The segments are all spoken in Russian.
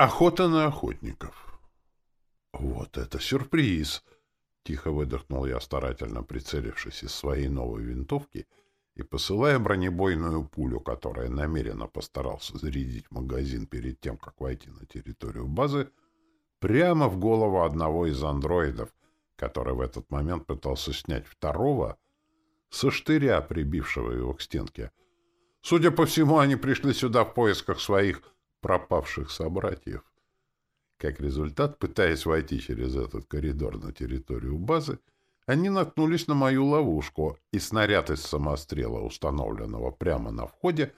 Охота на охотников. Вот это сюрприз! Тихо выдохнул я, старательно прицелившись из своей новой винтовки и посылая бронебойную пулю, которая намеренно постарался зарядить магазин перед тем, как войти на территорию базы, прямо в голову одного из андроидов, который в этот момент пытался снять второго со штыря, прибившего его к стенке. Судя по всему, они пришли сюда в поисках своих пропавших собратьев. Как результат, пытаясь войти через этот коридор на территорию базы, они наткнулись на мою ловушку, и снаряд из самострела, установленного прямо на входе,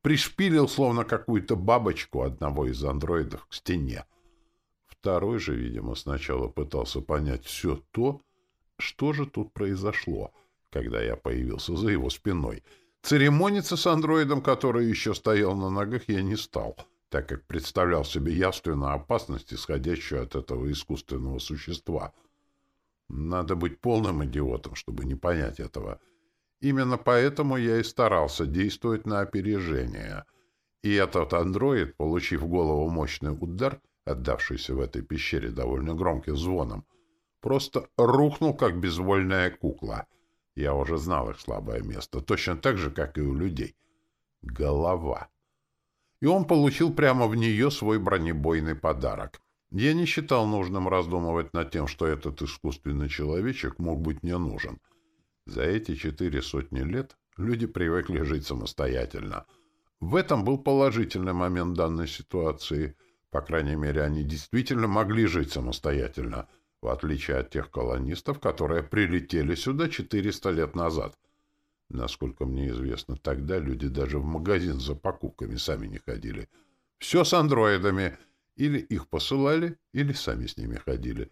пришпилил словно какую-то бабочку одного из андроидов к стене. Второй же, видимо, сначала пытался понять все то, что же тут произошло, когда я появился за его спиной. Церемониться с андроидом, который еще стоял на ногах, я не стал — так как представлял себе явственную опасность, исходящую от этого искусственного существа. Надо быть полным идиотом, чтобы не понять этого. Именно поэтому я и старался действовать на опережение. И этот андроид, получив голову мощный удар, отдавшийся в этой пещере довольно громким звоном, просто рухнул, как безвольная кукла. Я уже знал их слабое место, точно так же, как и у людей. Голова и он получил прямо в нее свой бронебойный подарок. Я не считал нужным раздумывать над тем, что этот искусственный человечек мог быть мне нужен. За эти четыре сотни лет люди привыкли жить самостоятельно. В этом был положительный момент данной ситуации. По крайней мере, они действительно могли жить самостоятельно, в отличие от тех колонистов, которые прилетели сюда 400 лет назад — Насколько мне известно, тогда люди даже в магазин за покупками сами не ходили. Все с андроидами. Или их посылали, или сами с ними ходили.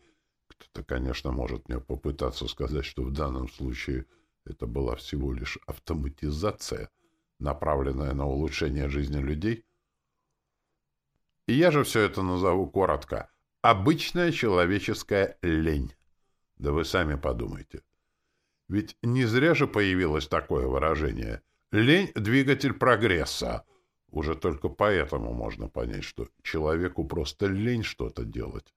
Кто-то, конечно, может мне попытаться сказать, что в данном случае это была всего лишь автоматизация, направленная на улучшение жизни людей. И я же все это назову коротко. Обычная человеческая лень. Да вы сами подумайте. Ведь не зря же появилось такое выражение. Лень — двигатель прогресса. Уже только поэтому можно понять, что человеку просто лень что-то делать.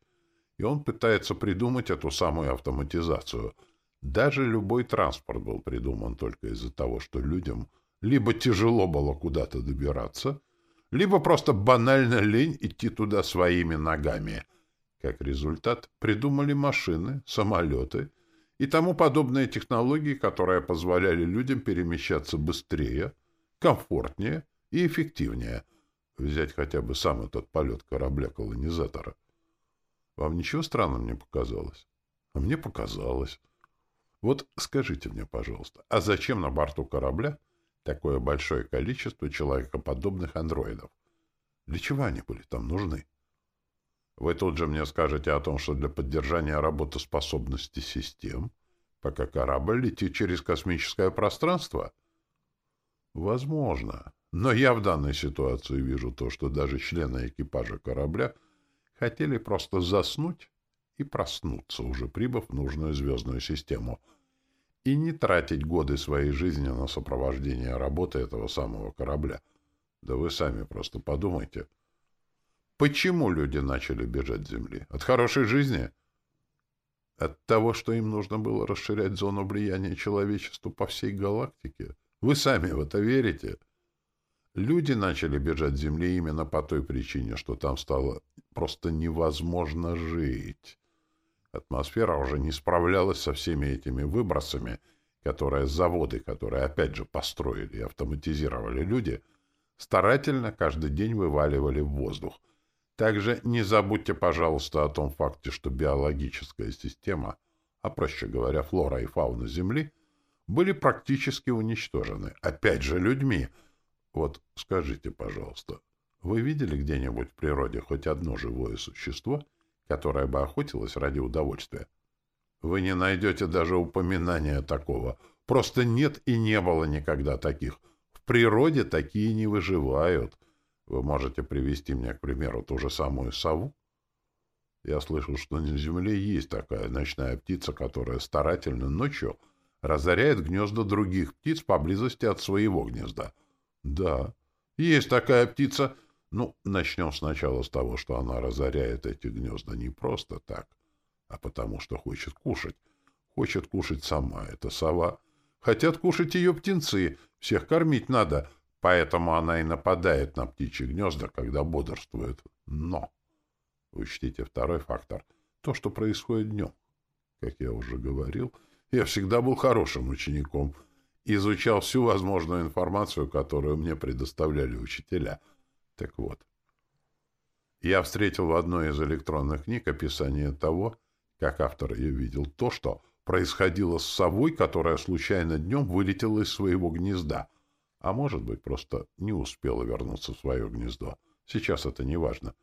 И он пытается придумать эту самую автоматизацию. Даже любой транспорт был придуман только из-за того, что людям либо тяжело было куда-то добираться, либо просто банально лень идти туда своими ногами. Как результат, придумали машины, самолеты — и тому подобные технологии, которые позволяли людям перемещаться быстрее, комфортнее и эффективнее. Взять хотя бы сам этот полет корабля-колонизатора. Вам ничего странным не показалось? А мне показалось. Вот скажите мне, пожалуйста, а зачем на борту корабля такое большое количество человекоподобных андроидов? Для чего они были там нужны? Вы тут же мне скажете о том, что для поддержания работоспособности систем, пока корабль летит через космическое пространство? Возможно. Но я в данной ситуации вижу то, что даже члены экипажа корабля хотели просто заснуть и проснуться, уже прибыв в нужную звездную систему, и не тратить годы своей жизни на сопровождение работы этого самого корабля. Да вы сами просто подумайте — Почему люди начали бежать с Земли? От хорошей жизни? От того, что им нужно было расширять зону влияния человечества по всей галактике? Вы сами в это верите? Люди начали бежать с Земли именно по той причине, что там стало просто невозможно жить. Атмосфера уже не справлялась со всеми этими выбросами, которые заводы, которые опять же построили и автоматизировали люди, старательно каждый день вываливали в воздух — также не забудьте, пожалуйста, о том факте, что биологическая система, а проще говоря, флора и фауна Земли, были практически уничтожены. Опять же, людьми. Вот скажите, пожалуйста, вы видели где-нибудь в природе хоть одно живое существо, которое бы охотилось ради удовольствия? Вы не найдете даже упоминания такого. Просто нет и не было никогда таких. В природе такие не выживают. Вы можете привести мне, к примеру, ту же самую сову? Я слышал, что на Земле есть такая ночная птица, которая старательно ночью разоряет гнезда других птиц поблизости от своего гнезда. Да, есть такая птица, Ну, начнем сначала с того, что она разоряет эти гнезда не просто так, а потому что хочет кушать. Хочет кушать сама эта сова. Хотят кушать ее птенцы, всех кормить надо, поэтому она и нападает на птичьи гнезда, когда бодрствует. Но, учтите второй фактор, то, что происходит днем. Как я уже говорил, я всегда был хорошим учеником, изучал всю возможную информацию, которую мне предоставляли учителя — так вот, я встретил в одной из электронных книг описание того, как автор ее видел то, что происходило с совой, которая случайно днем вылетела из своего гнезда, а может быть, просто не успела вернуться в свое гнездо. Сейчас это не важно.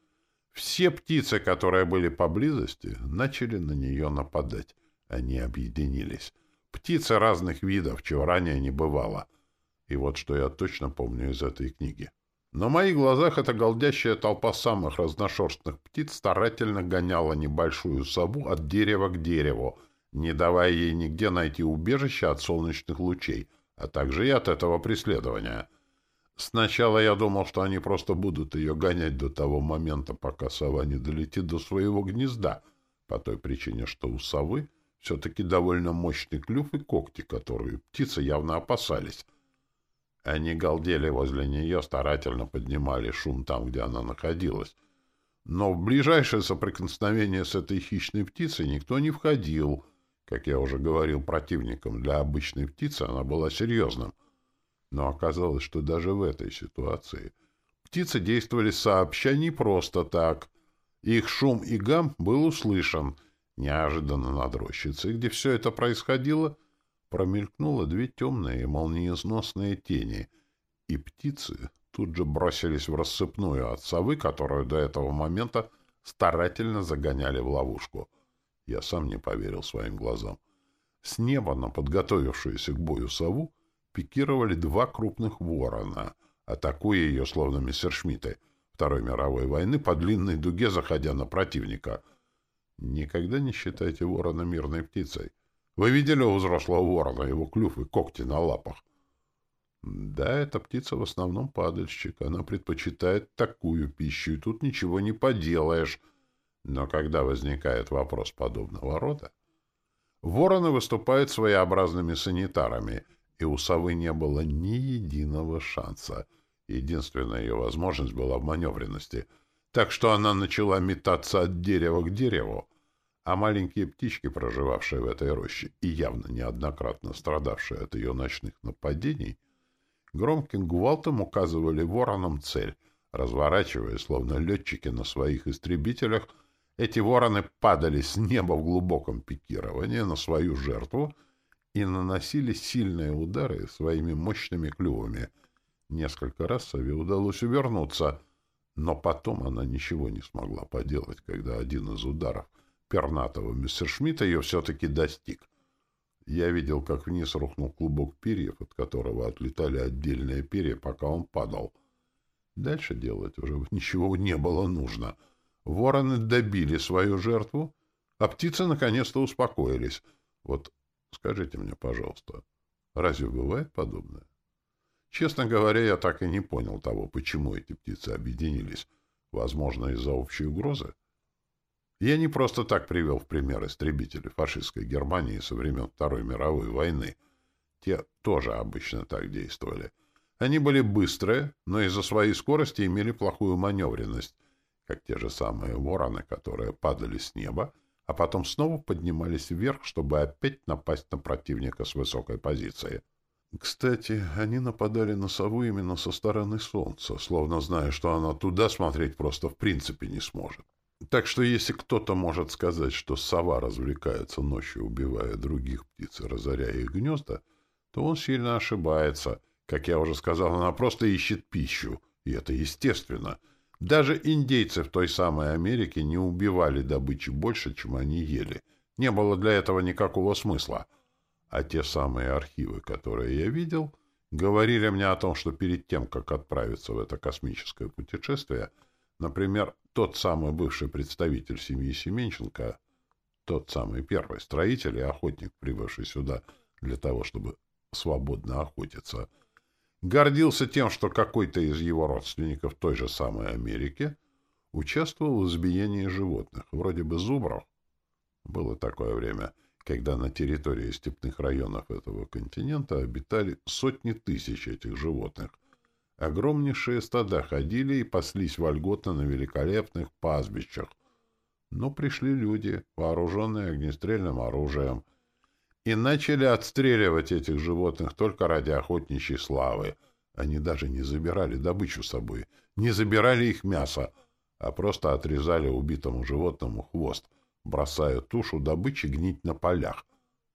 Все птицы, которые были поблизости, начали на нее нападать. Они объединились. Птицы разных видов, чего ранее не бывало. И вот что я точно помню из этой книги. На моих глазах эта голдящая толпа самых разношерстных птиц старательно гоняла небольшую сову от дерева к дереву, не давая ей нигде найти убежище от солнечных лучей, а также и от этого преследования. Сначала я думал, что они просто будут ее гонять до того момента, пока сова не долетит до своего гнезда, по той причине, что у совы все-таки довольно мощный клюв и когти, которые птицы явно опасались — они галдели возле нее, старательно поднимали шум там, где она находилась. Но в ближайшее соприкосновение с этой хищной птицей никто не входил. Как я уже говорил противникам, для обычной птицы она была серьезным. Но оказалось, что даже в этой ситуации птицы действовали сообща не просто так. Их шум и гам был услышан. Неожиданно над рощицей, где все это происходило — промелькнуло две темные молниесносные тени, и птицы тут же бросились в рассыпную от совы, которую до этого момента старательно загоняли в ловушку. Я сам не поверил своим глазам. С неба на подготовившуюся к бою сову пикировали два крупных ворона, атакуя ее словно мессершмитты Второй мировой войны по длинной дуге, заходя на противника. Никогда не считайте ворона мирной птицей. Вы видели у взрослого ворона его клюв и когти на лапах? Да, эта птица в основном падальщик. Она предпочитает такую пищу, и тут ничего не поделаешь. Но когда возникает вопрос подобного рода, вороны выступают своеобразными санитарами, и у совы не было ни единого шанса. Единственная ее возможность была в маневренности. Так что она начала метаться от дерева к дереву, а маленькие птички, проживавшие в этой роще и явно неоднократно страдавшие от ее ночных нападений, громким гвалтом указывали воронам цель. Разворачивая, словно летчики на своих истребителях, эти вороны падали с неба в глубоком пикировании на свою жертву и наносили сильные удары своими мощными клювами. Несколько раз Сове удалось увернуться, но потом она ничего не смогла поделать, когда один из ударов — пернатого мессершмитта ее все-таки достиг. Я видел, как вниз рухнул клубок перьев, от которого отлетали отдельные перья, пока он падал. Дальше делать уже ничего не было нужно. Вороны добили свою жертву, а птицы наконец-то успокоились. Вот скажите мне, пожалуйста, разве бывает подобное? Честно говоря, я так и не понял того, почему эти птицы объединились. Возможно, из-за общей угрозы? Я не просто так привел в пример истребители фашистской Германии со времен Второй мировой войны. Те тоже обычно так действовали. Они были быстрые, но из-за своей скорости имели плохую маневренность, как те же самые вороны, которые падали с неба, а потом снова поднимались вверх, чтобы опять напасть на противника с высокой позиции. Кстати, они нападали на сову именно со стороны солнца, словно зная, что она туда смотреть просто в принципе не сможет. Так что если кто-то может сказать, что сова развлекается ночью, убивая других птиц и разоряя их гнезда, то он сильно ошибается. Как я уже сказал, она просто ищет пищу, и это естественно. Даже индейцы в той самой Америке не убивали добычу больше, чем они ели. Не было для этого никакого смысла. А те самые архивы, которые я видел, говорили мне о том, что перед тем, как отправиться в это космическое путешествие, например, тот самый бывший представитель семьи Семенченко, тот самый первый строитель и охотник, прибывший сюда для того, чтобы свободно охотиться, гордился тем, что какой-то из его родственников той же самой Америки участвовал в избиении животных, вроде бы зубров. Было такое время, когда на территории степных районов этого континента обитали сотни тысяч этих животных. Огромнейшие стада ходили и паслись вольготно на великолепных пастбищах. Но пришли люди, вооруженные огнестрельным оружием, и начали отстреливать этих животных только ради охотничьей славы. Они даже не забирали добычу с собой, не забирали их мясо, а просто отрезали убитому животному хвост, бросая тушу добычи гнить на полях.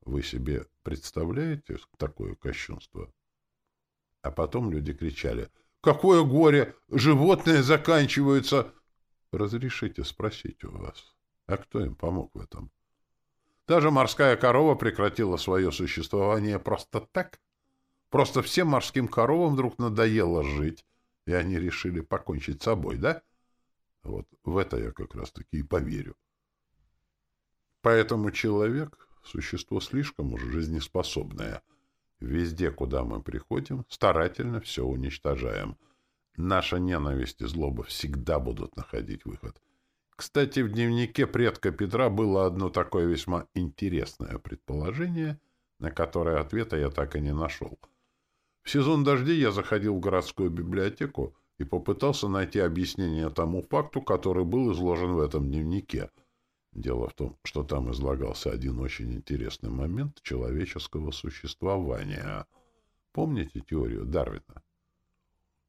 Вы себе представляете такое кощунство? А потом люди кричали «Какое горе! Животные заканчиваются!» Разрешите спросить у вас, а кто им помог в этом? Даже морская корова прекратила свое существование просто так. Просто всем морским коровам вдруг надоело жить, и они решили покончить с собой, да? Вот в это я как раз-таки и поверю. Поэтому человек — существо слишком уж жизнеспособное. Везде, куда мы приходим, старательно все уничтожаем. Наша ненависть и злоба всегда будут находить выход. Кстати, в дневнике предка Петра было одно такое весьма интересное предположение, на которое ответа я так и не нашел. В сезон дождей я заходил в городскую библиотеку и попытался найти объяснение тому факту, который был изложен в этом дневнике. Дело в том, что там излагался один очень интересный момент человеческого существования. Помните теорию Дарвина?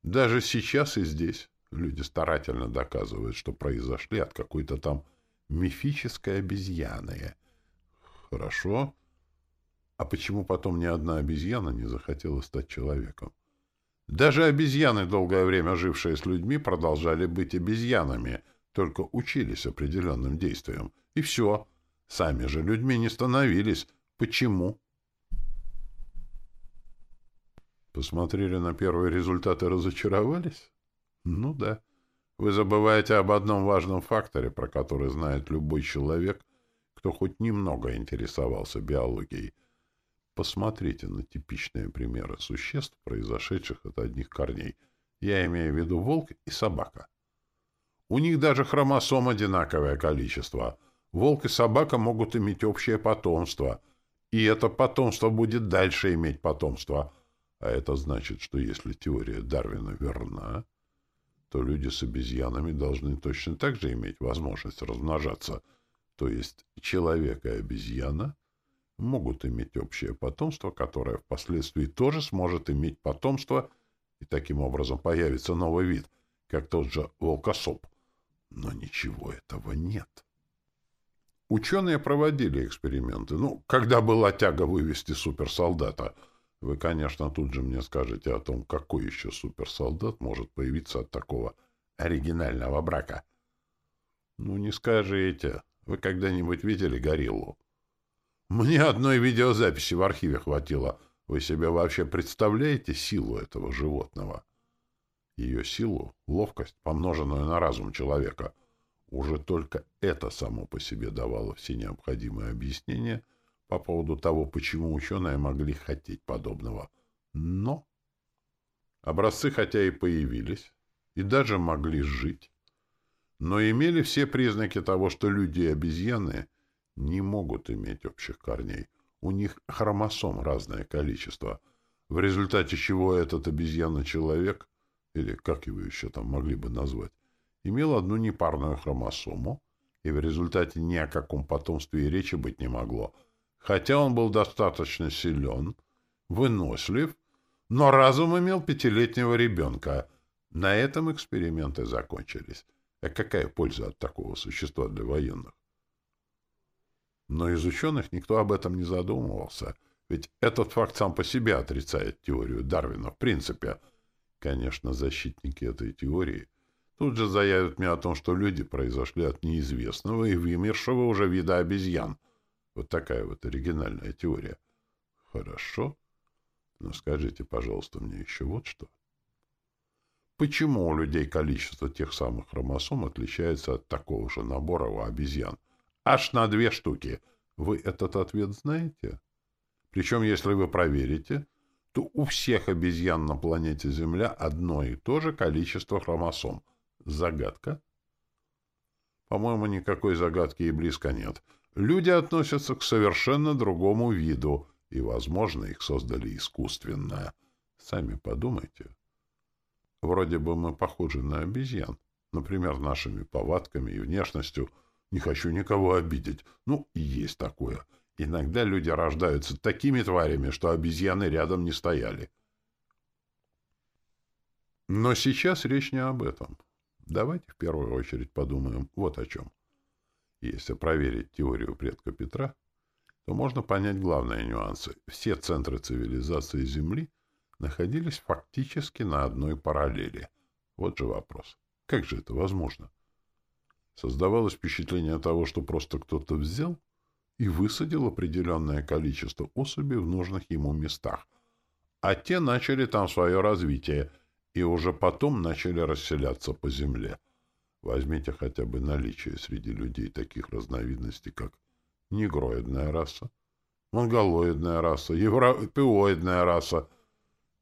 Даже сейчас и здесь Люди старательно доказывают, что произошли от какой-то там мифической обезьяны. Хорошо. А почему потом ни одна обезьяна не захотела стать человеком? Даже обезьяны, долгое время жившие с людьми, продолжали быть обезьянами, только учились определенным действиям. И все. Сами же людьми не становились. Почему? Посмотрели на первые результаты разочаровались? Ну да. Вы забываете об одном важном факторе, про который знает любой человек, кто хоть немного интересовался биологией. Посмотрите на типичные примеры существ, произошедших от одних корней. Я имею в виду волк и собака. У них даже хромосом одинаковое количество. Волк и собака могут иметь общее потомство. И это потомство будет дальше иметь потомство. А это значит, что если теория Дарвина верна, то люди с обезьянами должны точно так же иметь возможность размножаться. То есть человек и обезьяна могут иметь общее потомство, которое впоследствии тоже сможет иметь потомство, и таким образом появится новый вид, как тот же волкосоп. Но ничего этого нет. Ученые проводили эксперименты. Ну, когда была тяга вывести суперсолдата — вы, конечно, тут же мне скажете о том, какой еще суперсолдат может появиться от такого оригинального брака. Ну, не скажите. Вы когда-нибудь видели гориллу? Мне одной видеозаписи в архиве хватило. Вы себе вообще представляете силу этого животного? Ее силу, ловкость, помноженную на разум человека. Уже только это само по себе давало все необходимые объяснения — по поводу того, почему ученые могли хотеть подобного. Но образцы хотя и появились, и даже могли жить, но имели все признаки того, что люди и обезьяны не могут иметь общих корней. У них хромосом разное количество, в результате чего этот обезьяна-человек, или как его еще там могли бы назвать, имел одну непарную хромосому, и в результате ни о каком потомстве и речи быть не могло — Хотя он был достаточно силен, вынослив, но разум имел пятилетнего ребенка. На этом эксперименты закончились. А какая польза от такого существа для военных? Но из ученых никто об этом не задумывался, ведь этот факт сам по себе отрицает теорию Дарвина в принципе. Конечно, защитники этой теории тут же заявят мне о том, что люди произошли от неизвестного и вымершего уже вида обезьян — вот такая вот оригинальная теория. Хорошо. Но скажите, пожалуйста, мне еще вот что. Почему у людей количество тех самых хромосом отличается от такого же набора у обезьян? Аж на две штуки. Вы этот ответ знаете? Причем, если вы проверите, что у всех обезьян на планете Земля одно и то же количество хромосом. Загадка? По-моему, никакой загадки и близко нет. Люди относятся к совершенно другому виду, и, возможно, их создали искусственно. Сами подумайте. Вроде бы мы похожи на обезьян. Например, нашими повадками и внешностью. Не хочу никого обидеть. Ну, есть такое. Иногда люди рождаются такими тварями, что обезьяны рядом не стояли. Но сейчас речь не об этом. Давайте в первую очередь подумаем вот о чем. Если проверить теорию предка Петра, то можно понять главные нюансы. Все центры цивилизации Земли находились фактически на одной параллели. Вот же вопрос. Как же это возможно? Создавалось впечатление того, что просто кто-то взял и высадил определенное количество особей в нужных ему местах, а те начали там свое развитие и уже потом начали расселяться по земле. Возьмите хотя бы наличие среди людей таких разновидностей, как негроидная раса, монголоидная раса, европеоидная раса,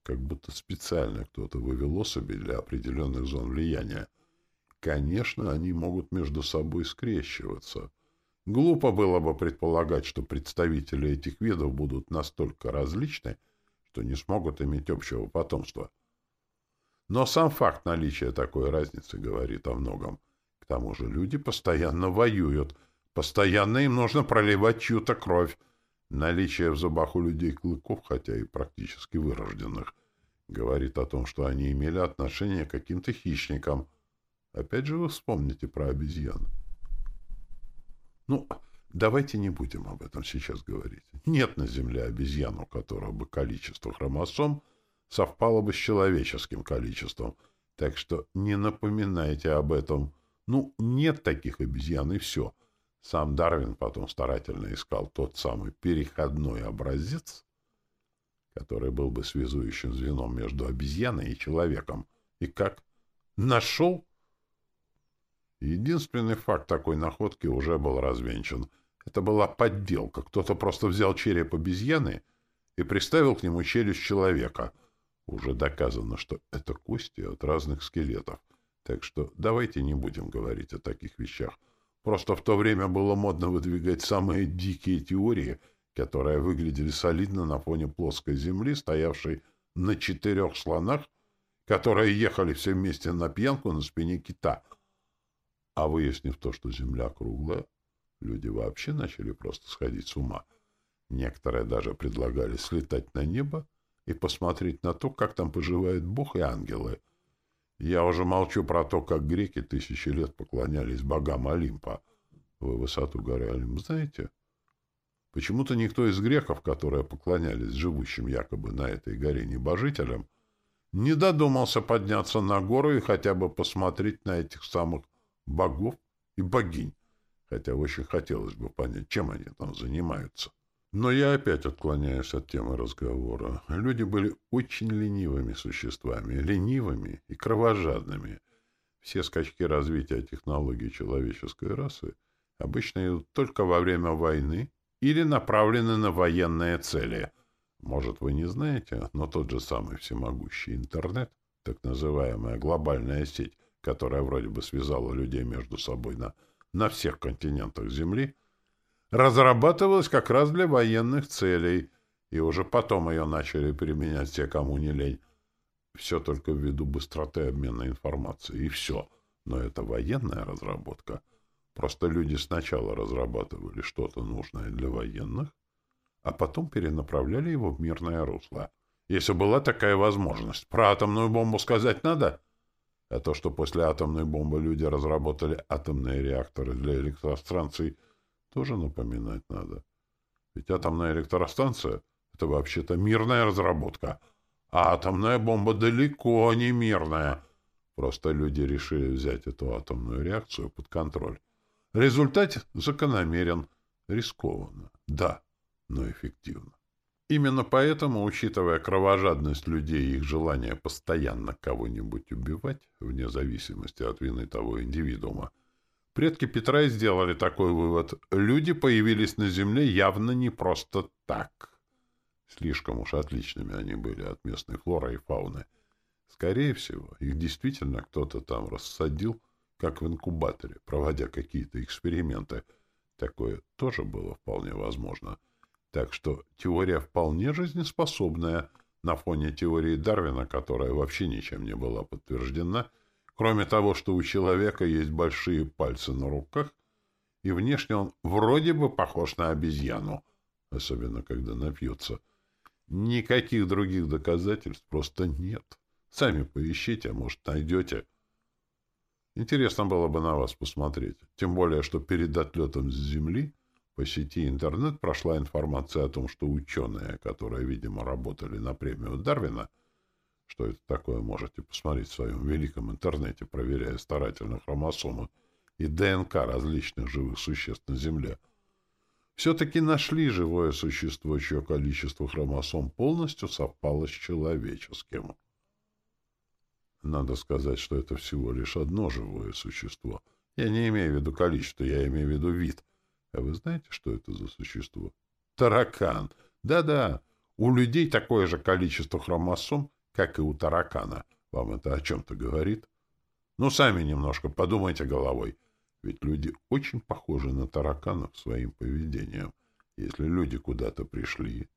как будто специально кто-то вывел особи для определенных зон влияния. Конечно, они могут между собой скрещиваться — Глупо было бы предполагать, что представители этих видов будут настолько различны, что не смогут иметь общего потомства. Но сам факт наличия такой разницы говорит о многом. К тому же люди постоянно воюют, постоянно им нужно проливать чью-то кровь. Наличие в зубах у людей клыков, хотя и практически вырожденных, говорит о том, что они имели отношение к каким-то хищникам. Опять же вы вспомните про обезьян. Ну, давайте не будем об этом сейчас говорить. Нет на Земле обезьян, у которого бы количество хромосом совпало бы с человеческим количеством. Так что не напоминайте об этом. Ну, нет таких обезьян, и все. Сам Дарвин потом старательно искал тот самый переходной образец, который был бы связующим звеном между обезьяной и человеком. И как? Нашел? Единственный факт такой находки уже был развенчан. Это была подделка. Кто-то просто взял череп обезьяны и приставил к нему челюсть человека. Уже доказано, что это кости от разных скелетов. Так что давайте не будем говорить о таких вещах. Просто в то время было модно выдвигать самые дикие теории, которые выглядели солидно на фоне плоской земли, стоявшей на четырех слонах, которые ехали все вместе на пьянку на спине кита — а выяснив то, что Земля круглая, люди вообще начали просто сходить с ума. Некоторые даже предлагали слетать на небо и посмотреть на то, как там поживают Бог и ангелы. Я уже молчу про то, как греки тысячи лет поклонялись богам Олимпа. Вы высоту горы Олимп знаете? Почему-то никто из греков, которые поклонялись живущим якобы на этой горе небожителям, не додумался подняться на гору и хотя бы посмотреть на этих самых богов и богинь, хотя очень хотелось бы понять, чем они там занимаются. Но я опять отклоняюсь от темы разговора. Люди были очень ленивыми существами, ленивыми и кровожадными. Все скачки развития технологий человеческой расы обычно идут только во время войны или направлены на военные цели. Может, вы не знаете, но тот же самый всемогущий интернет, так называемая глобальная сеть, которая вроде бы связала людей между собой на, на всех континентах Земли, разрабатывалась как раз для военных целей, и уже потом ее начали применять те, кому не лень. Все только ввиду быстроты обмена информацией, и все. Но это военная разработка. Просто люди сначала разрабатывали что-то нужное для военных, а потом перенаправляли его в мирное русло. Если была такая возможность. Про атомную бомбу сказать надо? А то, что после атомной бомбы люди разработали атомные реакторы для электростанций, тоже напоминать надо. Ведь атомная электростанция — это вообще-то мирная разработка, а атомная бомба далеко не мирная. Просто люди решили взять эту атомную реакцию под контроль. Результат закономерен, рискованно, да, но эффективно. Именно поэтому, учитывая кровожадность людей и их желание постоянно кого-нибудь убивать, вне зависимости от вины того индивидуума, предки Петра и сделали такой вывод. Люди появились на Земле явно не просто так. Слишком уж отличными они были от местной флоры и фауны. Скорее всего, их действительно кто-то там рассадил, как в инкубаторе, проводя какие-то эксперименты. Такое тоже было вполне возможно. Так что теория вполне жизнеспособная на фоне теории Дарвина, которая вообще ничем не была подтверждена, кроме того, что у человека есть большие пальцы на руках, и внешне он вроде бы похож на обезьяну, особенно когда напьется. Никаких других доказательств просто нет. Сами поищите, а может, найдете. Интересно было бы на вас посмотреть. Тем более, что перед отлетом с Земли по сети интернет прошла информация о том, что ученые, которые, видимо, работали на премию Дарвина, что это такое, можете посмотреть в своем великом интернете, проверяя старательно хромосомы и ДНК различных живых существ на Земле, все-таки нашли живое существо, чье количество хромосом полностью совпало с человеческим. Надо сказать, что это всего лишь одно живое существо. Я не имею в виду количество, я имею в виду вид. А вы знаете, что это за существо? Таракан. Да-да, у людей такое же количество хромосом, как и у таракана. Вам это о чем-то говорит? Ну, сами немножко подумайте головой. Ведь люди очень похожи на тараканов своим поведением. Если люди куда-то пришли,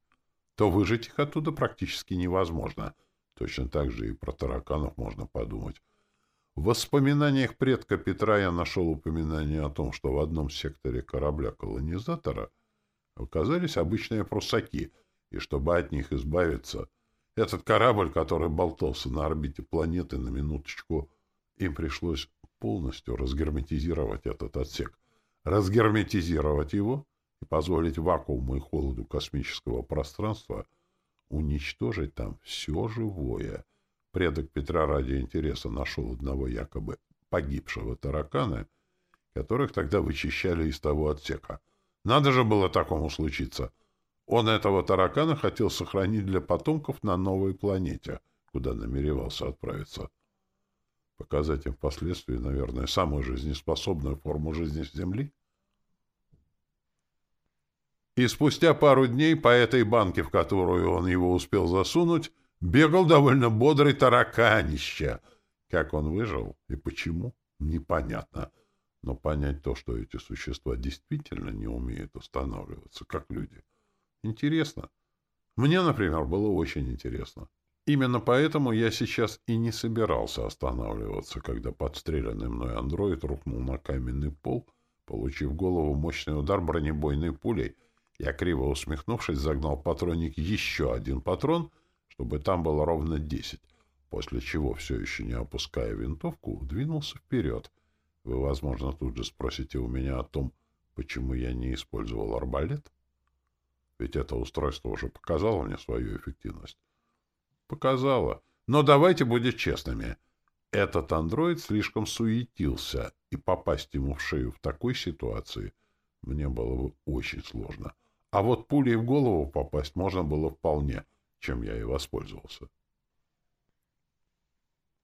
то выжить их оттуда практически невозможно — Точно так же и про тараканов можно подумать. В воспоминаниях предка Петра я нашел упоминание о том, что в одном секторе корабля-колонизатора оказались обычные прусаки, и чтобы от них избавиться, этот корабль, который болтался на орбите планеты на минуточку, им пришлось полностью разгерметизировать этот отсек. Разгерметизировать его и позволить вакууму и холоду космического пространства — уничтожить там все живое. Предок Петра ради интереса нашел одного якобы погибшего таракана, которых тогда вычищали из того отсека. Надо же было такому случиться. Он этого таракана хотел сохранить для потомков на новой планете, куда намеревался отправиться. Показать им впоследствии, наверное, самую жизнеспособную форму жизни с Земли — и спустя пару дней по этой банке, в которую он его успел засунуть, бегал довольно бодрый тараканище. Как он выжил и почему, непонятно. Но понять то, что эти существа действительно не умеют останавливаться, как люди, интересно. Мне, например, было очень интересно. Именно поэтому я сейчас и не собирался останавливаться, когда подстреленный мной андроид рухнул на каменный пол, получив голову мощный удар бронебойной пулей — я, криво усмехнувшись, загнал патронник еще один патрон, чтобы там было ровно десять, после чего, все еще не опуская винтовку, двинулся вперед. Вы, возможно, тут же спросите у меня о том, почему я не использовал арбалет? Ведь это устройство уже показало мне свою эффективность. Показало. Но давайте будем честными. Этот андроид слишком суетился, и попасть ему в шею в такой ситуации мне было бы очень сложно. — а вот пулей в голову попасть можно было вполне, чем я и воспользовался.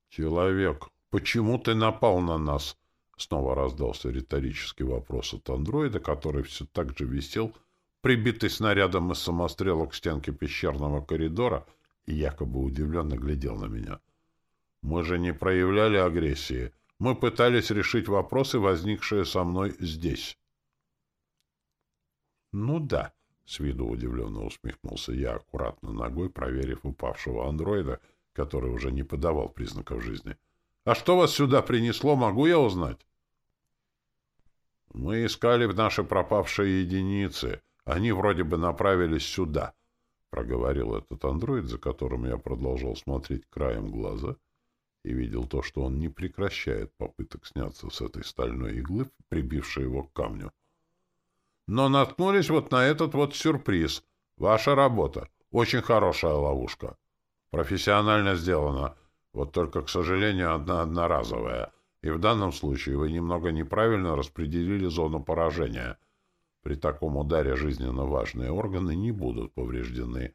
«Человек, почему ты напал на нас?» Снова раздался риторический вопрос от андроида, который все так же висел, прибитый снарядом из самострела к стенке пещерного коридора, и якобы удивленно глядел на меня. «Мы же не проявляли агрессии. Мы пытались решить вопросы, возникшие со мной здесь». «Ну да», — с виду удивленно усмехнулся я, аккуратно ногой проверив упавшего андроида, который уже не подавал признаков жизни. «А что вас сюда принесло, могу я узнать?» «Мы искали наши пропавшие единицы. Они вроде бы направились сюда», — проговорил этот андроид, за которым я продолжал смотреть краем глаза и видел то, что он не прекращает попыток сняться с этой стальной иглы, прибившей его к камню но наткнулись вот на этот вот сюрприз. Ваша работа. Очень хорошая ловушка. Профессионально сделана. Вот только, к сожалению, одна одноразовая. И в данном случае вы немного неправильно распределили зону поражения. При таком ударе жизненно важные органы не будут повреждены.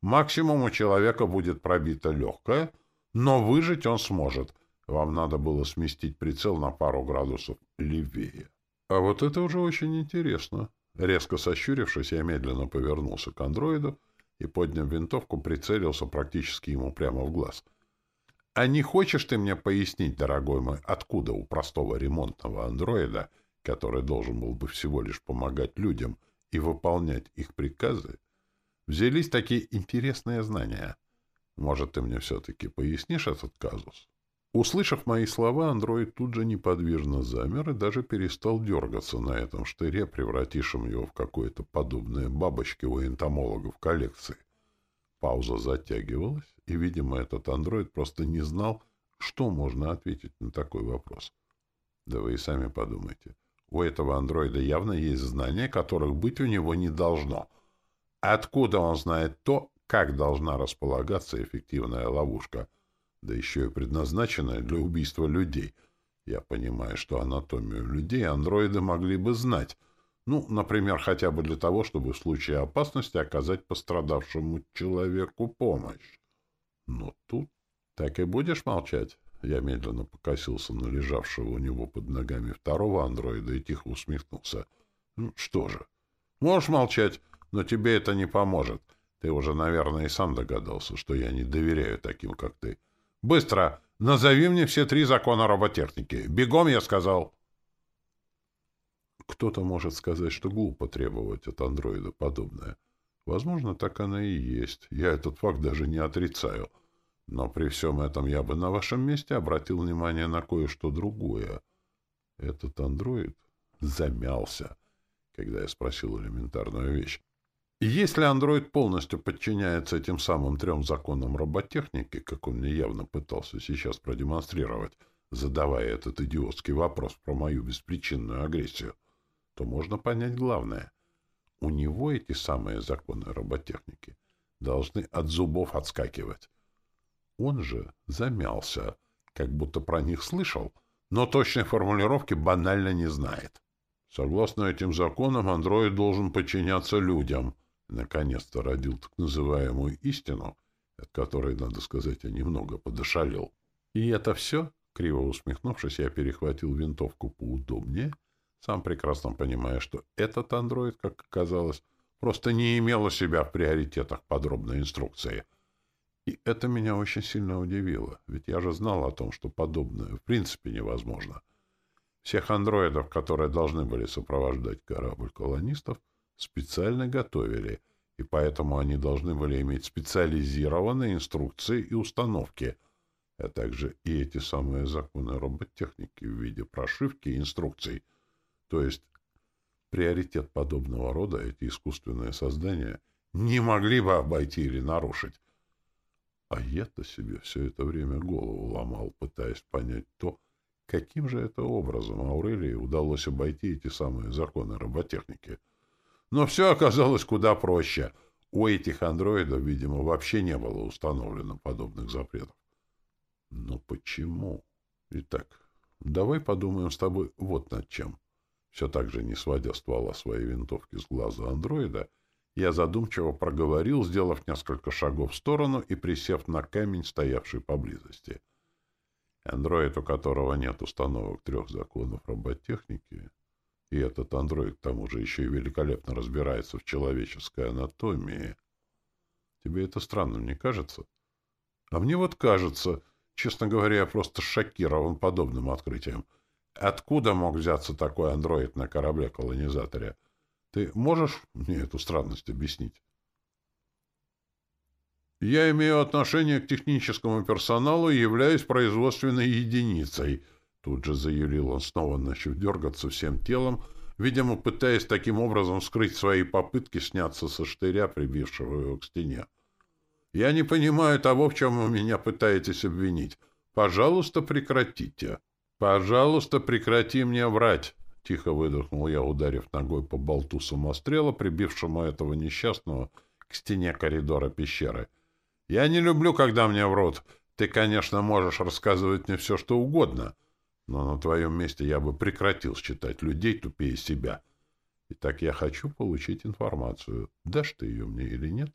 Максимум у человека будет пробито легкое, но выжить он сможет. Вам надо было сместить прицел на пару градусов левее. А вот это уже очень интересно. Резко сощурившись, я медленно повернулся к андроиду и, подняв винтовку, прицелился практически ему прямо в глаз. «А не хочешь ты мне пояснить, дорогой мой, откуда у простого ремонтного андроида, который должен был бы всего лишь помогать людям и выполнять их приказы, взялись такие интересные знания? Может, ты мне все-таки пояснишь этот казус?» Услышав мои слова, андроид тут же неподвижно замер и даже перестал дергаться на этом штыре, превратившем его в какое-то подобное бабочке у энтомологов коллекции. Пауза затягивалась, и, видимо, этот андроид просто не знал, что можно ответить на такой вопрос. Да вы и сами подумайте. У этого андроида явно есть знания, которых быть у него не должно. Откуда он знает то, как должна располагаться эффективная ловушка — да еще и предназначенная для убийства людей. Я понимаю, что анатомию людей андроиды могли бы знать. Ну, например, хотя бы для того, чтобы в случае опасности оказать пострадавшему человеку помощь. Но тут так и будешь молчать? Я медленно покосился на лежавшего у него под ногами второго андроида и тихо усмехнулся. Ну, что же, можешь молчать, но тебе это не поможет. Ты уже, наверное, и сам догадался, что я не доверяю таким, как ты. Быстро! Назови мне все три закона роботехники. Бегом, я сказал. Кто-то может сказать, что глупо требовать от андроида подобное. Возможно, так оно и есть. Я этот факт даже не отрицаю. Но при всем этом я бы на вашем месте обратил внимание на кое-что другое. Этот андроид замялся, когда я спросил элементарную вещь. Если андроид полностью подчиняется этим самым трем законам роботехники, как он мне явно пытался сейчас продемонстрировать, задавая этот идиотский вопрос про мою беспричинную агрессию, то можно понять главное. У него эти самые законы роботехники должны от зубов отскакивать. Он же замялся, как будто про них слышал, но точной формулировки банально не знает. Согласно этим законам, андроид должен подчиняться людям — наконец-то родил так называемую истину, от которой, надо сказать, я немного подошалил. И это все? Криво усмехнувшись, я перехватил винтовку поудобнее, сам прекрасно понимая, что этот андроид, как оказалось, просто не имел у себя в приоритетах подробной инструкции. И это меня очень сильно удивило, ведь я же знал о том, что подобное в принципе невозможно. Всех андроидов, которые должны были сопровождать корабль колонистов, специально готовили, и поэтому они должны были иметь специализированные инструкции и установки, а также и эти самые законы роботехники в виде прошивки и инструкций. То есть приоритет подобного рода эти искусственные создания не могли бы обойти или нарушить. А я-то себе все это время голову ломал, пытаясь понять то, каким же это образом Аурелии удалось обойти эти самые законы роботехники — но все оказалось куда проще. У этих андроидов, видимо, вообще не было установлено подобных запретов. Но почему? Итак, давай подумаем с тобой вот над чем. Все так же, не сводя ствола своей винтовки с глаза андроида, я задумчиво проговорил, сделав несколько шагов в сторону и присев на камень, стоявший поблизости. Андроид, у которого нет установок трех законов роботехники, и этот андроид к тому же еще и великолепно разбирается в человеческой анатомии. Тебе это странным не кажется? А мне вот кажется, честно говоря, я просто шокирован подобным открытием. Откуда мог взяться такой андроид на корабле-колонизаторе? Ты можешь мне эту странность объяснить? Я имею отношение к техническому персоналу и являюсь производственной единицей — Тут же заявил он, снова начав дергаться всем телом, видимо, пытаясь таким образом скрыть свои попытки сняться со штыря, прибившего его к стене. «Я не понимаю того, в чем вы меня пытаетесь обвинить. Пожалуйста, прекратите. Пожалуйста, прекрати мне врать!» Тихо выдохнул я, ударив ногой по болту самострела, прибившему этого несчастного к стене коридора пещеры. «Я не люблю, когда мне врут. Ты, конечно, можешь рассказывать мне все, что угодно». Но на твоем месте я бы прекратил считать людей тупее себя. Итак, я хочу получить информацию. Дашь ты ее мне или нет,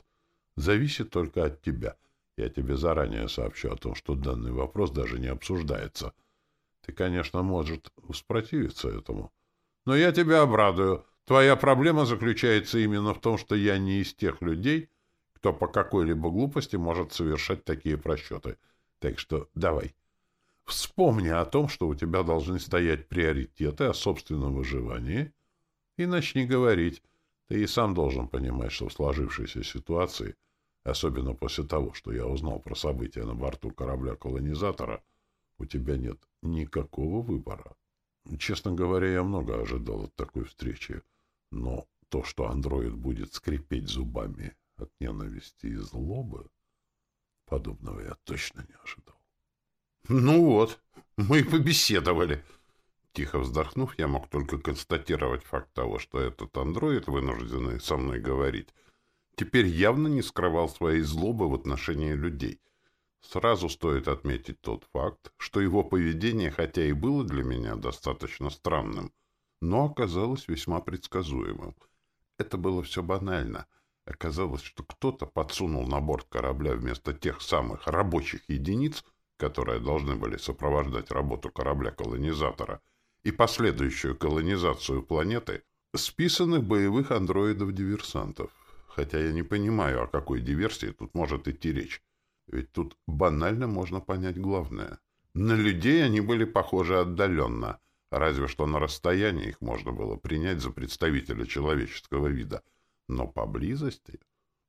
зависит только от тебя. Я тебе заранее сообщу о том, что данный вопрос даже не обсуждается. Ты, конечно, может успротивиться этому. Но я тебя обрадую. Твоя проблема заключается именно в том, что я не из тех людей, кто по какой-либо глупости может совершать такие просчеты. Так что давай. Вспомни о том, что у тебя должны стоять приоритеты о собственном выживании, и начни говорить. Ты и сам должен понимать, что в сложившейся ситуации, особенно после того, что я узнал про события на борту корабля-колонизатора, у тебя нет никакого выбора. Честно говоря, я много ожидал от такой встречи, но то, что андроид будет скрипеть зубами от ненависти и злобы, подобного я точно не ожидал. Ну вот, мы и побеседовали. Тихо вздохнув, я мог только констатировать факт того, что этот андроид, вынужденный со мной говорить, теперь явно не скрывал своей злобы в отношении людей. Сразу стоит отметить тот факт, что его поведение, хотя и было для меня достаточно странным, но оказалось весьма предсказуемым. Это было все банально. Оказалось, что кто-то подсунул на борт корабля вместо тех самых рабочих единиц — которые должны были сопровождать работу корабля-колонизатора и последующую колонизацию планеты, списанных боевых андроидов-диверсантов. Хотя я не понимаю, о какой диверсии тут может идти речь. Ведь тут банально можно понять главное. На людей они были похожи отдаленно, разве что на расстоянии их можно было принять за представителя человеческого вида. Но поблизости...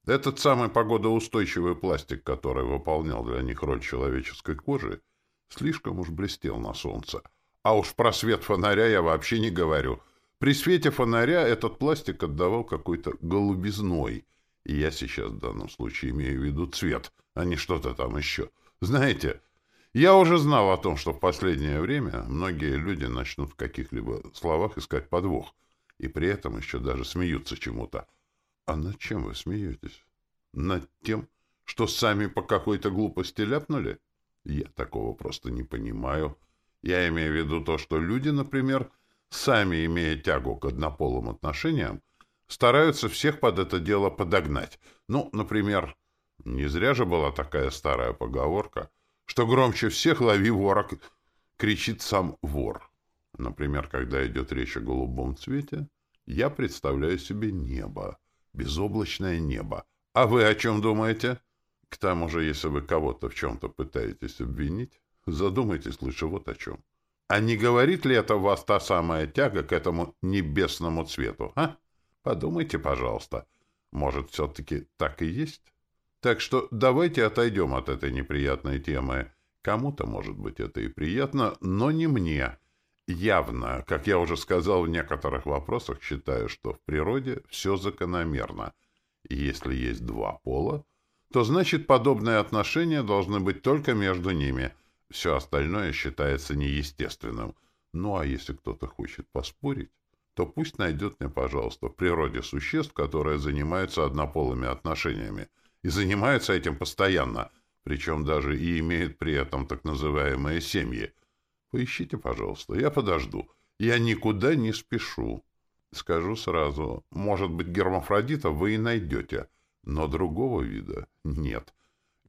Этот самый погодоустойчивый пластик, который выполнял для них роль человеческой кожи, слишком уж блестел на солнце. А уж про свет фонаря я вообще не говорю. При свете фонаря этот пластик отдавал какой-то голубизной. И я сейчас в данном случае имею в виду цвет, а не что-то там еще. Знаете, я уже знал о том, что в последнее время многие люди начнут в каких-либо словах искать подвох, и при этом еще даже смеются чему-то. А над чем вы смеетесь? Над тем, что сами по какой-то глупости ляпнули? Я такого просто не понимаю. Я имею в виду то, что люди, например, сами, имея тягу к однополым отношениям, стараются всех под это дело подогнать. Ну, например, не зря же была такая старая поговорка, что громче всех лови вора, кричит сам вор. Например, когда идет речь о голубом цвете, я представляю себе небо, безоблачное небо. А вы о чем думаете? К тому же, если вы кого-то в чем-то пытаетесь обвинить, задумайтесь лучше вот о чем. А не говорит ли это вас та самая тяга к этому небесному цвету, а? Подумайте, пожалуйста. Может, все-таки так и есть? Так что давайте отойдем от этой неприятной темы. Кому-то, может быть, это и приятно, но не мне. Явно, как я уже сказал в некоторых вопросах, считаю, что в природе все закономерно. И если есть два пола, то значит подобные отношения должны быть только между ними. Все остальное считается неестественным. Ну а если кто-то хочет поспорить, то пусть найдет мне, пожалуйста, в природе существ, которые занимаются однополыми отношениями. И занимаются этим постоянно, причем даже и имеют при этом так называемые семьи – Поищите, пожалуйста, я подожду. Я никуда не спешу. Скажу сразу, может быть, гермафродита вы и найдете, но другого вида нет.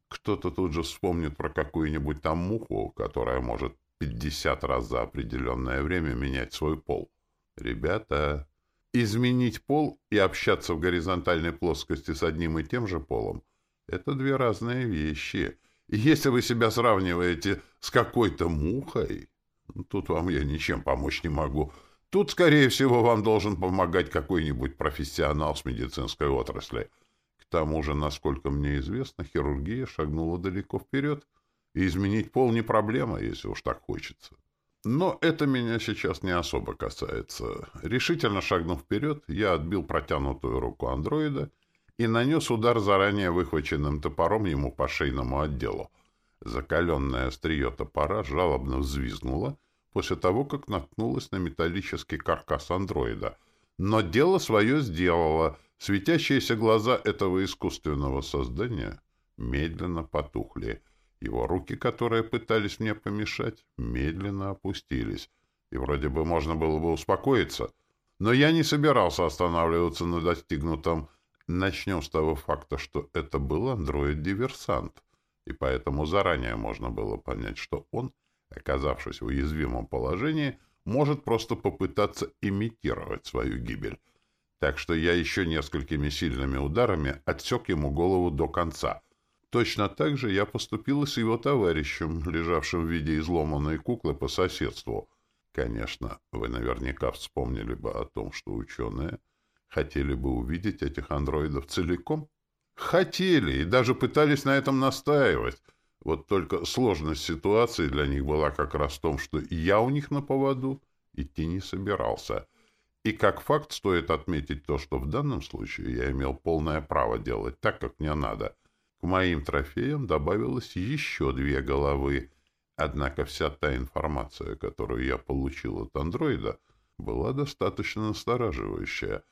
Кто-то тут же вспомнит про какую-нибудь там муху, которая может пятьдесят раз за определенное время менять свой пол. Ребята, изменить пол и общаться в горизонтальной плоскости с одним и тем же полом — это две разные вещи. И если вы себя сравниваете с какой-то мухой... Тут вам я ничем помочь не могу. Тут, скорее всего, вам должен помогать какой-нибудь профессионал с медицинской отрасли. К тому же, насколько мне известно, хирургия шагнула далеко вперед, и изменить пол не проблема, если уж так хочется. Но это меня сейчас не особо касается. Решительно шагнув вперед, я отбил протянутую руку андроида и нанес удар заранее выхваченным топором ему по шейному отделу. Закаленное острие топора жалобно взвизгнуло после того, как наткнулось на металлический каркас андроида. Но дело свое сделало. Светящиеся глаза этого искусственного создания медленно потухли. Его руки, которые пытались мне помешать, медленно опустились. И вроде бы можно было бы успокоиться. Но я не собирался останавливаться на достигнутом. Начнем с того факта, что это был андроид-диверсант и поэтому заранее можно было понять, что он, оказавшись в уязвимом положении, может просто попытаться имитировать свою гибель. так что я еще несколькими сильными ударами отсек ему голову до конца. Точно так же я поступил и с его товарищем, лежавшим в виде изломанной куклы по соседству. Конечно, вы наверняка вспомнили бы о том, что ученые хотели бы увидеть этих андроидов целиком. Хотели и даже пытались на этом настаивать. Вот только сложность ситуации для них была как раз в том, что я у них на поводу идти не собирался. И как факт стоит отметить то, что в данном случае я имел полное право делать так, как мне надо. К моим трофеям добавилось еще две головы. Однако вся та информация, которую я получил от андроида, была достаточно настораживающая.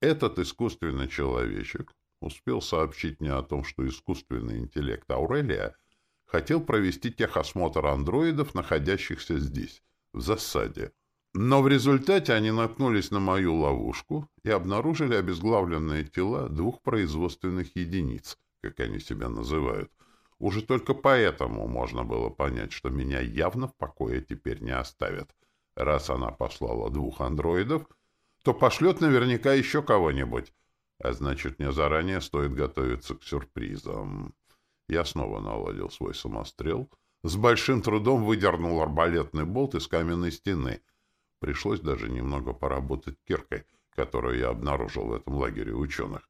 Этот искусственный человечек успел сообщить мне о том, что искусственный интеллект Аурелия — хотел провести техосмотр андроидов, находящихся здесь, в засаде. Но в результате они наткнулись на мою ловушку и обнаружили обезглавленные тела двух производственных единиц, как они себя называют. Уже только поэтому можно было понять, что меня явно в покое теперь не оставят. Раз она послала двух андроидов, то пошлет наверняка еще кого-нибудь. А значит, мне заранее стоит готовиться к сюрпризам. Я снова наладил свой самострел. С большим трудом выдернул арбалетный болт из каменной стены. Пришлось даже немного поработать киркой, которую я обнаружил в этом лагере ученых.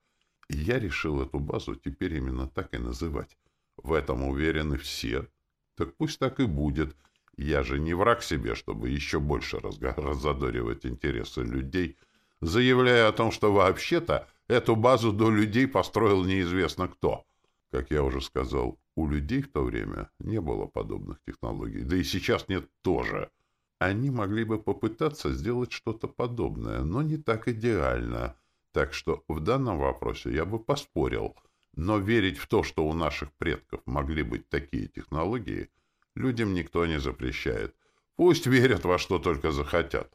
Я решил эту базу теперь именно так и называть. В этом уверены все. Так пусть так и будет. Я же не враг себе, чтобы еще больше раззадоривать интересы людей, заявляя о том, что вообще-то эту базу до людей построил неизвестно кто. Как я уже сказал, у людей в то время не было подобных технологий, да и сейчас нет тоже. Они могли бы попытаться сделать что-то подобное, но не так идеально. Так что в данном вопросе я бы поспорил. Но верить в то, что у наших предков могли быть такие технологии, людям никто не запрещает. Пусть верят во что только захотят.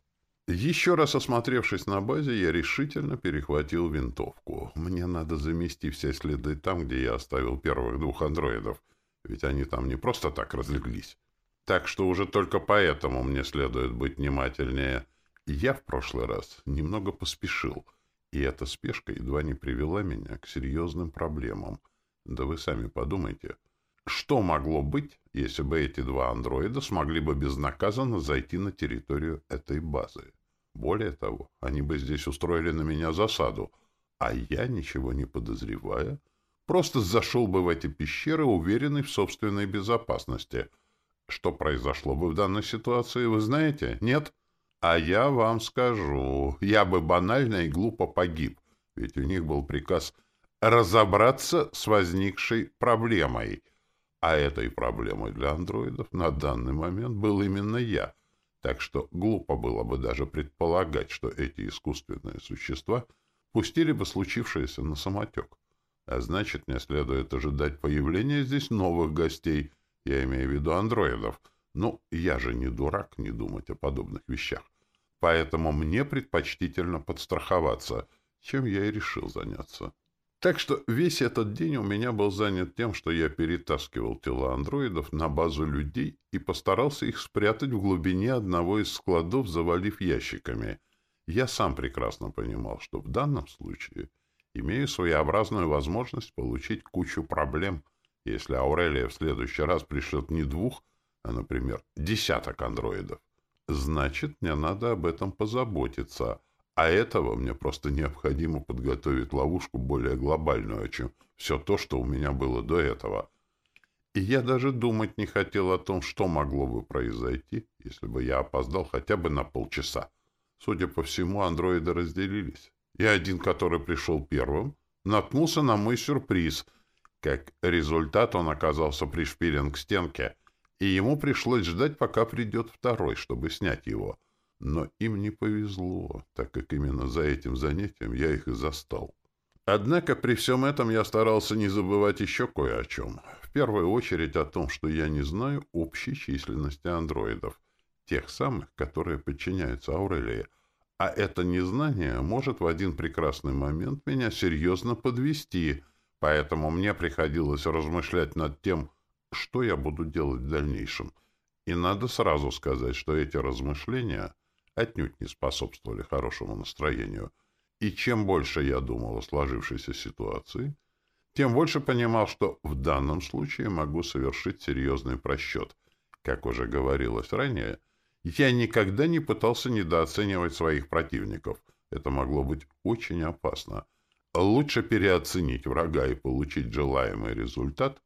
Еще раз осмотревшись на базе, я решительно перехватил винтовку. Мне надо замести все следы там, где я оставил первых двух андроидов, ведь они там не просто так разлеглись. Так что уже только поэтому мне следует быть внимательнее. Я в прошлый раз немного поспешил, и эта спешка едва не привела меня к серьезным проблемам. Да вы сами подумайте, что могло быть, если бы эти два андроида смогли бы безнаказанно зайти на территорию этой базы? Более того, они бы здесь устроили на меня засаду, а я, ничего не подозревая, просто зашел бы в эти пещеры, уверенный в собственной безопасности. Что произошло бы в данной ситуации, вы знаете? Нет? А я вам скажу, я бы банально и глупо погиб, ведь у них был приказ разобраться с возникшей проблемой. А этой проблемой для андроидов на данный момент был именно я — так что глупо было бы даже предполагать, что эти искусственные существа пустили бы случившееся на самотек. А значит, мне следует ожидать появления здесь новых гостей, я имею в виду андроидов. Ну, я же не дурак не думать о подобных вещах. Поэтому мне предпочтительно подстраховаться, чем я и решил заняться. Так что весь этот день у меня был занят тем, что я перетаскивал тела андроидов на базу людей и постарался их спрятать в глубине одного из складов, завалив ящиками. Я сам прекрасно понимал, что в данном случае имею своеобразную возможность получить кучу проблем, если Аурелия в следующий раз пришлет не двух, а, например, десяток андроидов. Значит, мне надо об этом позаботиться — а этого мне просто необходимо подготовить ловушку более глобальную, чем все то, что у меня было до этого. И я даже думать не хотел о том, что могло бы произойти, если бы я опоздал хотя бы на полчаса. Судя по всему, андроиды разделились. И один, который пришел первым, наткнулся на мой сюрприз. Как результат, он оказался пришпилен к стенке, и ему пришлось ждать, пока придет второй, чтобы снять его — но им не повезло, так как именно за этим занятием я их и застал. Однако при всем этом я старался не забывать еще кое о чем. В первую очередь о том, что я не знаю общей численности андроидов, тех самых, которые подчиняются Аурелии. А это незнание может в один прекрасный момент меня серьезно подвести, поэтому мне приходилось размышлять над тем, что я буду делать в дальнейшем. И надо сразу сказать, что эти размышления — отнюдь не способствовали хорошему настроению. И чем больше я думал о сложившейся ситуации, тем больше понимал, что в данном случае могу совершить серьезный просчет. Как уже говорилось ранее, я никогда не пытался недооценивать своих противников. Это могло быть очень опасно. Лучше переоценить врага и получить желаемый результат,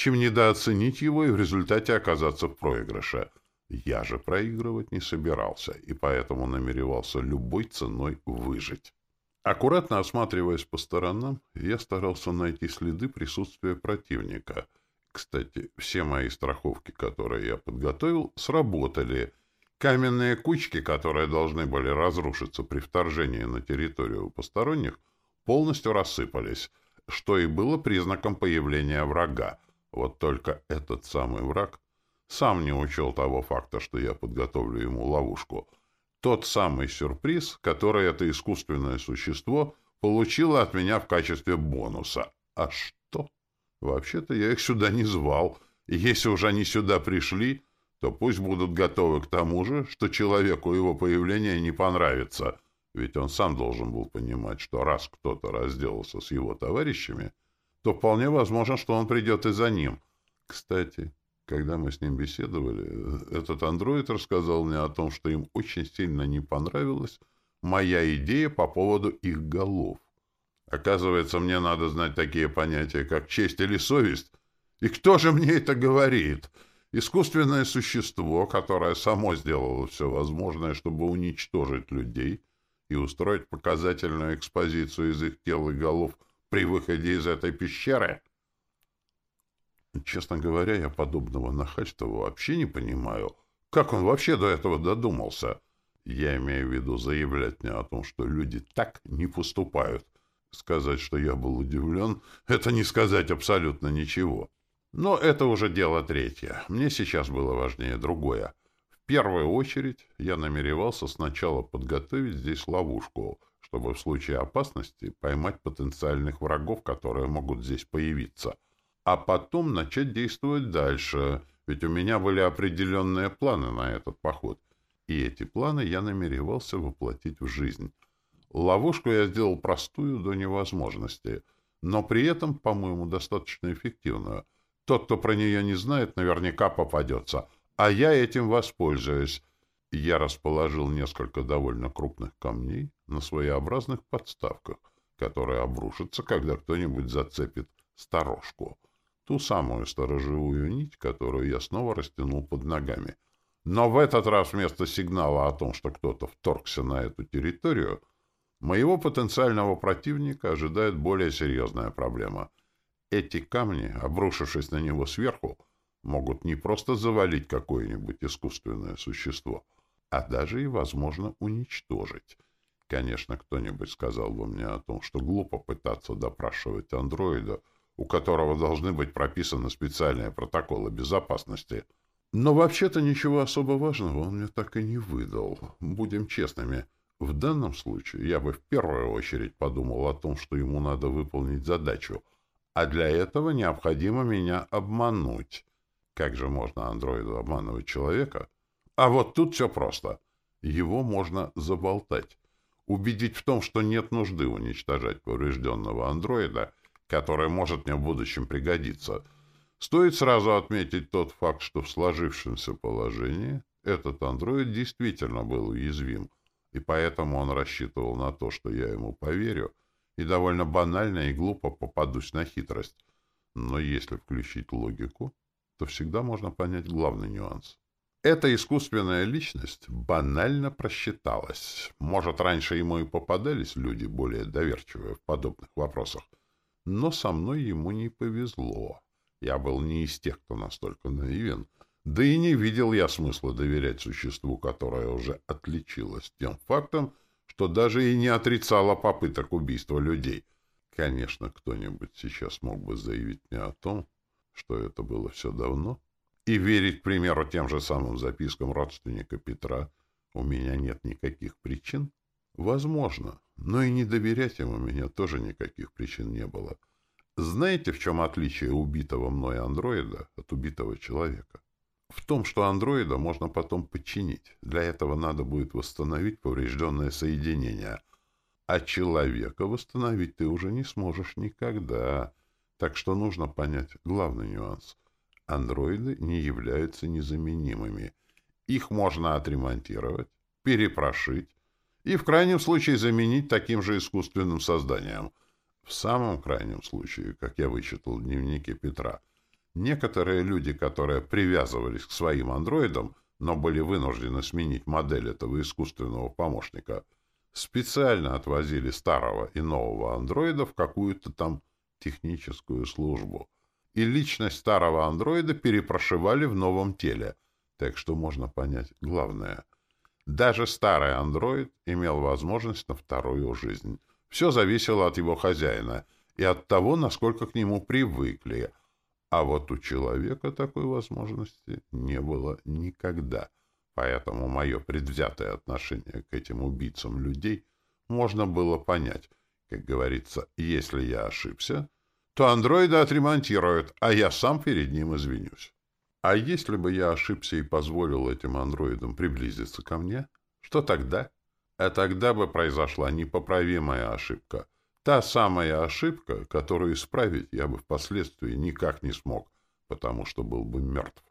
чем недооценить его и в результате оказаться в проигрыше. Я же проигрывать не собирался, и поэтому намеревался любой ценой выжить. Аккуратно осматриваясь по сторонам, я старался найти следы присутствия противника. Кстати, все мои страховки, которые я подготовил, сработали. Каменные кучки, которые должны были разрушиться при вторжении на территорию посторонних, полностью рассыпались, что и было признаком появления врага. Вот только этот самый враг сам не учел того факта, что я подготовлю ему ловушку — тот самый сюрприз, который это искусственное существо получило от меня в качестве бонуса. А что? Вообще-то я их сюда не звал. И если уже они сюда пришли, то пусть будут готовы к тому же, что человеку его появление не понравится. Ведь он сам должен был понимать, что раз кто-то разделался с его товарищами, то вполне возможно, что он придет и за ним. Кстати, когда мы с ним беседовали, этот андроид рассказал мне о том, что им очень сильно не понравилась моя идея по поводу их голов. Оказывается, мне надо знать такие понятия, как честь или совесть. И кто же мне это говорит? Искусственное существо, которое само сделало все возможное, чтобы уничтожить людей и устроить показательную экспозицию из их тел и голов при выходе из этой пещеры — Честно говоря, я подобного нахальства вообще не понимаю. Как он вообще до этого додумался? Я имею в виду заявлять мне о том, что люди так не поступают. Сказать, что я был удивлен, это не сказать абсолютно ничего. Но это уже дело третье. Мне сейчас было важнее другое. В первую очередь я намеревался сначала подготовить здесь ловушку, чтобы в случае опасности поймать потенциальных врагов, которые могут здесь появиться — а потом начать действовать дальше, ведь у меня были определенные планы на этот поход, и эти планы я намеревался воплотить в жизнь. Ловушку я сделал простую до невозможности, но при этом, по-моему, достаточно эффективную. Тот, кто про нее не знает, наверняка попадется, а я этим воспользуюсь. Я расположил несколько довольно крупных камней на своеобразных подставках, которые обрушатся, когда кто-нибудь зацепит сторожку ту самую сторожевую нить, которую я снова растянул под ногами. Но в этот раз вместо сигнала о том, что кто-то вторгся на эту территорию, моего потенциального противника ожидает более серьезная проблема. Эти камни, обрушившись на него сверху, могут не просто завалить какое-нибудь искусственное существо, а даже и, возможно, уничтожить. Конечно, кто-нибудь сказал бы мне о том, что глупо пытаться допрашивать андроида — у которого должны быть прописаны специальные протоколы безопасности. Но вообще-то ничего особо важного он мне так и не выдал. Будем честными, в данном случае я бы в первую очередь подумал о том, что ему надо выполнить задачу, а для этого необходимо меня обмануть. Как же можно андроиду обманывать человека? А вот тут все просто. Его можно заболтать. Убедить в том, что нет нужды уничтожать поврежденного андроида — которое может мне в будущем пригодиться. Стоит сразу отметить тот факт, что в сложившемся положении этот андроид действительно был уязвим, и поэтому он рассчитывал на то, что я ему поверю, и довольно банально и глупо попадусь на хитрость. Но если включить логику, то всегда можно понять главный нюанс. Эта искусственная личность банально просчиталась. Может, раньше ему и попадались люди более доверчивые в подобных вопросах, но со мной ему не повезло. Я был не из тех, кто настолько наивен, да и не видел я смысла доверять существу, которое уже отличилось тем фактом, что даже и не отрицало попыток убийства людей. Конечно, кто-нибудь сейчас мог бы заявить мне о том, что это было все давно, и верить, к примеру, тем же самым запискам родственника Петра у меня нет никаких причин. Возможно, но и не доверять ему у меня тоже никаких причин не было. Знаете, в чем отличие убитого мной андроида от убитого человека? В том, что андроида можно потом подчинить. Для этого надо будет восстановить поврежденное соединение. А человека восстановить ты уже не сможешь никогда. Так что нужно понять главный нюанс. Андроиды не являются незаменимыми. Их можно отремонтировать, перепрошить и в крайнем случае заменить таким же искусственным созданием. В самом крайнем случае, как я вычитал в дневнике Петра, некоторые люди, которые привязывались к своим андроидам, но были вынуждены сменить модель этого искусственного помощника, специально отвозили старого и нового андроида в какую-то там техническую службу. И личность старого андроида перепрошивали в новом теле. Так что можно понять главное. Даже старый андроид имел возможность на вторую жизнь. Все зависело от его хозяина и от того, насколько к нему привыкли. А вот у человека такой возможности не было никогда. Поэтому мое предвзятое отношение к этим убийцам людей можно было понять. Как говорится, если я ошибся, то андроида отремонтируют, а я сам перед ним извинюсь. А если бы я ошибся и позволил этим андроидам приблизиться ко мне, что тогда? А тогда бы произошла непоправимая ошибка. Та самая ошибка, которую исправить я бы впоследствии никак не смог, потому что был бы мертв.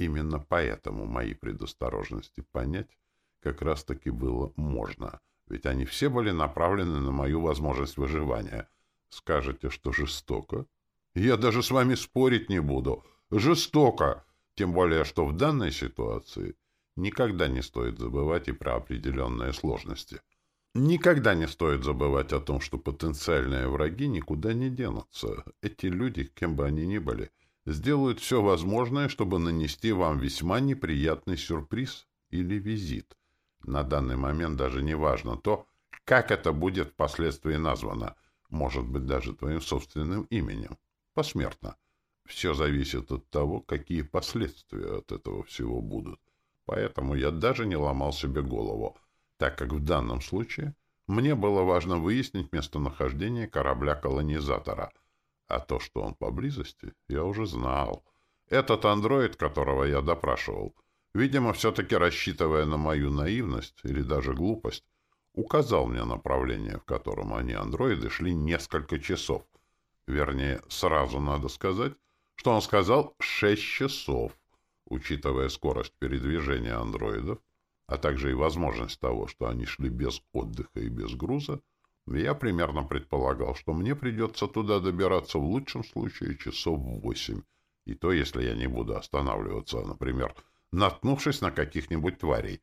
Именно поэтому мои предосторожности понять как раз-таки было можно, ведь они все были направлены на мою возможность выживания. Скажете, что жестоко? Я даже с вами спорить не буду. Жестоко! Тем более, что в данной ситуации никогда не стоит забывать и про определенные сложности. Никогда не стоит забывать о том, что потенциальные враги никуда не денутся. Эти люди, кем бы они ни были, сделают все возможное, чтобы нанести вам весьма неприятный сюрприз или визит. На данный момент даже не важно то, как это будет впоследствии названо, может быть, даже твоим собственным именем, посмертно. Все зависит от того, какие последствия от этого всего будут. Поэтому я даже не ломал себе голову, так как в данном случае мне было важно выяснить местонахождение корабля-колонизатора. А то, что он поблизости, я уже знал. Этот андроид, которого я допрашивал, видимо, все-таки рассчитывая на мою наивность или даже глупость, указал мне направление, в котором они, андроиды, шли несколько часов. Вернее, сразу надо сказать, что он сказал шесть часов, учитывая скорость передвижения андроидов, а также и возможность того, что они шли без отдыха и без груза, я примерно предполагал, что мне придется туда добираться в лучшем случае часов восемь, и то, если я не буду останавливаться, например, наткнувшись на каких-нибудь тварей.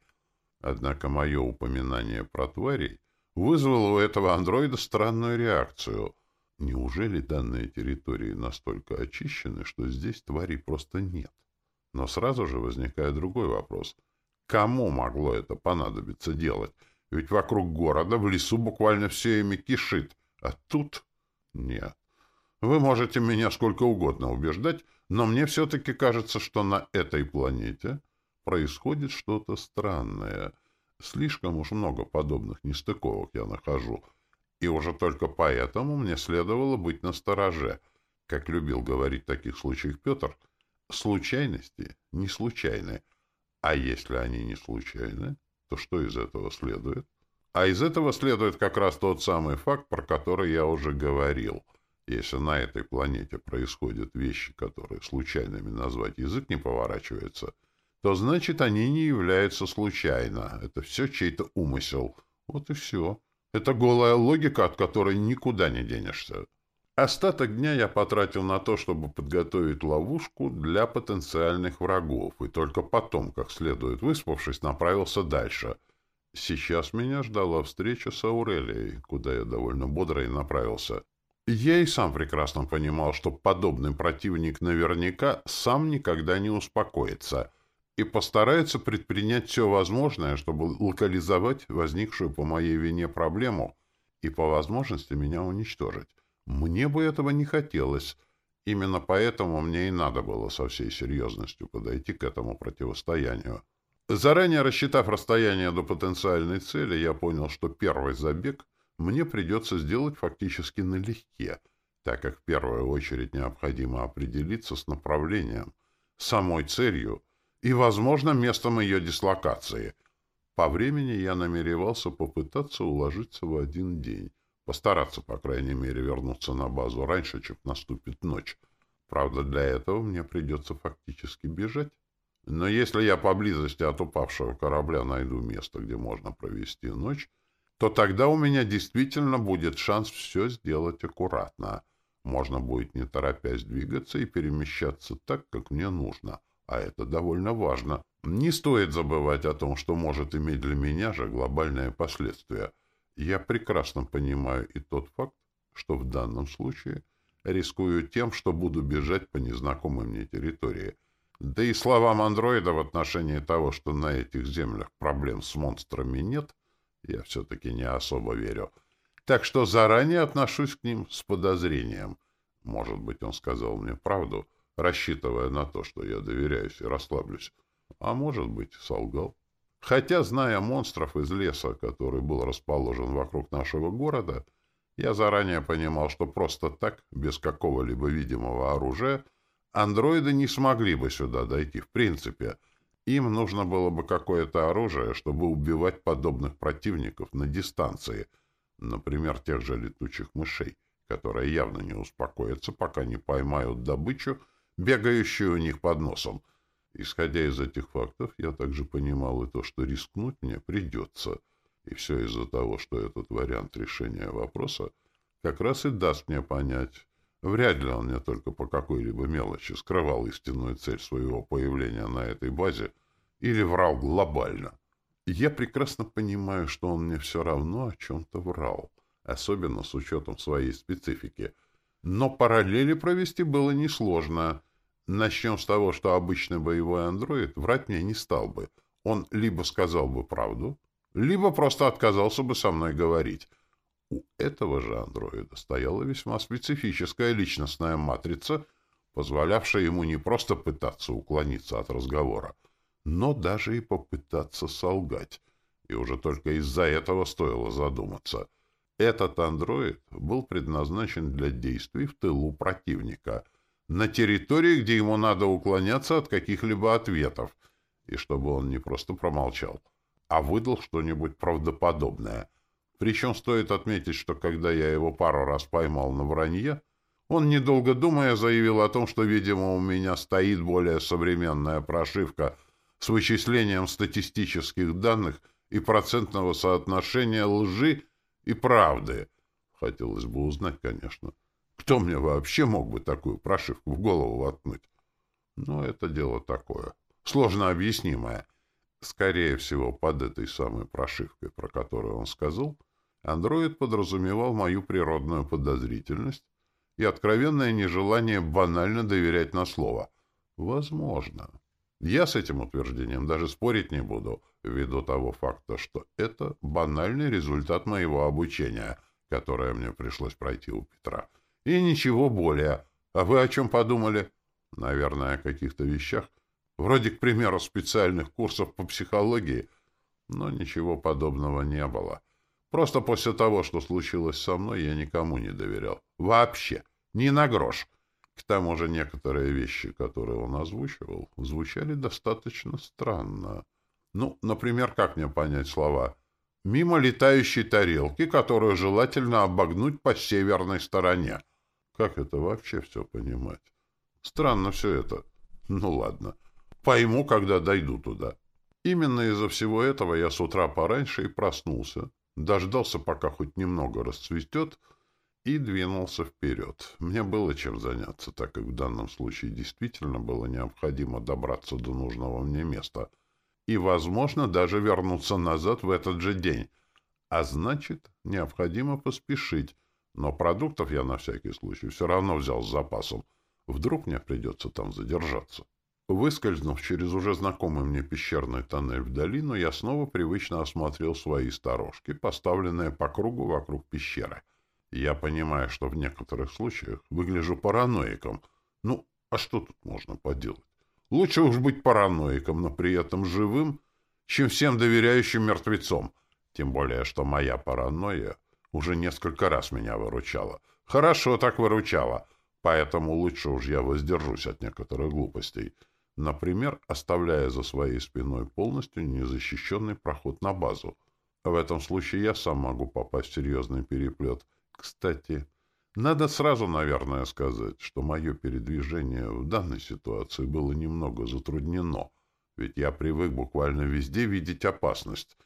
Однако мое упоминание про тварей вызвало у этого андроида странную реакцию — Неужели данные территории настолько очищены, что здесь тварей просто нет? Но сразу же возникает другой вопрос. Кому могло это понадобиться делать? Ведь вокруг города, в лесу буквально все ими кишит. А тут... Нет. Вы можете меня сколько угодно убеждать, но мне все-таки кажется, что на этой планете происходит что-то странное. Слишком уж много подобных нестыковок я нахожу — и уже только поэтому мне следовало быть настороже. Как любил говорить в таких случаях Петр, случайности не случайны. А если они не случайны, то что из этого следует? А из этого следует как раз тот самый факт, про который я уже говорил. Если на этой планете происходят вещи, которые случайными назвать язык не поворачивается, то значит они не являются случайно. Это все чей-то умысел. Вот и все. Это голая логика, от которой никуда не денешься. Остаток дня я потратил на то, чтобы подготовить ловушку для потенциальных врагов, и только потом, как следует выспавшись, направился дальше. Сейчас меня ждала встреча с Аурелией, куда я довольно бодро и направился. Я и сам прекрасно понимал, что подобный противник наверняка сам никогда не успокоится — и постарается предпринять все возможное, чтобы локализовать возникшую по моей вине проблему и по возможности меня уничтожить. Мне бы этого не хотелось. Именно поэтому мне и надо было со всей серьезностью подойти к этому противостоянию. Заранее рассчитав расстояние до потенциальной цели, я понял, что первый забег мне придется сделать фактически налегке, так как в первую очередь необходимо определиться с направлением, самой целью — и, возможно, местом ее дислокации. По времени я намеревался попытаться уложиться в один день. Постараться, по крайней мере, вернуться на базу раньше, чем наступит ночь. Правда, для этого мне придется фактически бежать. Но если я поблизости от упавшего корабля найду место, где можно провести ночь, то тогда у меня действительно будет шанс все сделать аккуратно. Можно будет не торопясь двигаться и перемещаться так, как мне нужно. А это довольно важно. Не стоит забывать о том, что может иметь для меня же глобальные последствия. Я прекрасно понимаю и тот факт, что в данном случае рискую тем, что буду бежать по незнакомой мне территории. Да и словам андроида в отношении того, что на этих землях проблем с монстрами нет, я все-таки не особо верю. Так что заранее отношусь к ним с подозрением. Может быть, он сказал мне правду, рассчитывая на то, что я доверяюсь и расслаблюсь. А может быть, солгал. Хотя, зная монстров из леса, который был расположен вокруг нашего города, я заранее понимал, что просто так, без какого-либо видимого оружия, андроиды не смогли бы сюда дойти в принципе. Им нужно было бы какое-то оружие, чтобы убивать подобных противников на дистанции, например, тех же летучих мышей, которые явно не успокоятся, пока не поймают добычу, бегающую у них под носом — Исходя из этих фактов, я также понимал и то, что рискнуть мне придется. И все из-за того, что этот вариант решения вопроса как раз и даст мне понять, вряд ли он мне только по какой-либо мелочи скрывал истинную цель своего появления на этой базе или врал глобально. Я прекрасно понимаю, что он мне все равно о чем-то врал, особенно с учетом своей специфики. Но параллели провести было несложно — Начнем с того, что обычный боевой андроид врать мне не стал бы. Он либо сказал бы правду, либо просто отказался бы со мной говорить. У этого же андроида стояла весьма специфическая личностная матрица, позволявшая ему не просто пытаться уклониться от разговора, но даже и попытаться солгать. И уже только из-за этого стоило задуматься. Этот андроид был предназначен для действий в тылу противника — на территории, где ему надо уклоняться от каких-либо ответов, и чтобы он не просто промолчал, а выдал что-нибудь правдоподобное. Причем стоит отметить, что когда я его пару раз поймал на вранье, он, недолго думая, заявил о том, что, видимо, у меня стоит более современная прошивка с вычислением статистических данных и процентного соотношения лжи и правды. Хотелось бы узнать, конечно, — кто мне вообще мог бы такую прошивку в голову воткнуть? Но это дело такое. Сложно объяснимое. Скорее всего, под этой самой прошивкой, про которую он сказал, андроид подразумевал мою природную подозрительность и откровенное нежелание банально доверять на слово. Возможно. Я с этим утверждением даже спорить не буду, ввиду того факта, что это банальный результат моего обучения, которое мне пришлось пройти у Петра. И ничего более. А вы о чем подумали? Наверное, о каких-то вещах. Вроде, к примеру, специальных курсов по психологии. Но ничего подобного не было. Просто после того, что случилось со мной, я никому не доверял. Вообще. Ни на грош. К тому же некоторые вещи, которые он озвучивал, звучали достаточно странно. Ну, например, как мне понять слова «мимо летающей тарелки, которую желательно обогнуть по северной стороне»? Как это вообще все понимать? Странно все это. Ну ладно. Пойму, когда дойду туда. Именно из-за всего этого я с утра пораньше и проснулся. Дождался, пока хоть немного расцветет, и двинулся вперед. Мне было чем заняться, так как в данном случае действительно было необходимо добраться до нужного мне места и, возможно, даже вернуться назад в этот же день. А значит, необходимо поспешить, но продуктов я на всякий случай все равно взял с запасом. Вдруг мне придется там задержаться. Выскользнув через уже знакомый мне пещерный тоннель в долину, я снова привычно осмотрел свои сторожки, поставленные по кругу вокруг пещеры. Я понимаю, что в некоторых случаях выгляжу параноиком. Ну, а что тут можно поделать? Лучше уж быть параноиком, но при этом живым, чем всем доверяющим мертвецом. Тем более, что моя паранойя уже несколько раз меня выручала. Хорошо так выручала, поэтому лучше уж я воздержусь от некоторых глупостей. Например, оставляя за своей спиной полностью незащищенный проход на базу. В этом случае я сам могу попасть в серьезный переплет. Кстати, надо сразу, наверное, сказать, что мое передвижение в данной ситуации было немного затруднено, ведь я привык буквально везде видеть опасность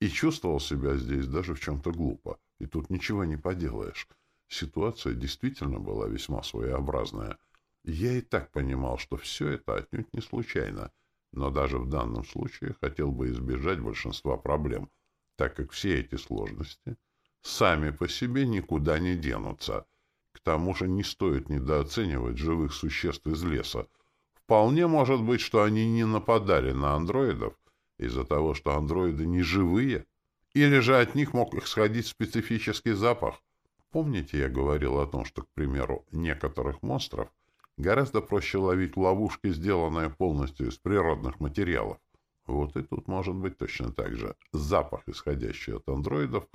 и чувствовал себя здесь даже в чем-то глупо, и тут ничего не поделаешь. Ситуация действительно была весьма своеобразная — я и так понимал, что все это отнюдь не случайно, но даже в данном случае хотел бы избежать большинства проблем, так как все эти сложности сами по себе никуда не денутся. К тому же не стоит недооценивать живых существ из леса. Вполне может быть, что они не нападали на андроидов из-за того, что андроиды не живые, или же от них мог исходить специфический запах. Помните, я говорил о том, что, к примеру, некоторых монстров Гораздо проще ловить ловушки, сделанные полностью из природных материалов. Вот и тут может быть точно так же. Запах, исходящий от андроидов,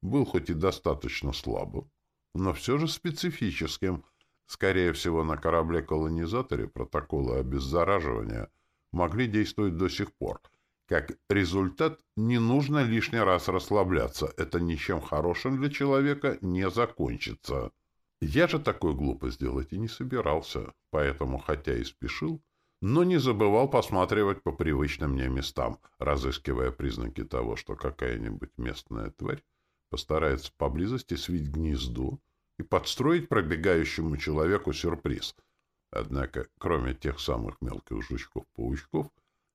был хоть и достаточно слабым, но все же специфическим. Скорее всего, на корабле-колонизаторе протоколы обеззараживания могли действовать до сих пор. Как результат, не нужно лишний раз расслабляться. Это ничем хорошим для человека не закончится. Я же такой глупость делать и не собирался, поэтому, хотя и спешил, но не забывал посматривать по привычным мне местам, разыскивая признаки того, что какая-нибудь местная тварь постарается поблизости свить гнезду и подстроить пробегающему человеку сюрприз. Однако, кроме тех самых мелких жучков-паучков,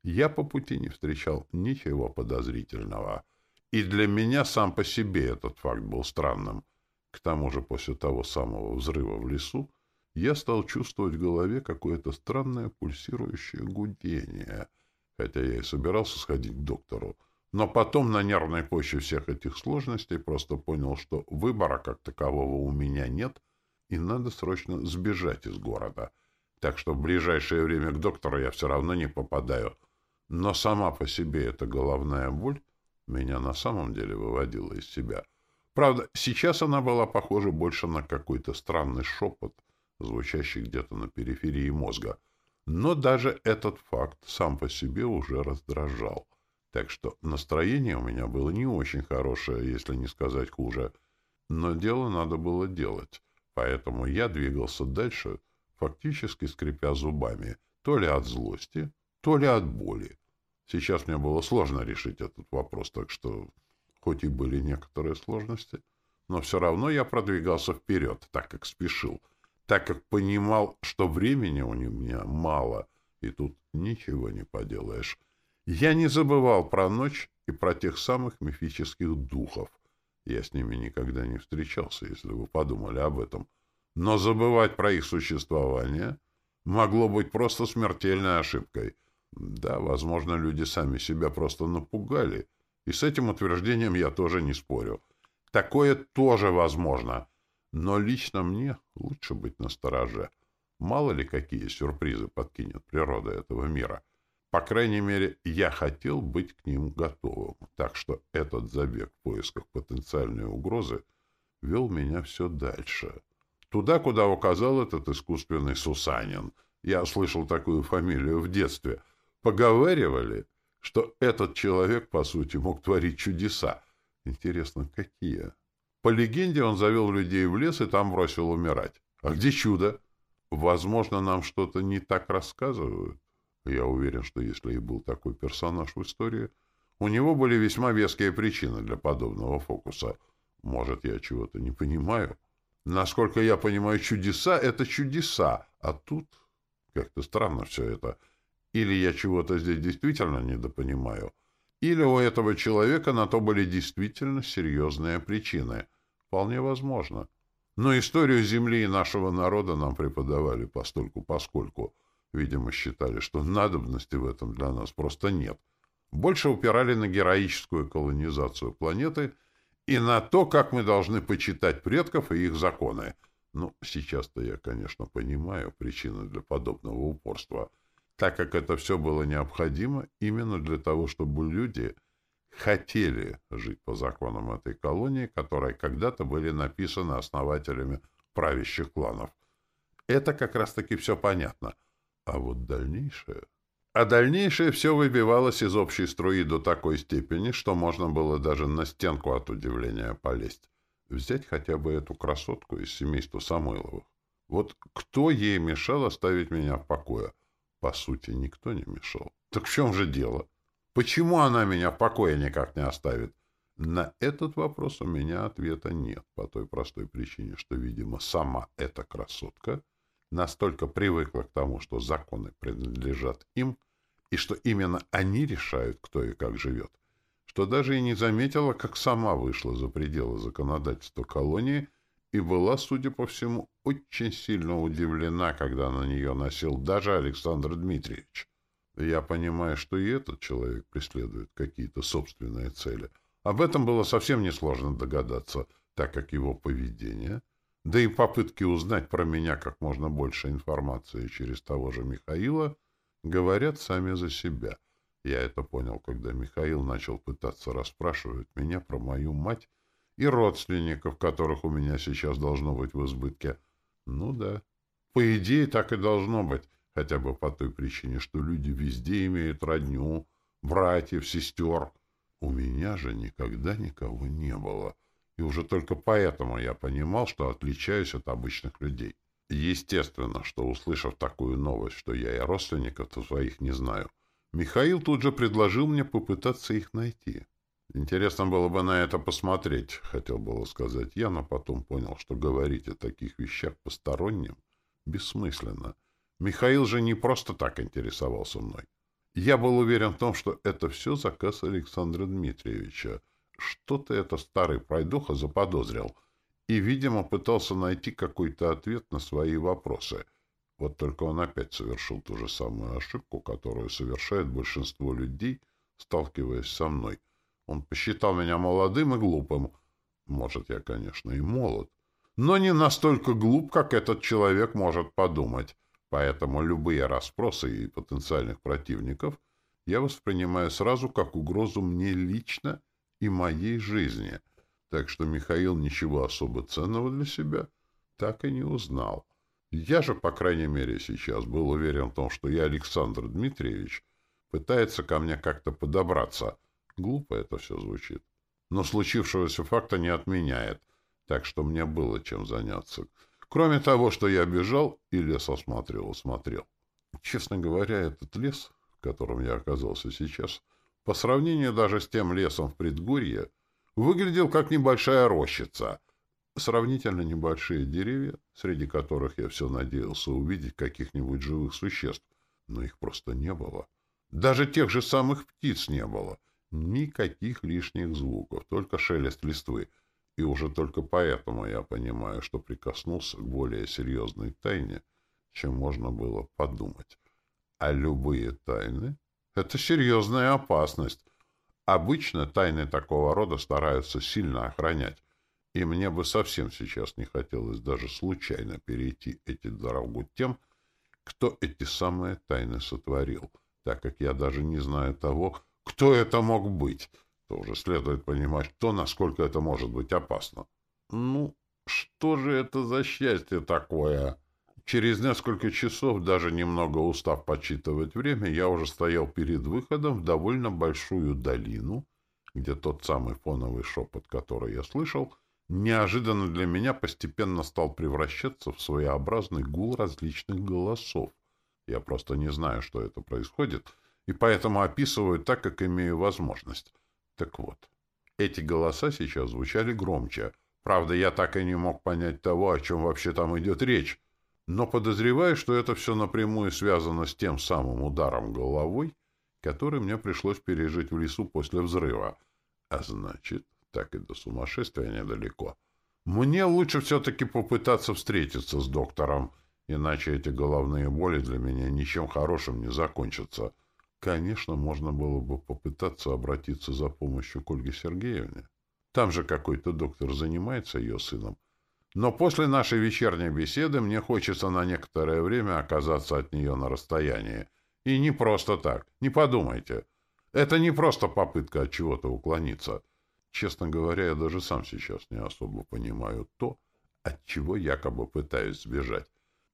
я по пути не встречал ничего подозрительного. И для меня сам по себе этот факт был странным — к тому же после того самого взрыва в лесу я стал чувствовать в голове какое-то странное пульсирующее гудение, хотя я и собирался сходить к доктору. Но потом на нервной почве всех этих сложностей просто понял, что выбора как такового у меня нет, и надо срочно сбежать из города. Так что в ближайшее время к доктору я все равно не попадаю. Но сама по себе эта головная боль меня на самом деле выводила из себя — Правда, сейчас она была похожа больше на какой-то странный шепот, звучащий где-то на периферии мозга. Но даже этот факт сам по себе уже раздражал. Так что настроение у меня было не очень хорошее, если не сказать хуже. Но дело надо было делать. Поэтому я двигался дальше, фактически скрипя зубами, то ли от злости, то ли от боли. Сейчас мне было сложно решить этот вопрос, так что Хоть и были некоторые сложности, но все равно я продвигался вперед, так как спешил, так как понимал, что времени у меня мало, и тут ничего не поделаешь. Я не забывал про ночь и про тех самых мифических духов. Я с ними никогда не встречался, если вы подумали об этом. Но забывать про их существование могло быть просто смертельной ошибкой. Да, возможно, люди сами себя просто напугали — и с этим утверждением я тоже не спорю. Такое тоже возможно. Но лично мне лучше быть настороже. Мало ли какие сюрпризы подкинет природа этого мира. По крайней мере, я хотел быть к ним готовым. Так что этот забег в поисках потенциальной угрозы вел меня все дальше. Туда, куда указал этот искусственный Сусанин. Я слышал такую фамилию в детстве. Поговаривали, что этот человек, по сути, мог творить чудеса. Интересно, какие? По легенде, он завел людей в лес и там бросил умирать. А где чудо? Возможно, нам что-то не так рассказывают. Я уверен, что если и был такой персонаж в истории, у него были весьма веские причины для подобного фокуса. Может, я чего-то не понимаю? Насколько я понимаю, чудеса — это чудеса, а тут как-то странно все это — или я чего-то здесь действительно недопонимаю, или у этого человека на то были действительно серьезные причины. Вполне возможно. Но историю Земли и нашего народа нам преподавали постольку-поскольку. Видимо, считали, что надобности в этом для нас просто нет. Больше упирали на героическую колонизацию планеты и на то, как мы должны почитать предков и их законы. Ну, сейчас-то я, конечно, понимаю причины для подобного упорства — так как это все было необходимо именно для того, чтобы люди хотели жить по законам этой колонии, которые когда-то были написаны основателями правящих кланов. Это как раз-таки все понятно. А вот дальнейшее... А дальнейшее все выбивалось из общей струи до такой степени, что можно было даже на стенку от удивления полезть. Взять хотя бы эту красотку из семейства Самойловых. Вот кто ей мешал оставить меня в покое? По сути, никто не мешал. Так в чем же дело? Почему она меня в покое никак не оставит? На этот вопрос у меня ответа нет, по той простой причине, что, видимо, сама эта красотка настолько привыкла к тому, что законы принадлежат им, и что именно они решают, кто и как живет, что даже и не заметила, как сама вышла за пределы законодательства колонии и была, судя по всему, очень сильно удивлена, когда на нее носил даже Александр Дмитриевич. Я понимаю, что и этот человек преследует какие-то собственные цели. Об этом было совсем несложно догадаться, так как его поведение, да и попытки узнать про меня как можно больше информации через того же Михаила, говорят сами за себя. Я это понял, когда Михаил начал пытаться расспрашивать меня про мою мать и родственников, которых у меня сейчас должно быть в избытке. Ну да, по идее так и должно быть, хотя бы по той причине, что люди везде имеют родню, братьев, сестер. У меня же никогда никого не было, и уже только поэтому я понимал, что отличаюсь от обычных людей. Естественно, что, услышав такую новость, что я и родственников-то своих не знаю, Михаил тут же предложил мне попытаться их найти. Интересно было бы на это посмотреть, хотел было сказать я, но потом понял, что говорить о таких вещах посторонним бессмысленно. Михаил же не просто так интересовался мной. Я был уверен в том, что это все заказ Александра Дмитриевича. Что-то это старый пройдоха заподозрил и, видимо, пытался найти какой-то ответ на свои вопросы. Вот только он опять совершил ту же самую ошибку, которую совершает большинство людей, сталкиваясь со мной — он посчитал меня молодым и глупым. Может, я, конечно, и молод, но не настолько глуп, как этот человек может подумать. Поэтому любые расспросы и потенциальных противников я воспринимаю сразу как угрозу мне лично и моей жизни. Так что Михаил ничего особо ценного для себя так и не узнал. Я же, по крайней мере, сейчас был уверен в том, что я, Александр Дмитриевич, пытается ко мне как-то подобраться — Глупо это все звучит. Но случившегося факта не отменяет, так что мне было чем заняться. Кроме того, что я бежал и лес осматривал, смотрел. Честно говоря, этот лес, в котором я оказался сейчас, по сравнению даже с тем лесом в предгорье, выглядел как небольшая рощица. Сравнительно небольшие деревья, среди которых я все надеялся увидеть каких-нибудь живых существ, но их просто не было. Даже тех же самых птиц не было — Никаких лишних звуков, только шелест листвы. И уже только поэтому я понимаю, что прикоснулся к более серьезной тайне, чем можно было подумать. А любые тайны — это серьезная опасность. Обычно тайны такого рода стараются сильно охранять, и мне бы совсем сейчас не хотелось даже случайно перейти эти дорогу тем, кто эти самые тайны сотворил, так как я даже не знаю того, кто это мог быть? Тоже следует понимать, то, насколько это может быть опасно. Ну, что же это за счастье такое? Через несколько часов, даже немного устав подсчитывать время, я уже стоял перед выходом в довольно большую долину, где тот самый фоновый шепот, который я слышал, неожиданно для меня постепенно стал превращаться в своеобразный гул различных голосов. Я просто не знаю, что это происходит — и поэтому описываю так, как имею возможность. Так вот, эти голоса сейчас звучали громче. Правда, я так и не мог понять того, о чем вообще там идет речь. Но подозреваю, что это все напрямую связано с тем самым ударом головой, который мне пришлось пережить в лесу после взрыва. А значит, так и до сумасшествия недалеко. Мне лучше все-таки попытаться встретиться с доктором, иначе эти головные боли для меня ничем хорошим не закончатся. Конечно, можно было бы попытаться обратиться за помощью к Ольге Сергеевне. Там же какой-то доктор занимается ее сыном. Но после нашей вечерней беседы мне хочется на некоторое время оказаться от нее на расстоянии. И не просто так. Не подумайте. Это не просто попытка от чего-то уклониться. Честно говоря, я даже сам сейчас не особо понимаю то, от чего якобы пытаюсь сбежать.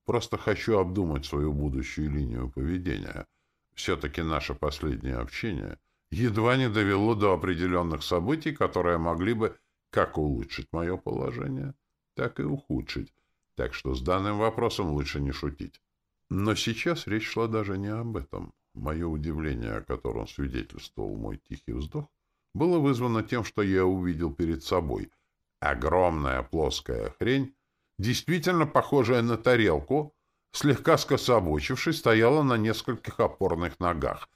Просто хочу обдумать свою будущую линию поведения — Все-таки наше последнее общение едва не довело до определенных событий, которые могли бы как улучшить мое положение, так и ухудшить, так что с данным вопросом лучше не шутить. Но сейчас речь шла даже не об этом. Мое удивление, о котором свидетельствовал мой тихий вздох, было вызвано тем, что я увидел перед собой огромная плоская хрень, действительно похожая на тарелку, слегка скособочившись, стояла на нескольких опорных ногах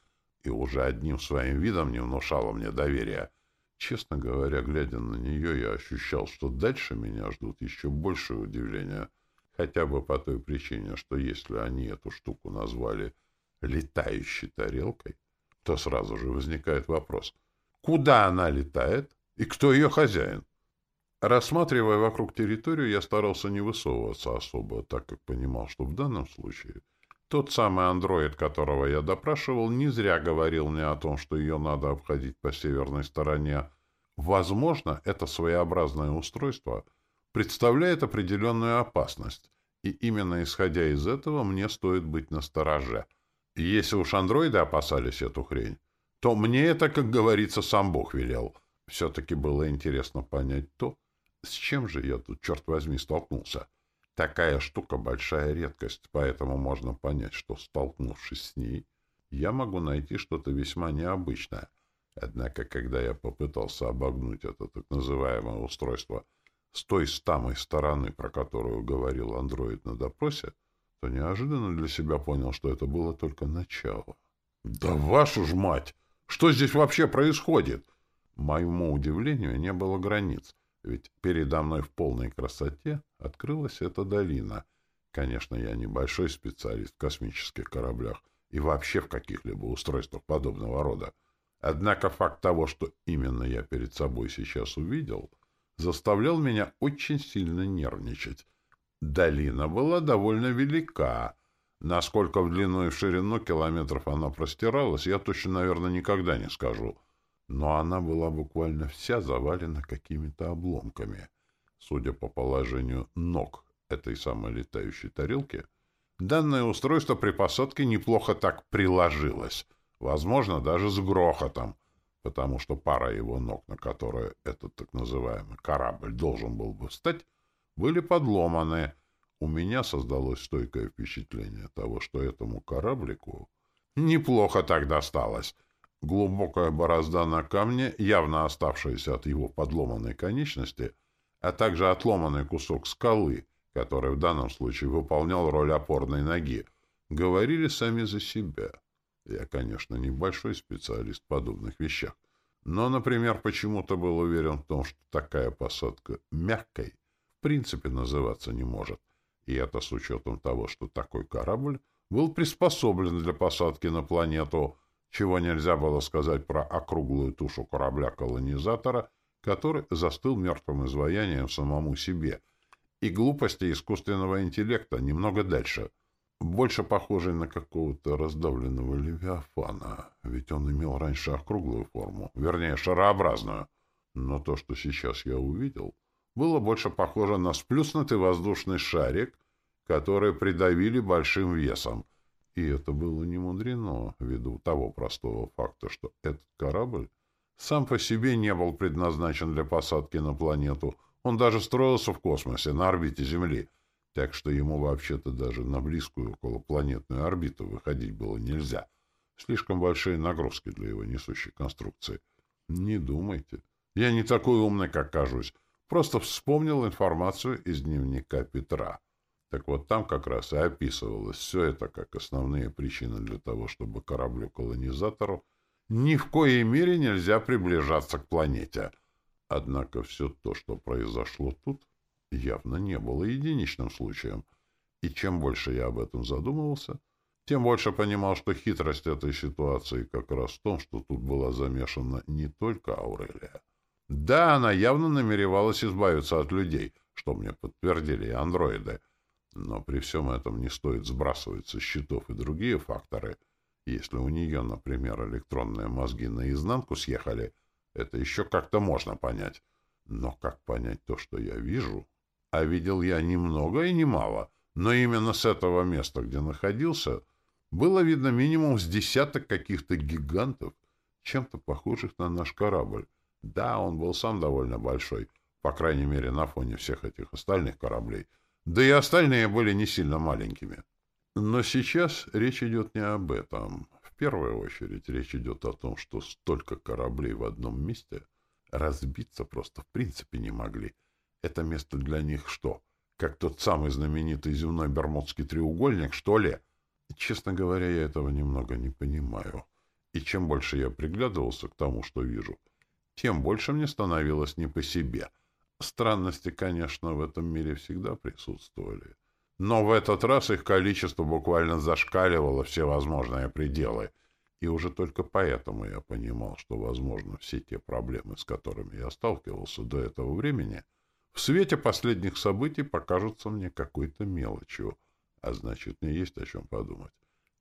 и уже одним своим видом не внушала мне доверия. Честно говоря, глядя на нее, я ощущал, что дальше меня ждут еще большее удивление, хотя бы по той причине, что если они эту штуку назвали летающей тарелкой, то сразу же возникает вопрос, куда она летает и кто ее хозяин? Рассматривая вокруг территорию, я старался не высовываться особо, так как понимал, что в данном случае тот самый андроид, которого я допрашивал, не зря говорил мне о том, что ее надо обходить по северной стороне. Возможно, это своеобразное устройство представляет определенную опасность, и именно исходя из этого мне стоит быть настороже. Если уж андроиды опасались эту хрень, то мне это, как говорится, сам Бог велел. Все-таки было интересно понять то, с чем же я тут, черт возьми, столкнулся. Такая штука — большая редкость, поэтому можно понять, что, столкнувшись с ней, я могу найти что-то весьма необычное. Однако, когда я попытался обогнуть это так называемое устройство с той самой стороны, про которую говорил андроид на допросе, то неожиданно для себя понял, что это было только начало. «Да вашу ж мать! Что здесь вообще происходит?» Моему удивлению не было границ. Ведь передо мной в полной красоте открылась эта долина. Конечно, я небольшой специалист в космических кораблях и вообще в каких-либо устройствах подобного рода. Однако факт того, что именно я перед собой сейчас увидел, заставлял меня очень сильно нервничать. Долина была довольно велика. Насколько в длину и в ширину километров она простиралась, я точно, наверное, никогда не скажу — но она была буквально вся завалена какими-то обломками. Судя по положению ног этой самой летающей тарелки, данное устройство при посадке неплохо так приложилось, возможно, даже с грохотом, потому что пара его ног, на которые этот так называемый корабль должен был бы встать, были подломаны. У меня создалось стойкое впечатление того, что этому кораблику неплохо так досталось, Глубокая борозда на камне, явно оставшаяся от его подломанной конечности, а также отломанный кусок скалы, который в данном случае выполнял роль опорной ноги, говорили сами за себя. Я, конечно, небольшой специалист в подобных вещах, но, например, почему-то был уверен в том, что такая посадка мягкой в принципе называться не может. И это с учетом того, что такой корабль был приспособлен для посадки на планету — чего нельзя было сказать про округлую тушу корабля-колонизатора, который застыл мертвым изваянием самому себе, и глупости искусственного интеллекта немного дальше, больше похожий на какого-то раздавленного левиафана, ведь он имел раньше округлую форму, вернее, шарообразную. Но то, что сейчас я увидел, было больше похоже на сплюснутый воздушный шарик, который придавили большим весом — и это было не мудрено, ввиду того простого факта, что этот корабль сам по себе не был предназначен для посадки на планету. Он даже строился в космосе, на орбите Земли, так что ему вообще-то даже на близкую околопланетную орбиту выходить было нельзя. Слишком большие нагрузки для его несущей конструкции. Не думайте. Я не такой умный, как кажусь. Просто вспомнил информацию из дневника Петра. Так вот там как раз и описывалось все это как основные причины для того, чтобы кораблю-колонизатору ни в коей мере нельзя приближаться к планете. Однако все то, что произошло тут, явно не было единичным случаем. И чем больше я об этом задумывался, тем больше понимал, что хитрость этой ситуации как раз в том, что тут была замешана не только Аурелия. Да, она явно намеревалась избавиться от людей, что мне подтвердили андроиды — но при всем этом не стоит сбрасывать со счетов и другие факторы. Если у нее, например, электронные мозги наизнанку съехали, это еще как-то можно понять. Но как понять то, что я вижу? А видел я немного и немало, но именно с этого места, где находился, было видно минимум с десяток каких-то гигантов, чем-то похожих на наш корабль. Да, он был сам довольно большой, по крайней мере, на фоне всех этих остальных кораблей. Да и остальные были не сильно маленькими. Но сейчас речь идет не об этом. В первую очередь речь идет о том, что столько кораблей в одном месте разбиться просто в принципе не могли. Это место для них что? Как тот самый знаменитый земной Бермудский треугольник, что ли? Честно говоря, я этого немного не понимаю. И чем больше я приглядывался к тому, что вижу, тем больше мне становилось не по себе. Странности, конечно, в этом мире всегда присутствовали. Но в этот раз их количество буквально зашкаливало все возможные пределы. И уже только поэтому я понимал, что, возможно, все те проблемы, с которыми я сталкивался до этого времени, в свете последних событий покажутся мне какой-то мелочью, а значит, мне есть о чем подумать.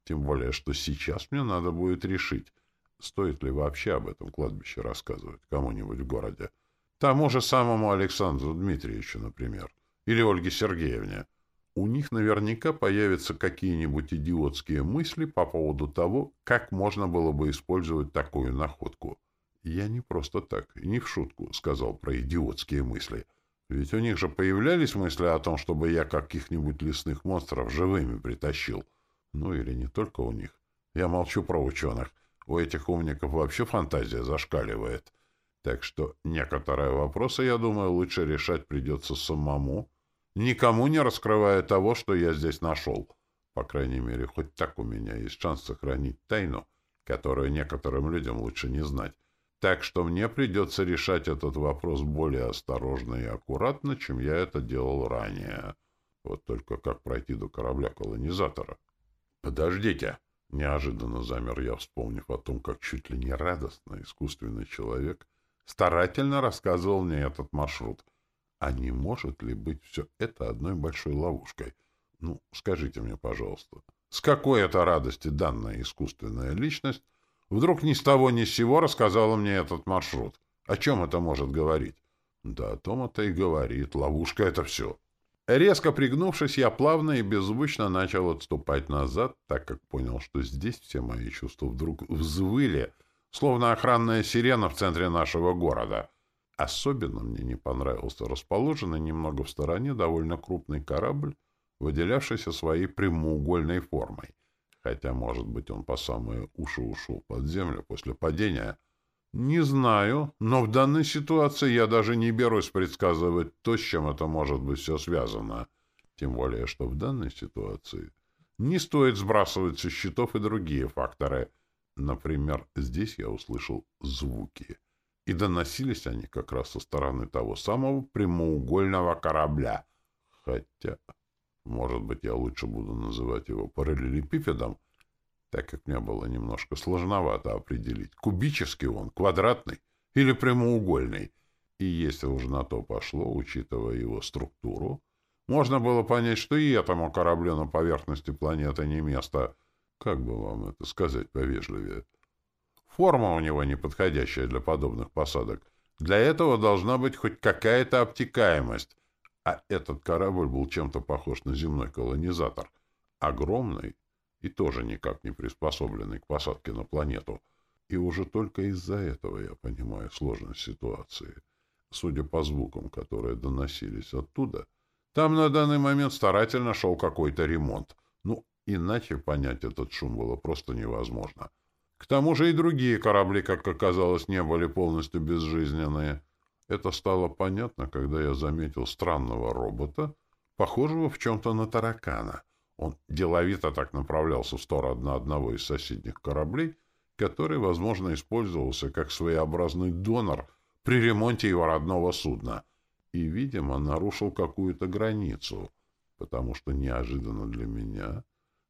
Тем более, что сейчас мне надо будет решить, стоит ли вообще об этом кладбище рассказывать кому-нибудь в городе. Тому же самому Александру Дмитриевичу, например, или Ольге Сергеевне у них наверняка появятся какие-нибудь идиотские мысли по поводу того, как можно было бы использовать такую находку. Я не просто так, не в шутку сказал про идиотские мысли. Ведь у них же появлялись мысли о том, чтобы я каких-нибудь лесных монстров живыми притащил. Ну или не только у них. Я молчу про ученых. У этих умников вообще фантазия зашкаливает. Так что некоторые вопросы, я думаю, лучше решать придется самому, никому не раскрывая того, что я здесь нашел. По крайней мере, хоть так у меня есть шанс сохранить тайну, которую некоторым людям лучше не знать. Так что мне придется решать этот вопрос более осторожно и аккуратно, чем я это делал ранее. Вот только как пройти до корабля-колонизатора? Подождите! Неожиданно замер я, вспомнив о том, как чуть ли не радостно искусственный человек старательно рассказывал мне этот маршрут — а не может ли быть все это одной большой ловушкой? Ну, скажите мне, пожалуйста, с какой это радости данная искусственная личность вдруг ни с того ни с сего рассказала мне этот маршрут? О чем это может говорить? Да о том это и говорит. Ловушка — это все. Резко пригнувшись, я плавно и беззвучно начал отступать назад, так как понял, что здесь все мои чувства вдруг взвыли, словно охранная сирена в центре нашего города — Особенно мне не понравился расположенный немного в стороне довольно крупный корабль, выделявшийся своей прямоугольной формой. Хотя, может быть, он по самые уши ушел под землю после падения. Не знаю, но в данной ситуации я даже не берусь предсказывать то, с чем это может быть все связано. Тем более, что в данной ситуации не стоит сбрасывать со счетов и другие факторы. Например, здесь я услышал звуки и доносились они как раз со стороны того самого прямоугольного корабля. Хотя, может быть, я лучше буду называть его параллелепипедом, так как мне было немножко сложновато определить, кубический он, квадратный или прямоугольный. И если уже на то пошло, учитывая его структуру, можно было понять, что и этому кораблю на поверхности планеты не место. Как бы вам это сказать повежливее? Форма у него неподходящая для подобных посадок. Для этого должна быть хоть какая-то обтекаемость. А этот корабль был чем-то похож на земной колонизатор. Огромный и тоже никак не приспособленный к посадке на планету. И уже только из-за этого я понимаю сложность ситуации. Судя по звукам, которые доносились оттуда, там на данный момент старательно шел какой-то ремонт. Ну, иначе понять этот шум было просто невозможно. — к тому же и другие корабли, как оказалось, не были полностью безжизненные. Это стало понятно, когда я заметил странного робота, похожего в чем-то на таракана. Он деловито так направлялся в сторону одного из соседних кораблей, который, возможно, использовался как своеобразный донор при ремонте его родного судна. И, видимо, нарушил какую-то границу, потому что неожиданно для меня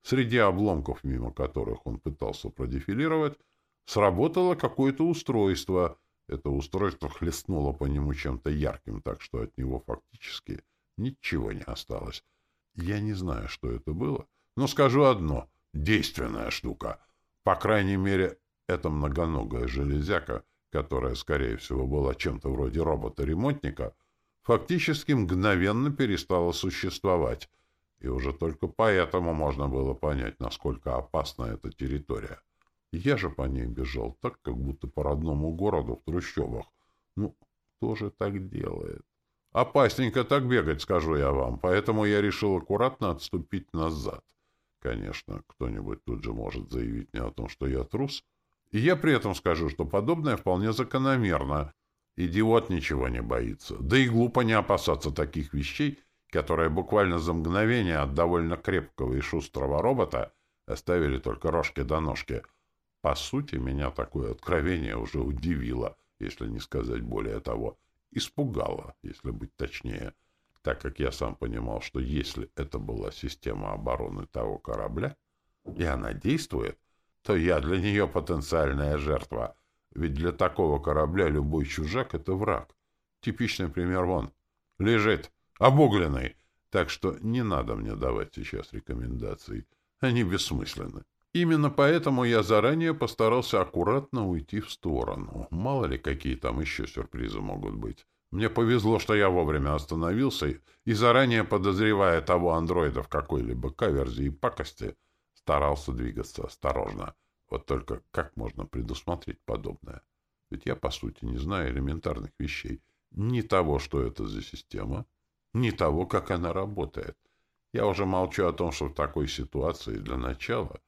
Среди обломков, мимо которых он пытался продефилировать, сработало какое-то устройство. Это устройство хлестнуло по нему чем-то ярким, так что от него фактически ничего не осталось. Я не знаю, что это было, но скажу одно — действенная штука. По крайней мере, эта многоногая железяка, которая, скорее всего, была чем-то вроде робота-ремонтника, фактически мгновенно перестала существовать — и уже только поэтому можно было понять, насколько опасна эта территория. Я же по ней бежал так, как будто по родному городу в трущобах. Ну, кто же так делает? Опасненько так бегать, скажу я вам, поэтому я решил аккуратно отступить назад. Конечно, кто-нибудь тут же может заявить мне о том, что я трус, и я при этом скажу, что подобное вполне закономерно. Идиот ничего не боится, да и глупо не опасаться таких вещей, которые буквально за мгновение от довольно крепкого и шустрого робота оставили только рожки до ножки. По сути, меня такое откровение уже удивило, если не сказать более того, испугало, если быть точнее, так как я сам понимал, что если это была система обороны того корабля, и она действует, то я для нее потенциальная жертва, ведь для такого корабля любой чужак — это враг. Типичный пример вон. Лежит, обугленный. Так что не надо мне давать сейчас рекомендаций. Они бессмысленны. Именно поэтому я заранее постарался аккуратно уйти в сторону. Мало ли, какие там еще сюрпризы могут быть. Мне повезло, что я вовремя остановился и, заранее подозревая того андроида в какой-либо каверзе и пакости, старался двигаться осторожно. Вот только как можно предусмотреть подобное? Ведь я, по сути, не знаю элементарных вещей. Ни того, что это за система, ни того, как она работает. Я уже молчу о том, что в такой ситуации для начала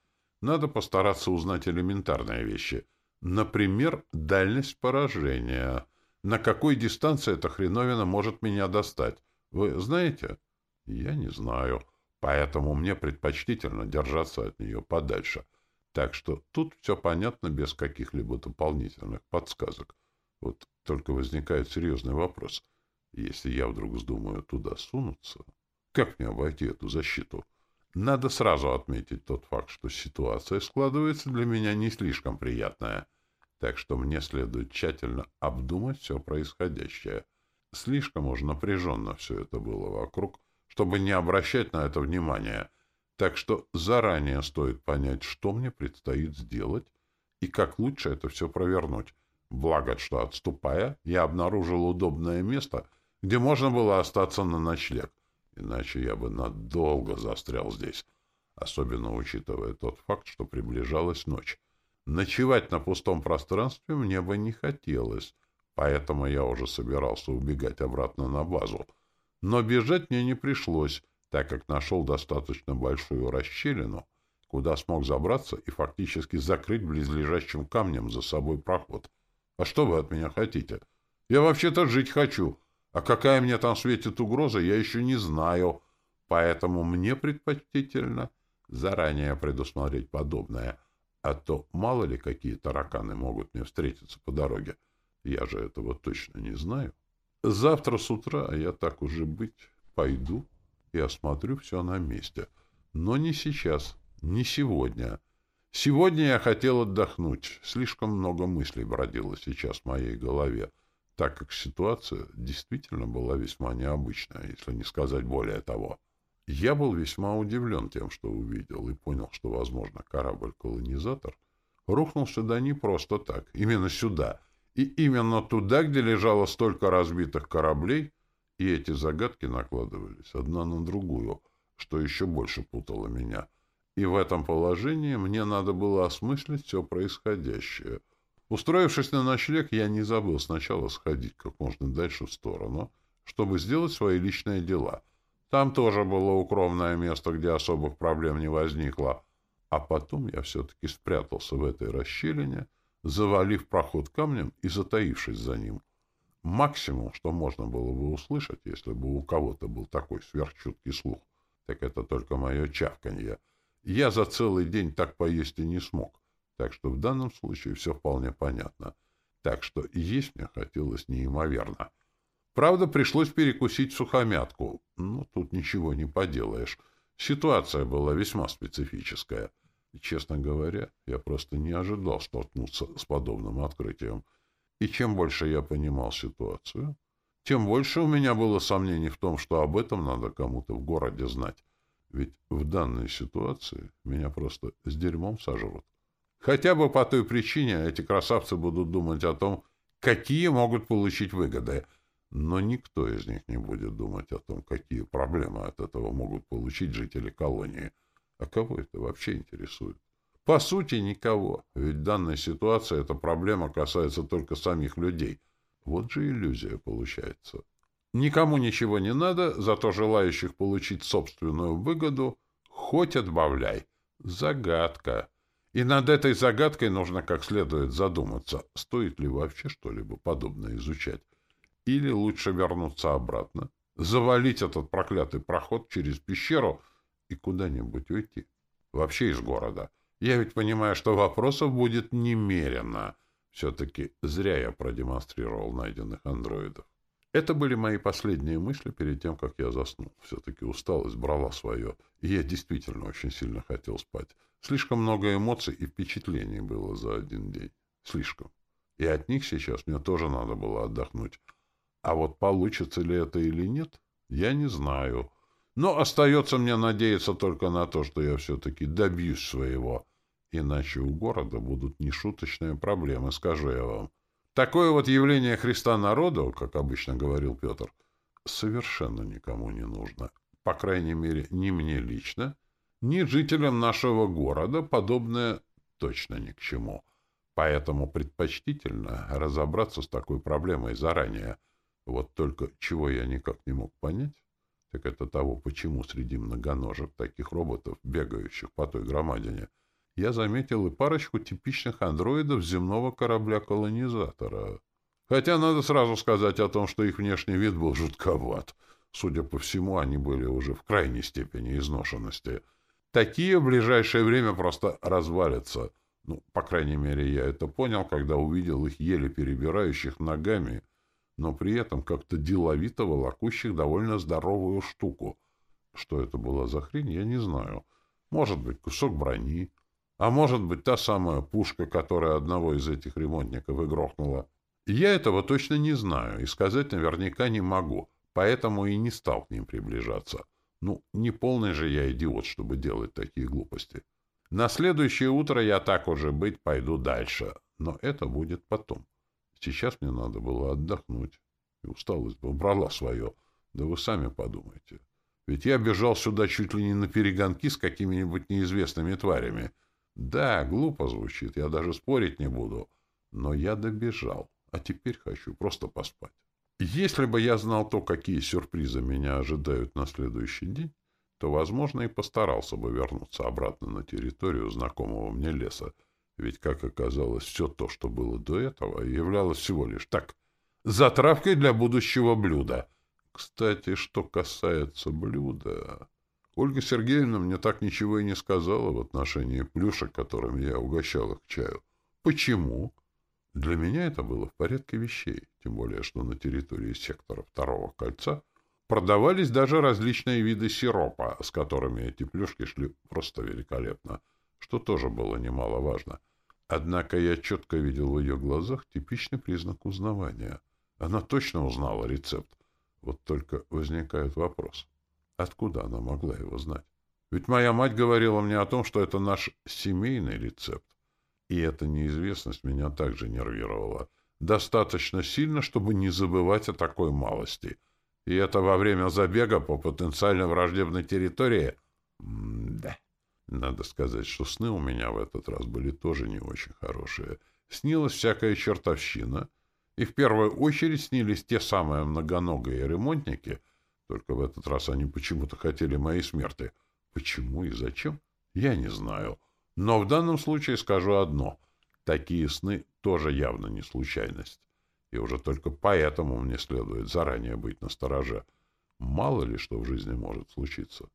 надо постараться узнать элементарные вещи. Например, дальность поражения. На какой дистанции эта хреновина может меня достать? Вы знаете? Я не знаю. Поэтому мне предпочтительно держаться от нее подальше. Так что тут все понятно без каких-либо дополнительных подсказок. Вот только возникает серьезный вопрос. Если я вдруг вздумаю туда сунуться, как мне обойти эту защиту? Надо сразу отметить тот факт, что ситуация складывается для меня не слишком приятная. Так что мне следует тщательно обдумать все происходящее. Слишком уж напряженно все это было вокруг, чтобы не обращать на это внимания. Так что заранее стоит понять, что мне предстоит сделать и как лучше это все провернуть. Благо, что отступая, я обнаружил удобное место, где можно было остаться на ночлег. Иначе я бы надолго застрял здесь, особенно учитывая тот факт, что приближалась ночь. Ночевать на пустом пространстве мне бы не хотелось, поэтому я уже собирался убегать обратно на базу. Но бежать мне не пришлось, так как нашел достаточно большую расщелину, куда смог забраться и фактически закрыть близлежащим камнем за собой проход. А что вы от меня хотите? Я вообще-то жить хочу, а какая мне там светит угроза, я еще не знаю, поэтому мне предпочтительно заранее предусмотреть подобное, а то мало ли какие тараканы могут мне встретиться по дороге. Я же этого точно не знаю. Завтра с утра я так уже быть пойду и осмотрю все на месте. Но не сейчас, не сегодня. Сегодня я хотел отдохнуть. Слишком много мыслей бродило сейчас в моей голове, так как ситуация действительно была весьма необычная, если не сказать более того. Я был весьма удивлен тем, что увидел, и понял, что, возможно, корабль-колонизатор рухнул сюда не просто так, именно сюда — и именно туда, где лежало столько разбитых кораблей, и эти загадки накладывались одна на другую, что еще больше путало меня. И в этом положении мне надо было осмыслить все происходящее. Устроившись на ночлег, я не забыл сначала сходить как можно дальше в сторону, чтобы сделать свои личные дела. Там тоже было укромное место, где особых проблем не возникло. А потом я все-таки спрятался в этой расщелине — завалив проход камнем и затаившись за ним. Максимум, что можно было бы услышать, если бы у кого-то был такой сверхчуткий слух, так это только мое чавканье. Я за целый день так поесть и не смог, так что в данном случае все вполне понятно. Так что есть мне хотелось неимоверно. Правда, пришлось перекусить сухомятку. Ну, тут ничего не поделаешь. Ситуация была весьма специфическая — честно говоря, я просто не ожидал столкнуться с подобным открытием. И чем больше я понимал ситуацию, тем больше у меня было сомнений в том, что об этом надо кому-то в городе знать. Ведь в данной ситуации меня просто с дерьмом сожрут. Хотя бы по той причине эти красавцы будут думать о том, какие могут получить выгоды. Но никто из них не будет думать о том, какие проблемы от этого могут получить жители колонии. А кого это вообще интересует? По сути, никого. Ведь в данной ситуации эта проблема касается только самих людей. Вот же иллюзия получается. Никому ничего не надо, зато желающих получить собственную выгоду хоть отбавляй. Загадка. И над этой загадкой нужно как следует задуматься, стоит ли вообще что-либо подобное изучать. Или лучше вернуться обратно, завалить этот проклятый проход через пещеру и куда-нибудь уйти. Вообще из города. Я ведь понимаю, что вопросов будет немерено. Все-таки зря я продемонстрировал найденных андроидов. Это были мои последние мысли перед тем, как я заснул. Все-таки усталость брала свое, и я действительно очень сильно хотел спать. Слишком много эмоций и впечатлений было за один день. Слишком. И от них сейчас мне тоже надо было отдохнуть. А вот получится ли это или нет, я не знаю. Но остается мне надеяться только на то, что я все-таки добьюсь своего. Иначе у города будут нешуточные проблемы, скажу я вам. Такое вот явление Христа народу, как обычно говорил Петр, совершенно никому не нужно. По крайней мере, ни мне лично, ни жителям нашего города подобное точно ни к чему. Поэтому предпочтительно разобраться с такой проблемой заранее. Вот только чего я никак не мог понять, так это того, почему среди многоножек таких роботов, бегающих по той громадине, я заметил и парочку типичных андроидов земного корабля-колонизатора. Хотя надо сразу сказать о том, что их внешний вид был жутковат. Судя по всему, они были уже в крайней степени изношенности. Такие в ближайшее время просто развалятся. Ну, по крайней мере, я это понял, когда увидел их еле перебирающих ногами, но при этом как-то деловито волокущих довольно здоровую штуку. Что это была за хрень, я не знаю. Может быть, кусок брони, а может быть, та самая пушка, которая одного из этих ремонтников и. Я этого точно не знаю и сказать наверняка не могу, поэтому и не стал к ним приближаться. Ну, не полный же я идиот, чтобы делать такие глупости. На следующее утро я так уже быть пойду дальше, но это будет потом. Сейчас мне надо было отдохнуть, и усталость бы брала свое. Да вы сами подумайте. Ведь я бежал сюда чуть ли не на перегонки с какими-нибудь неизвестными тварями — да, глупо звучит, я даже спорить не буду. Но я добежал, а теперь хочу просто поспать. Если бы я знал то, какие сюрпризы меня ожидают на следующий день, то, возможно, и постарался бы вернуться обратно на территорию знакомого мне леса. Ведь, как оказалось, все то, что было до этого, являлось всего лишь так, затравкой для будущего блюда. Кстати, что касается блюда... Ольга Сергеевна мне так ничего и не сказала в отношении плюшек, которыми я угощал их к чаю. Почему? Для меня это было в порядке вещей, тем более, что на территории сектора второго кольца продавались даже различные виды сиропа, с которыми эти плюшки шли просто великолепно, что тоже было немаловажно. Однако я четко видел в ее глазах типичный признак узнавания. Она точно узнала рецепт. Вот только возникает вопрос — Откуда она могла его знать? Ведь моя мать говорила мне о том, что это наш семейный рецепт. И эта неизвестность меня также нервировала. Достаточно сильно, чтобы не забывать о такой малости. И это во время забега по потенциально враждебной территории? Да. Надо сказать, что сны у меня в этот раз были тоже не очень хорошие. Снилась всякая чертовщина. И в первую очередь снились те самые многоногие ремонтники — только в этот раз они почему-то хотели моей смерти. Почему и зачем? Я не знаю. Но в данном случае скажу одно. Такие сны тоже явно не случайность. И уже только поэтому мне следует заранее быть настороже. Мало ли что в жизни может случиться.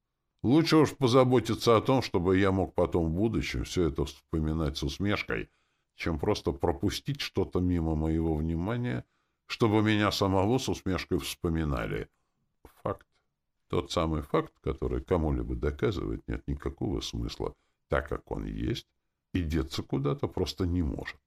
Лучше уж позаботиться о том, чтобы я мог потом в будущем все это вспоминать с усмешкой, чем просто пропустить что-то мимо моего внимания, чтобы меня самого с усмешкой вспоминали — Факт. Тот самый факт, который кому-либо доказывать нет никакого смысла, так как он есть, и деться куда-то просто не может.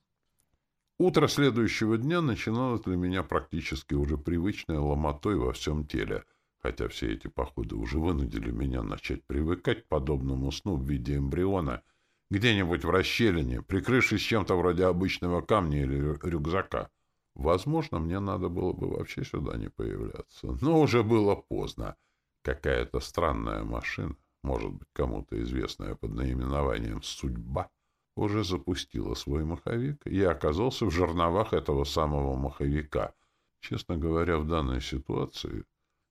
Утро следующего дня начиналось для меня практически уже привычной ломотой во всем теле, хотя все эти походы уже вынудили меня начать привыкать к подобному сну в виде эмбриона где-нибудь в расщелине, прикрывшись чем-то вроде обычного камня или рюкзака. Возможно, мне надо было бы вообще сюда не появляться. Но уже было поздно. Какая-то странная машина, может быть, кому-то известная под наименованием «Судьба», уже запустила свой маховик, и я оказался в жерновах этого самого маховика. Честно говоря, в данной ситуации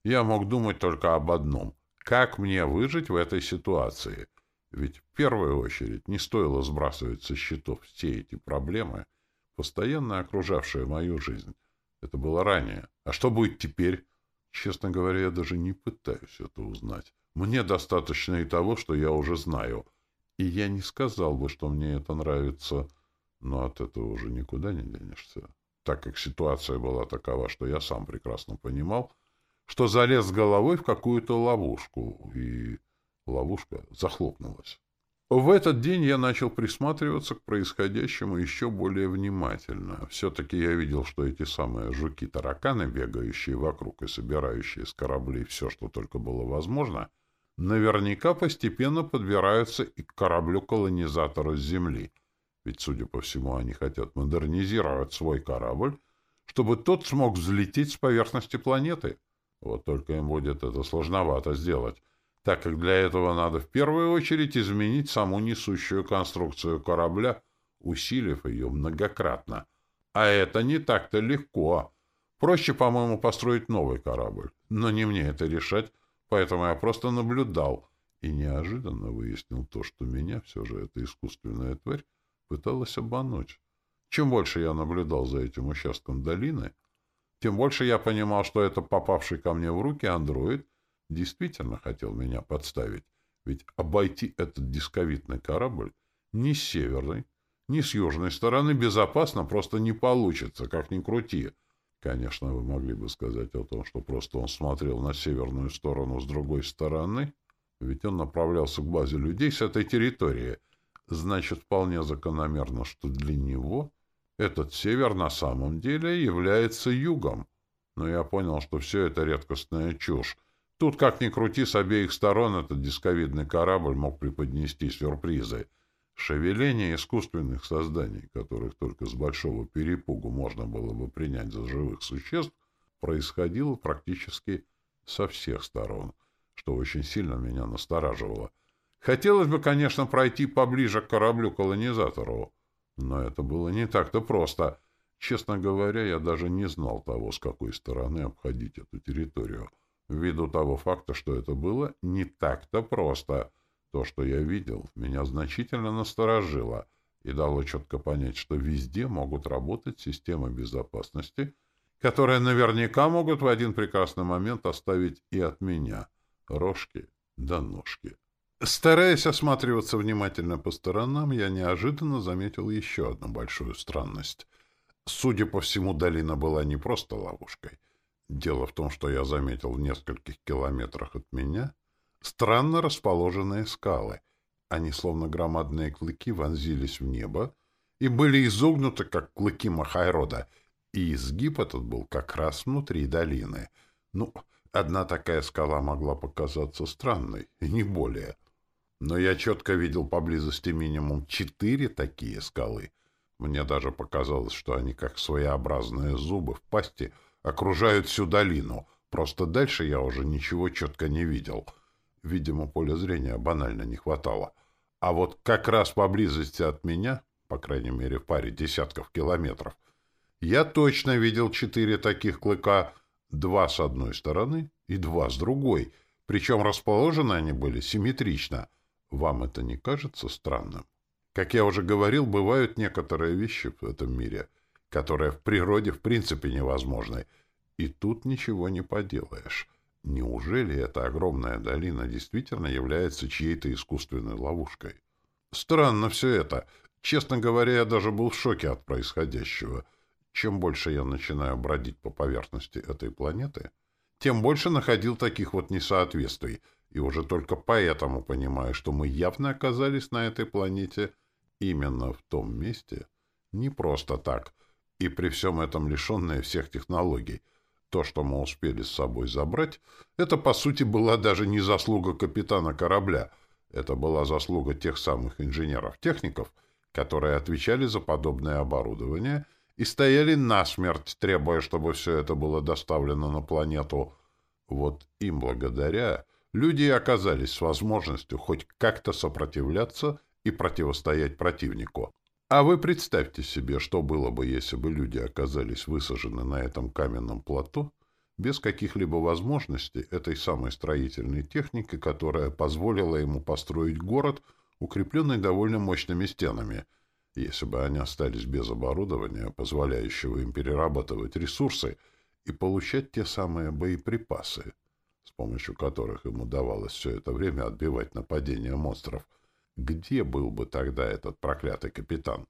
я мог думать только об одном — как мне выжить в этой ситуации? Ведь в первую очередь не стоило сбрасывать со счетов все эти проблемы, постоянно окружавшие мою жизнь. Это было ранее. А что будет теперь? Честно говоря, я даже не пытаюсь это узнать. Мне достаточно и того, что я уже знаю. И я не сказал бы, что мне это нравится, но от этого уже никуда не денешься. Так как ситуация была такова, что я сам прекрасно понимал, что залез головой в какую-то ловушку, и ловушка захлопнулась. В этот день я начал присматриваться к происходящему еще более внимательно. Все-таки я видел, что эти самые жуки-тараканы, бегающие вокруг и собирающие с кораблей все, что только было возможно, наверняка постепенно подбираются и к кораблю-колонизатору с Земли. Ведь, судя по всему, они хотят модернизировать свой корабль, чтобы тот смог взлететь с поверхности планеты. Вот только им будет это сложновато сделать, так как для этого надо в первую очередь изменить саму несущую конструкцию корабля, усилив ее многократно. А это не так-то легко. Проще, по-моему, построить новый корабль. Но не мне это решать, поэтому я просто наблюдал и неожиданно выяснил то, что меня все же эта искусственная тварь пыталась обмануть. Чем больше я наблюдал за этим участком долины, тем больше я понимал, что это попавший ко мне в руки андроид действительно хотел меня подставить. Ведь обойти этот дисковитный корабль ни с северной, ни с южной стороны безопасно просто не получится, как ни крути. Конечно, вы могли бы сказать о том, что просто он смотрел на северную сторону с другой стороны, ведь он направлялся к базе людей с этой территории. Значит, вполне закономерно, что для него этот север на самом деле является югом. Но я понял, что все это редкостная чушь. Тут, как ни крути, с обеих сторон этот дисковидный корабль мог преподнести сюрпризы. Шевеление искусственных созданий, которых только с большого перепугу можно было бы принять за живых существ, происходило практически со всех сторон, что очень сильно меня настораживало. Хотелось бы, конечно, пройти поближе к кораблю-колонизатору, но это было не так-то просто. Честно говоря, я даже не знал того, с какой стороны обходить эту территорию. Ввиду того факта, что это было не так-то просто. То, что я видел, меня значительно насторожило и дало четко понять, что везде могут работать системы безопасности, которые наверняка могут в один прекрасный момент оставить и от меня рожки до ножки. Стараясь осматриваться внимательно по сторонам, я неожиданно заметил еще одну большую странность. Судя по всему, долина была не просто ловушкой. Дело в том, что я заметил в нескольких километрах от меня странно расположенные скалы. Они, словно громадные клыки, вонзились в небо и были изогнуты, как клыки Махайрода, и изгиб этот был как раз внутри долины. Ну, одна такая скала могла показаться странной, и не более — но я четко видел поблизости минимум четыре такие скалы. Мне даже показалось, что они, как своеобразные зубы в пасти, окружают всю долину. Просто дальше я уже ничего четко не видел. Видимо, поля зрения банально не хватало. А вот как раз поблизости от меня, по крайней мере в паре десятков километров, я точно видел четыре таких клыка, два с одной стороны и два с другой, причем расположены они были симметрично — вам это не кажется странным? Как я уже говорил, бывают некоторые вещи в этом мире, которые в природе в принципе невозможны. И тут ничего не поделаешь. Неужели эта огромная долина действительно является чьей-то искусственной ловушкой? Странно все это. Честно говоря, я даже был в шоке от происходящего. Чем больше я начинаю бродить по поверхности этой планеты, тем больше находил таких вот несоответствий — и уже только поэтому понимаю, что мы явно оказались на этой планете именно в том месте, не просто так, и при всем этом лишенные всех технологий. То, что мы успели с собой забрать, это, по сути, была даже не заслуга капитана корабля, это была заслуга тех самых инженеров-техников, которые отвечали за подобное оборудование и стояли насмерть, требуя, чтобы все это было доставлено на планету. Вот им благодаря люди оказались с возможностью хоть как-то сопротивляться и противостоять противнику. А вы представьте себе, что было бы, если бы люди оказались высажены на этом каменном плато без каких-либо возможностей этой самой строительной техники, которая позволила ему построить город, укрепленный довольно мощными стенами. Если бы они остались без оборудования, позволяющего им перерабатывать ресурсы и получать те самые боеприпасы, с помощью которых им удавалось все это время отбивать нападения монстров — где был бы тогда этот проклятый капитан?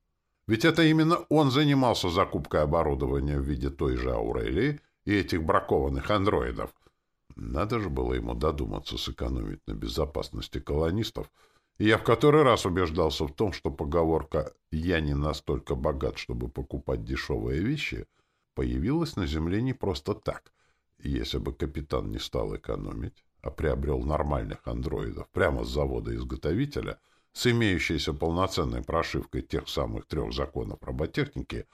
Ведь это именно он занимался закупкой оборудования в виде той же Аурелии и этих бракованных андроидов. Надо же было ему додуматься сэкономить на безопасности колонистов, и я в который раз убеждался в том, что поговорка «я не настолько богат, чтобы покупать дешевые вещи» появилась на Земле не просто так. Если бы капитан не стал экономить, а приобрел нормальных андроидов прямо с завода-изготовителя — с имеющейся полноценной прошивкой тех самых трех законов роботехники,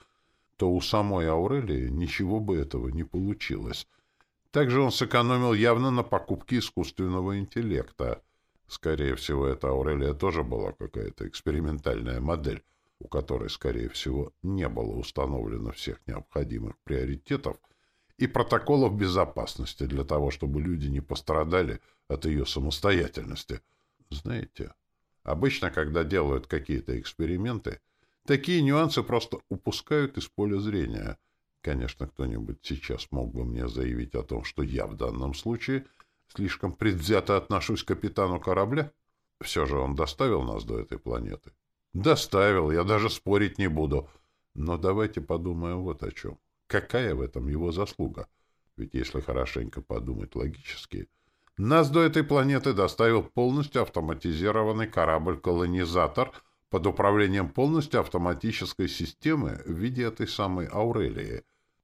то у самой Аурелии ничего бы этого не получилось. Также он сэкономил явно на покупке искусственного интеллекта. Скорее всего, эта Аурелия тоже была какая-то экспериментальная модель, у которой, скорее всего, не было установлено всех необходимых приоритетов и протоколов безопасности для того, чтобы люди не пострадали от ее самостоятельности. Знаете, Обычно, когда делают какие-то эксперименты, такие нюансы просто упускают из поля зрения. Конечно, кто-нибудь сейчас мог бы мне заявить о том, что я в данном случае слишком предвзято отношусь к капитану корабля. Все же он доставил нас до этой планеты. Доставил, я даже спорить не буду. Но давайте подумаем вот о чем. Какая в этом его заслуга? Ведь если хорошенько подумать логически, нас до этой планеты доставил полностью автоматизированный корабль-колонизатор под управлением полностью автоматической системы в виде этой самой Аурелии.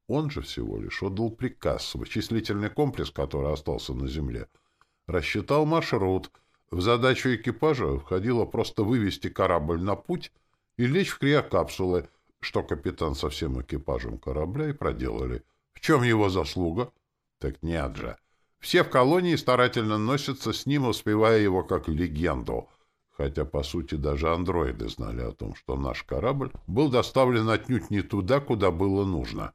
Он же всего лишь отдал приказ, вычислительный комплекс, который остался на Земле, рассчитал маршрут. В задачу экипажа входило просто вывести корабль на путь и лечь в криокапсулы, что капитан со всем экипажем корабля и проделали. В чем его заслуга? Так нет же. Все в колонии старательно носятся с ним, успевая его как легенду. Хотя, по сути, даже андроиды знали о том, что наш корабль был доставлен отнюдь не туда, куда было нужно.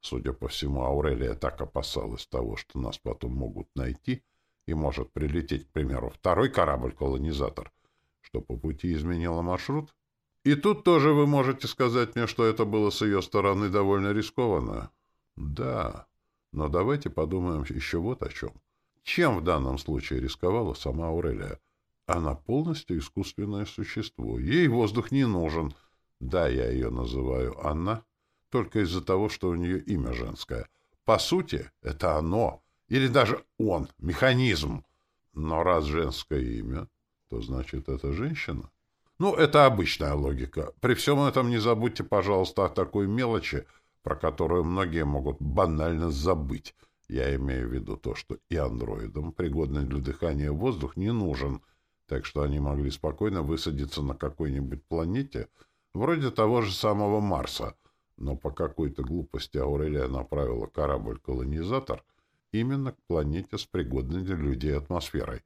Судя по всему, Аурелия так опасалась того, что нас потом могут найти, и может прилететь, к примеру, второй корабль-колонизатор, что по пути изменила маршрут. И тут тоже вы можете сказать мне, что это было с ее стороны довольно рискованно. Да, но давайте подумаем еще вот о чем. Чем в данном случае рисковала сама Аурелия? Она полностью искусственное существо. Ей воздух не нужен. Да, я ее называю Анна, только из-за того, что у нее имя женское. По сути, это оно, или даже он, механизм. Но раз женское имя, то значит, это женщина. Ну, это обычная логика. При всем этом не забудьте, пожалуйста, о такой мелочи, про которую многие могут банально забыть. Я имею в виду то, что и андроидам, пригодный для дыхания воздух, не нужен, так что они могли спокойно высадиться на какой-нибудь планете, вроде того же самого Марса, но по какой-то глупости Аурелия направила корабль-колонизатор именно к планете с пригодной для людей атмосферой.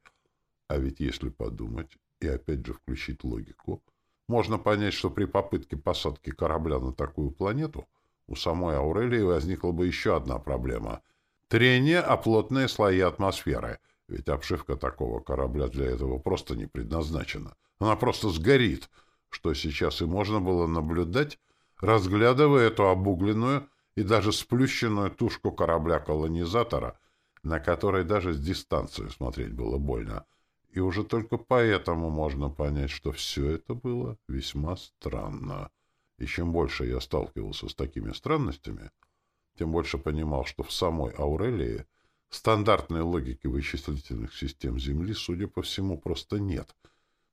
А ведь если подумать и опять же включить логику, можно понять, что при попытке посадки корабля на такую планету — у самой Аурелии возникла бы еще одна проблема — трение о плотные слои атмосферы, ведь обшивка такого корабля для этого просто не предназначена. Она просто сгорит, что сейчас и можно было наблюдать, разглядывая эту обугленную и даже сплющенную тушку корабля-колонизатора, на которой даже с дистанции смотреть было больно. И уже только поэтому можно понять, что все это было весьма странно. И чем больше я сталкивался с такими странностями, тем больше понимал, что в самой Аурелии стандартной логики вычислительных систем Земли, судя по всему, просто нет.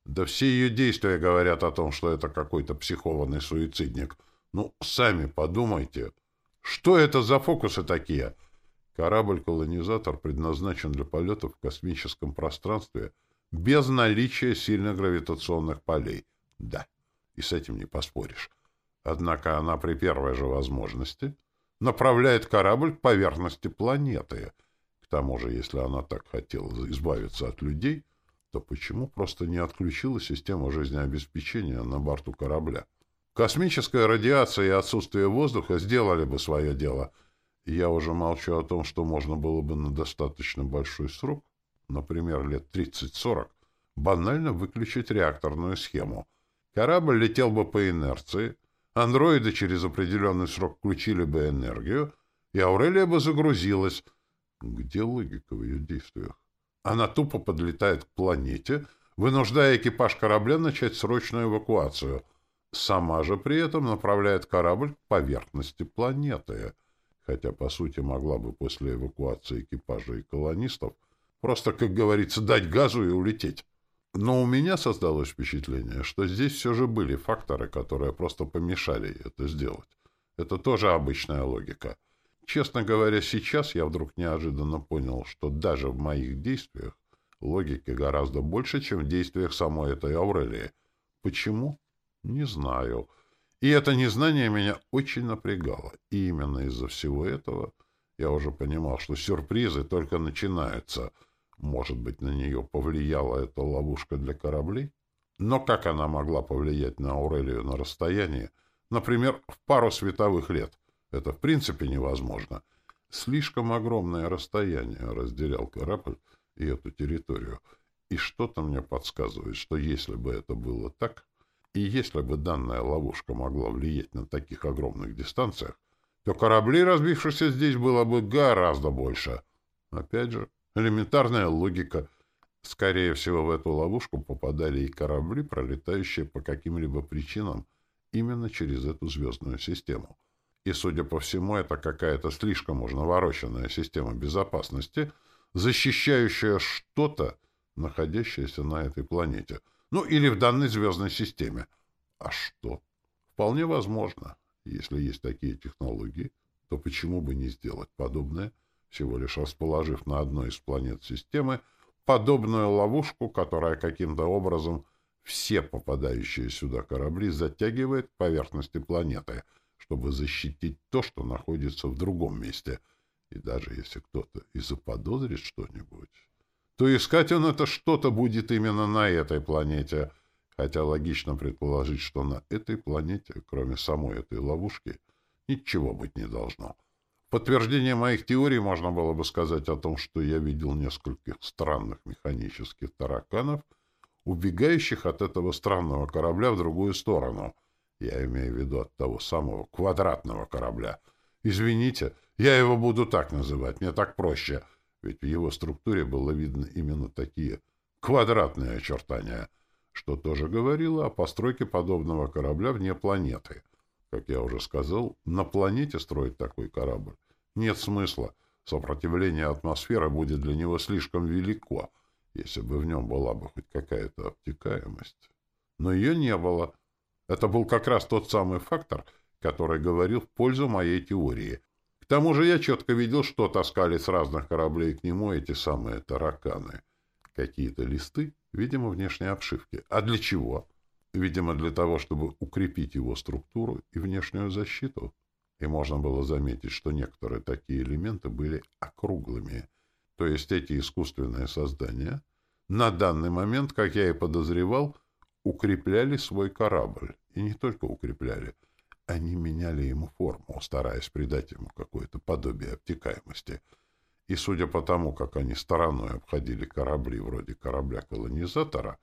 Да все ее действия говорят о том, что это какой-то психованный суицидник. Ну, сами подумайте. Что это за фокусы такие? Корабль-колонизатор предназначен для полетов в космическом пространстве без наличия сильных гравитационных полей. Да, и с этим не поспоришь. Однако она при первой же возможности направляет корабль к поверхности планеты. К тому же, если она так хотела избавиться от людей, то почему просто не отключила систему жизнеобеспечения на борту корабля? Космическая радиация и отсутствие воздуха сделали бы свое дело. Я уже молчу о том, что можно было бы на достаточно большой срок, например, лет 30-40, банально выключить реакторную схему. Корабль летел бы по инерции, андроиды через определенный срок включили бы энергию, и Аурелия бы загрузилась. Где логика в ее действиях? Она тупо подлетает к планете, вынуждая экипаж корабля начать срочную эвакуацию. Сама же при этом направляет корабль к поверхности планеты. Хотя, по сути, могла бы после эвакуации экипажа и колонистов просто, как говорится, дать газу и улететь. Но у меня создалось впечатление, что здесь все же были факторы, которые просто помешали это сделать. Это тоже обычная логика. Честно говоря, сейчас я вдруг неожиданно понял, что даже в моих действиях логики гораздо больше, чем в действиях самой этой Аурелии. Почему? Не знаю. И это незнание меня очень напрягало. И именно из-за всего этого я уже понимал, что сюрпризы только начинаются. Может быть, на нее повлияла эта ловушка для кораблей? Но как она могла повлиять на Аурелию на расстоянии, например, в пару световых лет — это в принципе невозможно. Слишком огромное расстояние разделял корабль и эту территорию. И что-то мне подсказывает, что если бы это было так, и если бы данная ловушка могла влиять на таких огромных дистанциях, то кораблей, разбившихся здесь, было бы гораздо больше. Опять же, элементарная логика. Скорее всего, в эту ловушку попадали и корабли, пролетающие по каким-либо причинам именно через эту звездную систему. И, судя по всему, это какая-то слишком уж навороченная система безопасности, защищающая что-то, находящееся на этой планете. Ну, или в данной звездной системе. А что? Вполне возможно. Если есть такие технологии, то почему бы не сделать подобное, всего лишь расположив на одной из планет системы подобную ловушку, которая каким-то образом все попадающие сюда корабли затягивает к поверхности планеты — чтобы защитить то, что находится в другом месте. И даже если кто-то и заподозрит что-нибудь, то искать он это что-то будет именно на этой планете, хотя логично предположить, что на этой планете, кроме самой этой ловушки, ничего быть не должно. Подтверждение моих теорий можно было бы сказать о том, что я видел нескольких странных механических тараканов, убегающих от этого странного корабля в другую сторону — я имею в виду от того самого квадратного корабля. Извините, я его буду так называть, мне так проще, ведь в его структуре было видно именно такие квадратные очертания, что тоже говорило о постройке подобного корабля вне планеты. Как я уже сказал, на планете строить такой корабль нет смысла. Сопротивление атмосферы будет для него слишком велико, если бы в нем была бы хоть какая-то обтекаемость. Но ее не было — это был как раз тот самый фактор, который говорил в пользу моей теории. К тому же я четко видел, что таскали с разных кораблей к нему эти самые тараканы. Какие-то листы, видимо, внешней обшивки. А для чего? Видимо, для того, чтобы укрепить его структуру и внешнюю защиту. И можно было заметить, что некоторые такие элементы были округлыми. То есть эти искусственные создания на данный момент, как я и подозревал, укрепляли свой корабль. И не только укрепляли, они меняли ему форму, стараясь придать ему какое-то подобие обтекаемости. И судя по тому, как они стороной обходили корабли вроде корабля-колонизатора,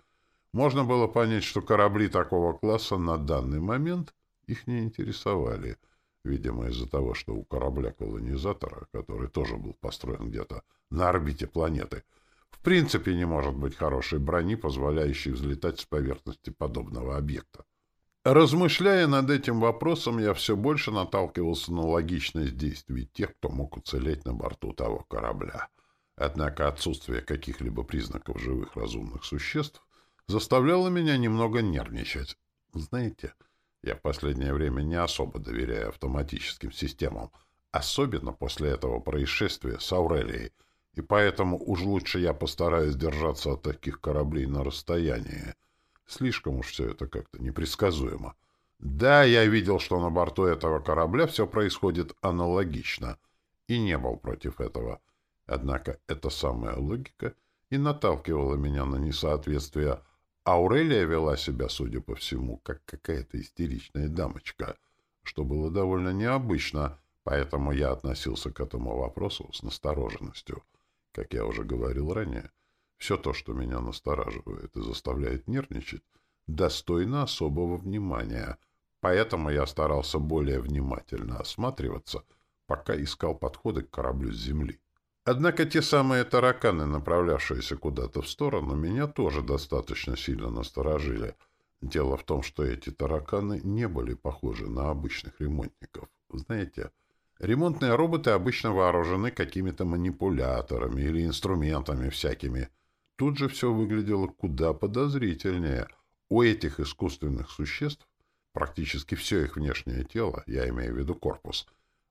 можно было понять, что корабли такого класса на данный момент их не интересовали, видимо, из-за того, что у корабля-колонизатора, который тоже был построен где-то на орбите планеты, в принципе, не может быть хорошей брони, позволяющей взлетать с поверхности подобного объекта. Размышляя над этим вопросом, я все больше наталкивался на логичность действий тех, кто мог уцелеть на борту того корабля. Однако отсутствие каких-либо признаков живых разумных существ заставляло меня немного нервничать. Знаете, я в последнее время не особо доверяю автоматическим системам, особенно после этого происшествия с Аурелией, и поэтому уж лучше я постараюсь держаться от таких кораблей на расстоянии. Слишком уж все это как-то непредсказуемо. Да, я видел, что на борту этого корабля все происходит аналогично, и не был против этого. Однако эта самая логика и наталкивала меня на несоответствие. Аурелия вела себя, судя по всему, как какая-то истеричная дамочка, что было довольно необычно, поэтому я относился к этому вопросу с настороженностью. Как я уже говорил ранее, все то, что меня настораживает и заставляет нервничать, достойно особого внимания, поэтому я старался более внимательно осматриваться, пока искал подходы к кораблю с земли. Однако те самые тараканы, направлявшиеся куда-то в сторону, меня тоже достаточно сильно насторожили. Дело в том, что эти тараканы не были похожи на обычных ремонтников. Знаете, ремонтные роботы обычно вооружены какими-то манипуляторами или инструментами всякими. Тут же все выглядело куда подозрительнее. У этих искусственных существ практически все их внешнее тело, я имею в виду корпус,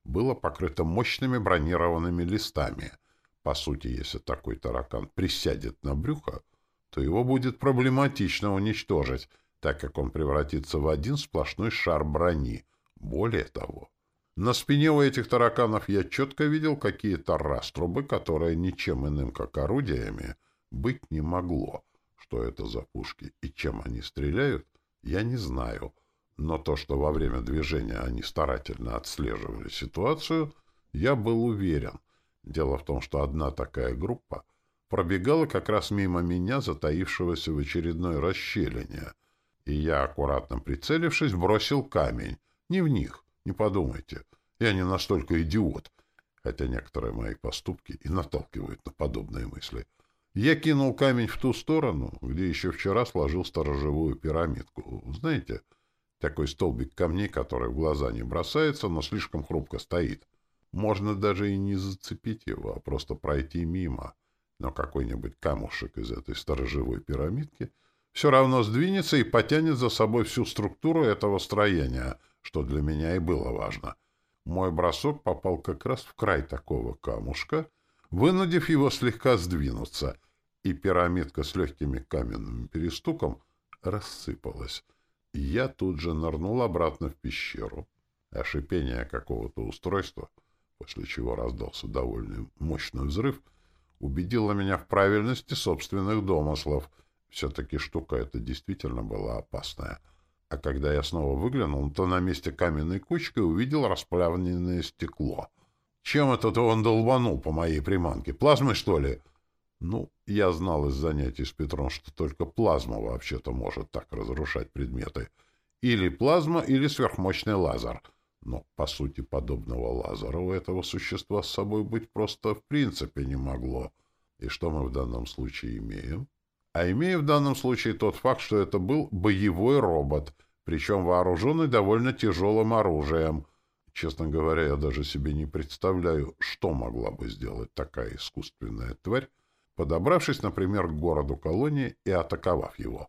было покрыто мощными бронированными листами — по сути, если такой таракан присядет на брюхо, то его будет проблематично уничтожить, так как он превратится в один сплошной шар брони. Более того, на спине у этих тараканов я четко видел какие-то раструбы, которые ничем иным, как орудиями, быть не могло. Что это за пушки и чем они стреляют, я не знаю. Но то, что во время движения они старательно отслеживали ситуацию, я был уверен — Дело в том, что одна такая группа пробегала как раз мимо меня, затаившегося в очередной расщелине, и я, аккуратно прицелившись, бросил камень. Не в них, не подумайте. Я не настолько идиот, хотя некоторые мои поступки и наталкивают на подобные мысли. Я кинул камень в ту сторону, где еще вчера сложил сторожевую пирамидку. Знаете, такой столбик камней, который в глаза не бросается, но слишком хрупко стоит. Можно даже и не зацепить его, а просто пройти мимо. Но какой-нибудь камушек из этой сторожевой пирамидки все равно сдвинется и потянет за собой всю структуру этого строения, что для меня и было важно. Мой бросок попал как раз в край такого камушка, вынудив его слегка сдвинуться, и пирамидка с легкими каменным перестуком рассыпалась. Я тут же нырнул обратно в пещеру, а шипение какого-то устройства — после чего раздался довольно мощный взрыв, убедила меня в правильности собственных домыслов. Все-таки штука эта действительно была опасная. А когда я снова выглянул, то на месте каменной кучки увидел расплавленное стекло. Чем этот он долбанул по моей приманке? Плазмой, что ли? Ну, я знал из занятий с Петром, что только плазма вообще-то может так разрушать предметы. Или плазма, или сверхмощный лазер — но, по сути, подобного лазера у этого существа с собой быть просто в принципе не могло. И что мы в данном случае имеем? А имеем в данном случае тот факт, что это был боевой робот, причем вооруженный довольно тяжелым оружием. Честно говоря, я даже себе не представляю, что могла бы сделать такая искусственная тварь, подобравшись, например, к городу-колонии и атаковав его.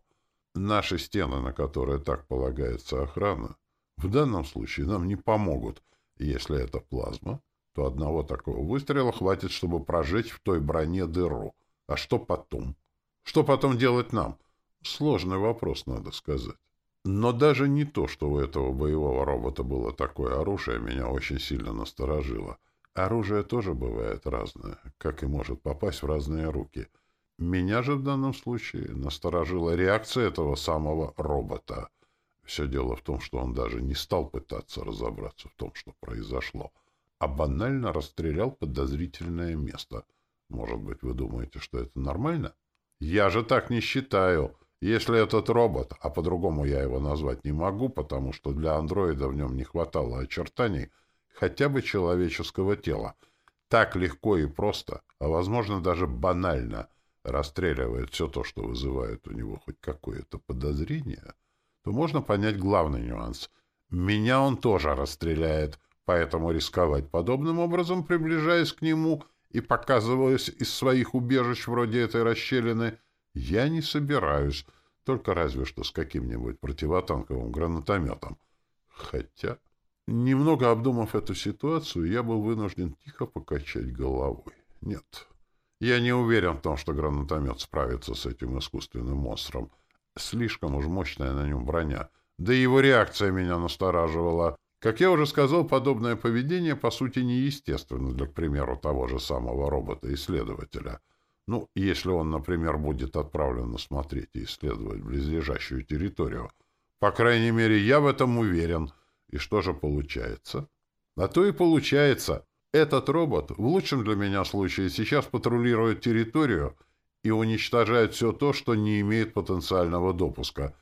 Наши стены, на которые так полагается охрана, в данном случае нам не помогут. Если это плазма, то одного такого выстрела хватит, чтобы прожечь в той броне дыру. А что потом? Что потом делать нам? Сложный вопрос, надо сказать. Но даже не то, что у этого боевого робота было такое оружие, меня очень сильно насторожило. Оружие тоже бывает разное, как и может попасть в разные руки. Меня же в данном случае насторожила реакция этого самого робота — все дело в том, что он даже не стал пытаться разобраться в том, что произошло, а банально расстрелял подозрительное место. Может быть, вы думаете, что это нормально? Я же так не считаю. Если этот робот, а по-другому я его назвать не могу, потому что для андроида в нем не хватало очертаний хотя бы человеческого тела, так легко и просто, а, возможно, даже банально расстреливает все то, что вызывает у него хоть какое-то подозрение — то можно понять главный нюанс. Меня он тоже расстреляет, поэтому рисковать подобным образом, приближаясь к нему и показываясь из своих убежищ вроде этой расщелины, я не собираюсь, только разве что с каким-нибудь противотанковым гранатометом. Хотя, немного обдумав эту ситуацию, я был вынужден тихо покачать головой. Нет, я не уверен в том, что гранатомет справится с этим искусственным монстром — Слишком уж мощная на нем броня. Да и его реакция меня настораживала. Как я уже сказал, подобное поведение, по сути, неестественно для, к примеру, того же самого робота-исследователя. Ну, если он, например, будет отправлен смотреть и исследовать близлежащую территорию. По крайней мере, я в этом уверен. И что же получается? А то и получается. Этот робот, в лучшем для меня случае, сейчас патрулирует территорию и уничтожает все то, что не имеет потенциального допуска.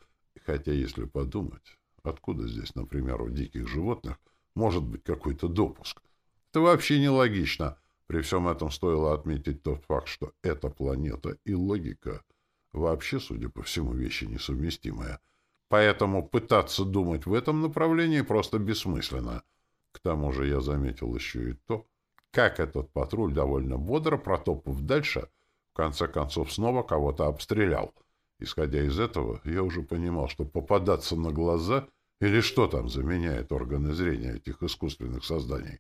Хотя, если подумать... Откуда здесь, например, у диких животных может быть какой-то допуск? Это вообще нелогично. При всем этом стоило отметить тот факт, что эта планета и логика вообще, судя по всему, вещи несовместимые. Поэтому пытаться думать в этом направлении просто бессмысленно. К тому же я заметил еще и то, как этот патруль довольно бодро, протопав дальше, в конце концов снова кого-то обстрелял — Исходя из этого, я уже понимал, что попадаться на глаза или что там заменяет органы зрения этих искусственных созданий,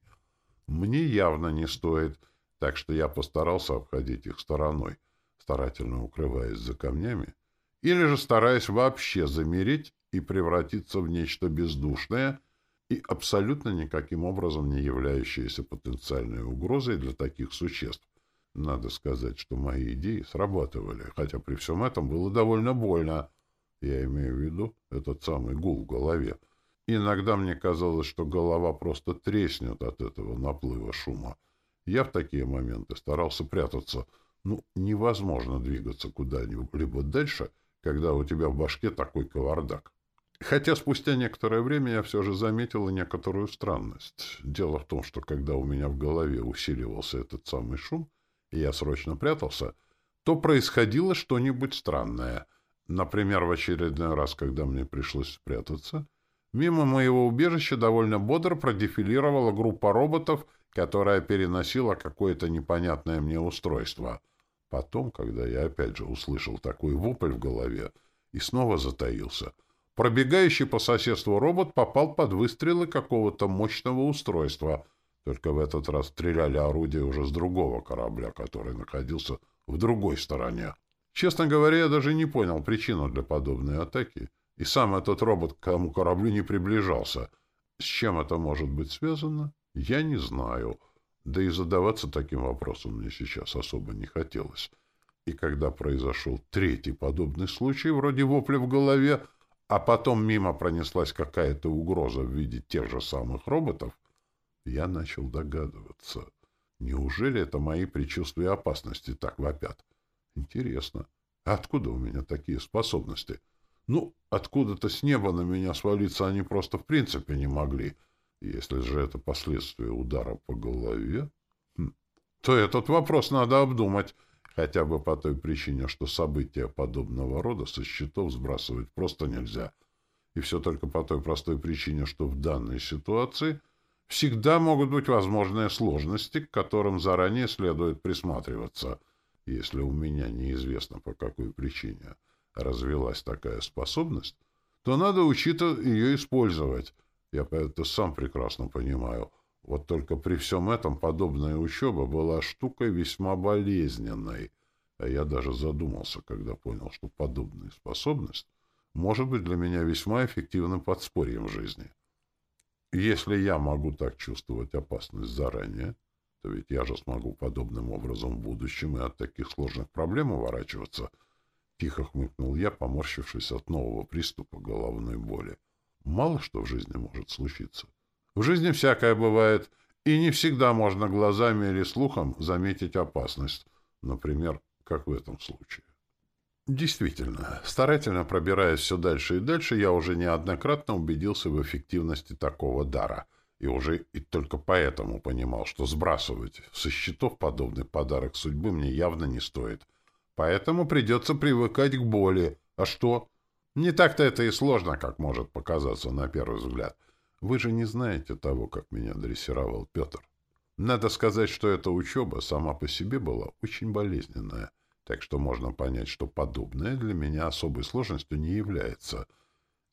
мне явно не стоит, так что я постарался обходить их стороной, старательно укрываясь за камнями, или же стараясь вообще замереть и превратиться в нечто бездушное и абсолютно никаким образом не являющееся потенциальной угрозой для таких существ, надо сказать, что мои идеи срабатывали, хотя при всем этом было довольно больно. Я имею в виду этот самый гул в голове. Иногда мне казалось, что голова просто треснет от этого наплыва шума. Я в такие моменты старался прятаться. Ну, невозможно двигаться куда-либо дальше, когда у тебя в башке такой кавардак. Хотя спустя некоторое время я все же заметил и некоторую странность. Дело в том, что когда у меня в голове усиливался этот самый шум, я срочно прятался, то происходило что-нибудь странное. Например, в очередной раз, когда мне пришлось спрятаться, мимо моего убежища довольно бодро продефилировала группа роботов, которая переносила какое-то непонятное мне устройство. Потом, когда я опять же услышал такой вопль в голове и снова затаился, пробегающий по соседству робот попал под выстрелы какого-то мощного устройства — только в этот раз стреляли орудия уже с другого корабля, который находился в другой стороне. Честно говоря, я даже не понял причину для подобной атаки, и сам этот робот к тому кораблю не приближался. С чем это может быть связано, я не знаю. Да и задаваться таким вопросом мне сейчас особо не хотелось. И когда произошел третий подобный случай, вроде вопля в голове, а потом мимо пронеслась какая-то угроза в виде тех же самых роботов, я начал догадываться. Неужели это мои предчувствия опасности так вопят? Интересно, откуда у меня такие способности? Ну, откуда-то с неба на меня свалиться они просто в принципе не могли. Если же это последствия удара по голове, хм, то этот вопрос надо обдумать, хотя бы по той причине, что события подобного рода со счетов сбрасывать просто нельзя. И все только по той простой причине, что в данной ситуации — Всегда могут быть возможные сложности, к которым заранее следует присматриваться. Если у меня неизвестно по какой причине развилась такая способность, то надо учиться ее использовать. Я это сам прекрасно понимаю. Вот только при всем этом подобная учеба была штукой весьма болезненной. А я даже задумался, когда понял, что подобная способность может быть для меня весьма эффективным подспорьем в жизни. Если я могу так чувствовать опасность заранее, то ведь я же смогу подобным образом в будущем и от таких сложных проблем уворачиваться. Тихо хмыкнул я, поморщившись от нового приступа головной боли. Мало что в жизни может случиться. В жизни всякое бывает, и не всегда можно глазами или слухом заметить опасность. Например, как в этом случае. Действительно, старательно пробираясь все дальше и дальше, я уже неоднократно убедился в эффективности такого дара. И уже и только поэтому понимал, что сбрасывать со счетов подобный подарок судьбы мне явно не стоит. Поэтому придется привыкать к боли. А что? Не так-то это и сложно, как может показаться на первый взгляд. Вы же не знаете того, как меня дрессировал Петр. Надо сказать, что эта учеба сама по себе была очень болезненная — так что можно понять, что подобное для меня особой сложностью не является.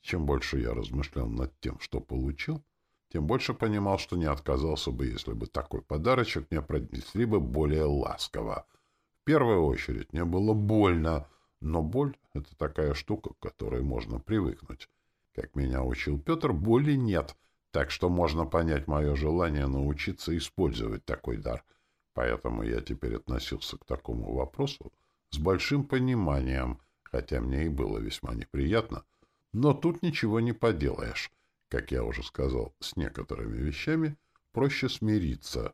Чем больше я размышлял над тем, что получил, тем больше понимал, что не отказался бы, если бы такой подарочек мне пронесли бы более ласково. В первую очередь мне было больно, но боль — это такая штука, к которой можно привыкнуть. Как меня учил Петр, боли нет, так что можно понять мое желание научиться использовать такой дар. Поэтому я теперь относился к такому вопросу с большим пониманием, хотя мне и было весьма неприятно. Но тут ничего не поделаешь. Как я уже сказал, с некоторыми вещами проще смириться.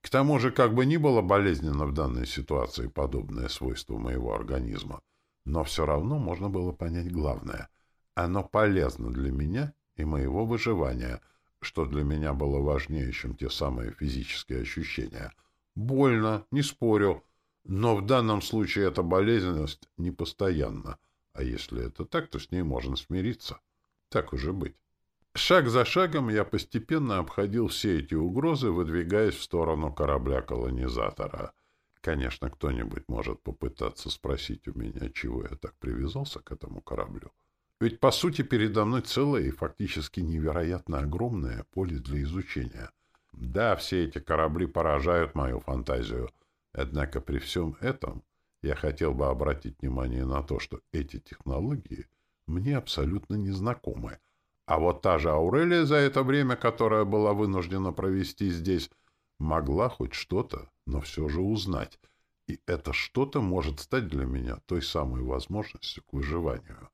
К тому же, как бы ни было болезненно в данной ситуации подобное свойство моего организма, но все равно можно было понять главное. Оно полезно для меня и моего выживания, что для меня было важнее, чем те самые физические ощущения. Больно, не спорю, но в данном случае эта болезненность не постоянна, а если это так, то с ней можно смириться. Так уже быть. Шаг за шагом я постепенно обходил все эти угрозы, выдвигаясь в сторону корабля-колонизатора. Конечно, кто-нибудь может попытаться спросить у меня, чего я так привязался к этому кораблю. Ведь, по сути, передо мной целое и фактически невероятно огромное поле для изучения. Да, все эти корабли поражают мою фантазию, однако при всем этом я хотел бы обратить внимание на то, что эти технологии мне абсолютно незнакомы, а вот та же Аурелия за это время, которое была вынуждена провести здесь, могла хоть что-то, но все же узнать. И это что-то может стать для меня той самой возможностью к выживанию.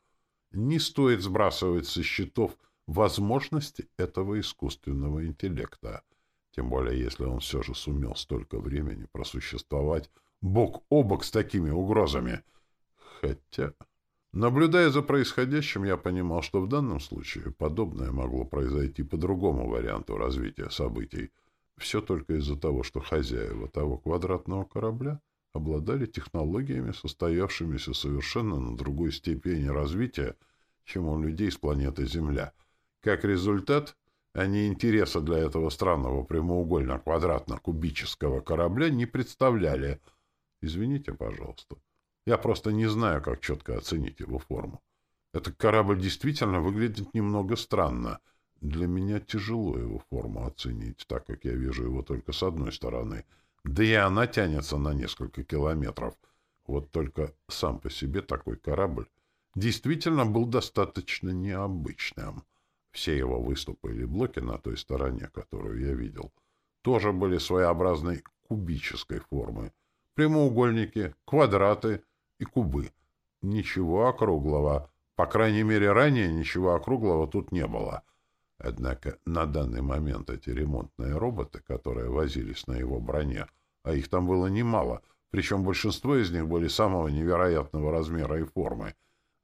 Не стоит сбрасывать со счетов возможности этого искусственного интеллекта. Тем более, если он все же сумел столько времени просуществовать бок о бок с такими угрозами. Хотя... Наблюдая за происходящим, я понимал, что в данном случае подобное могло произойти по другому варианту развития событий. Все только из-за того, что хозяева того квадратного корабля обладали технологиями, состоявшимися совершенно на другой степени развития, чем у людей с планеты Земля. Как результат, они интереса для этого странного прямоугольно-квадратно-кубического корабля не представляли. Извините, пожалуйста. Я просто не знаю, как четко оценить его форму. Этот корабль действительно выглядит немного странно. Для меня тяжело его форму оценить, так как я вижу его только с одной стороны. Да и она тянется на несколько километров. Вот только сам по себе такой корабль действительно был достаточно необычным. Все его выступы или блоки на той стороне, которую я видел, тоже были своеобразной кубической формы. Прямоугольники, квадраты — и кубы. Ничего округлого. По крайней мере, ранее ничего округлого тут не было. Однако на данный момент эти ремонтные роботы, которые возились на его броне, а их там было немало, причем большинство из них были самого невероятного размера и формы,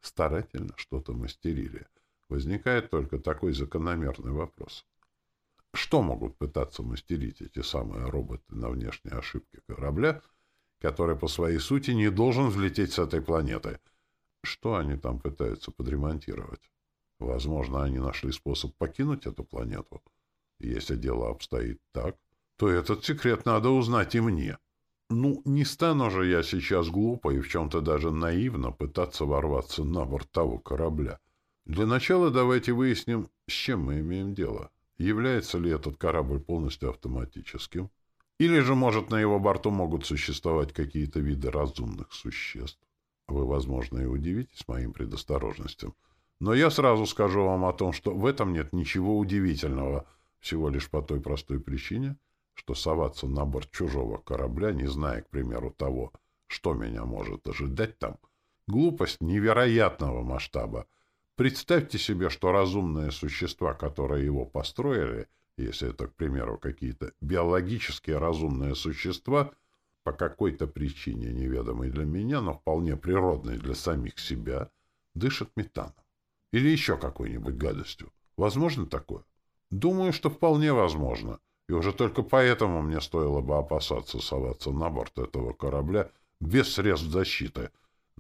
старательно что-то мастерили. Возникает только такой закономерный вопрос. Что могут пытаться мастерить эти самые роботы на внешней ошибке корабля — который по своей сути не должен взлететь с этой планеты. Что они там пытаются подремонтировать? Возможно, они нашли способ покинуть эту планету. Если дело обстоит так, то этот секрет надо узнать и мне. Ну, не стану же я сейчас глупо и в чем-то даже наивно пытаться ворваться на борт того корабля. Для начала давайте выясним, с чем мы имеем дело. Является ли этот корабль полностью автоматическим? Или же, может, на его борту могут существовать какие-то виды разумных существ. Вы, возможно, и удивитесь моим предосторожностям. Но я сразу скажу вам о том, что в этом нет ничего удивительного, всего лишь по той простой причине, что соваться на борт чужого корабля, не зная, к примеру, того, что меня может ожидать там, глупость невероятного масштаба. Представьте себе, что разумные существа, которые его построили — если это, к примеру, какие-то биологические разумные существа, по какой-то причине неведомой для меня, но вполне природной для самих себя, дышат метаном. Или еще какой-нибудь гадостью. Возможно такое? Думаю, что вполне возможно. И уже только поэтому мне стоило бы опасаться соваться на борт этого корабля без средств защиты.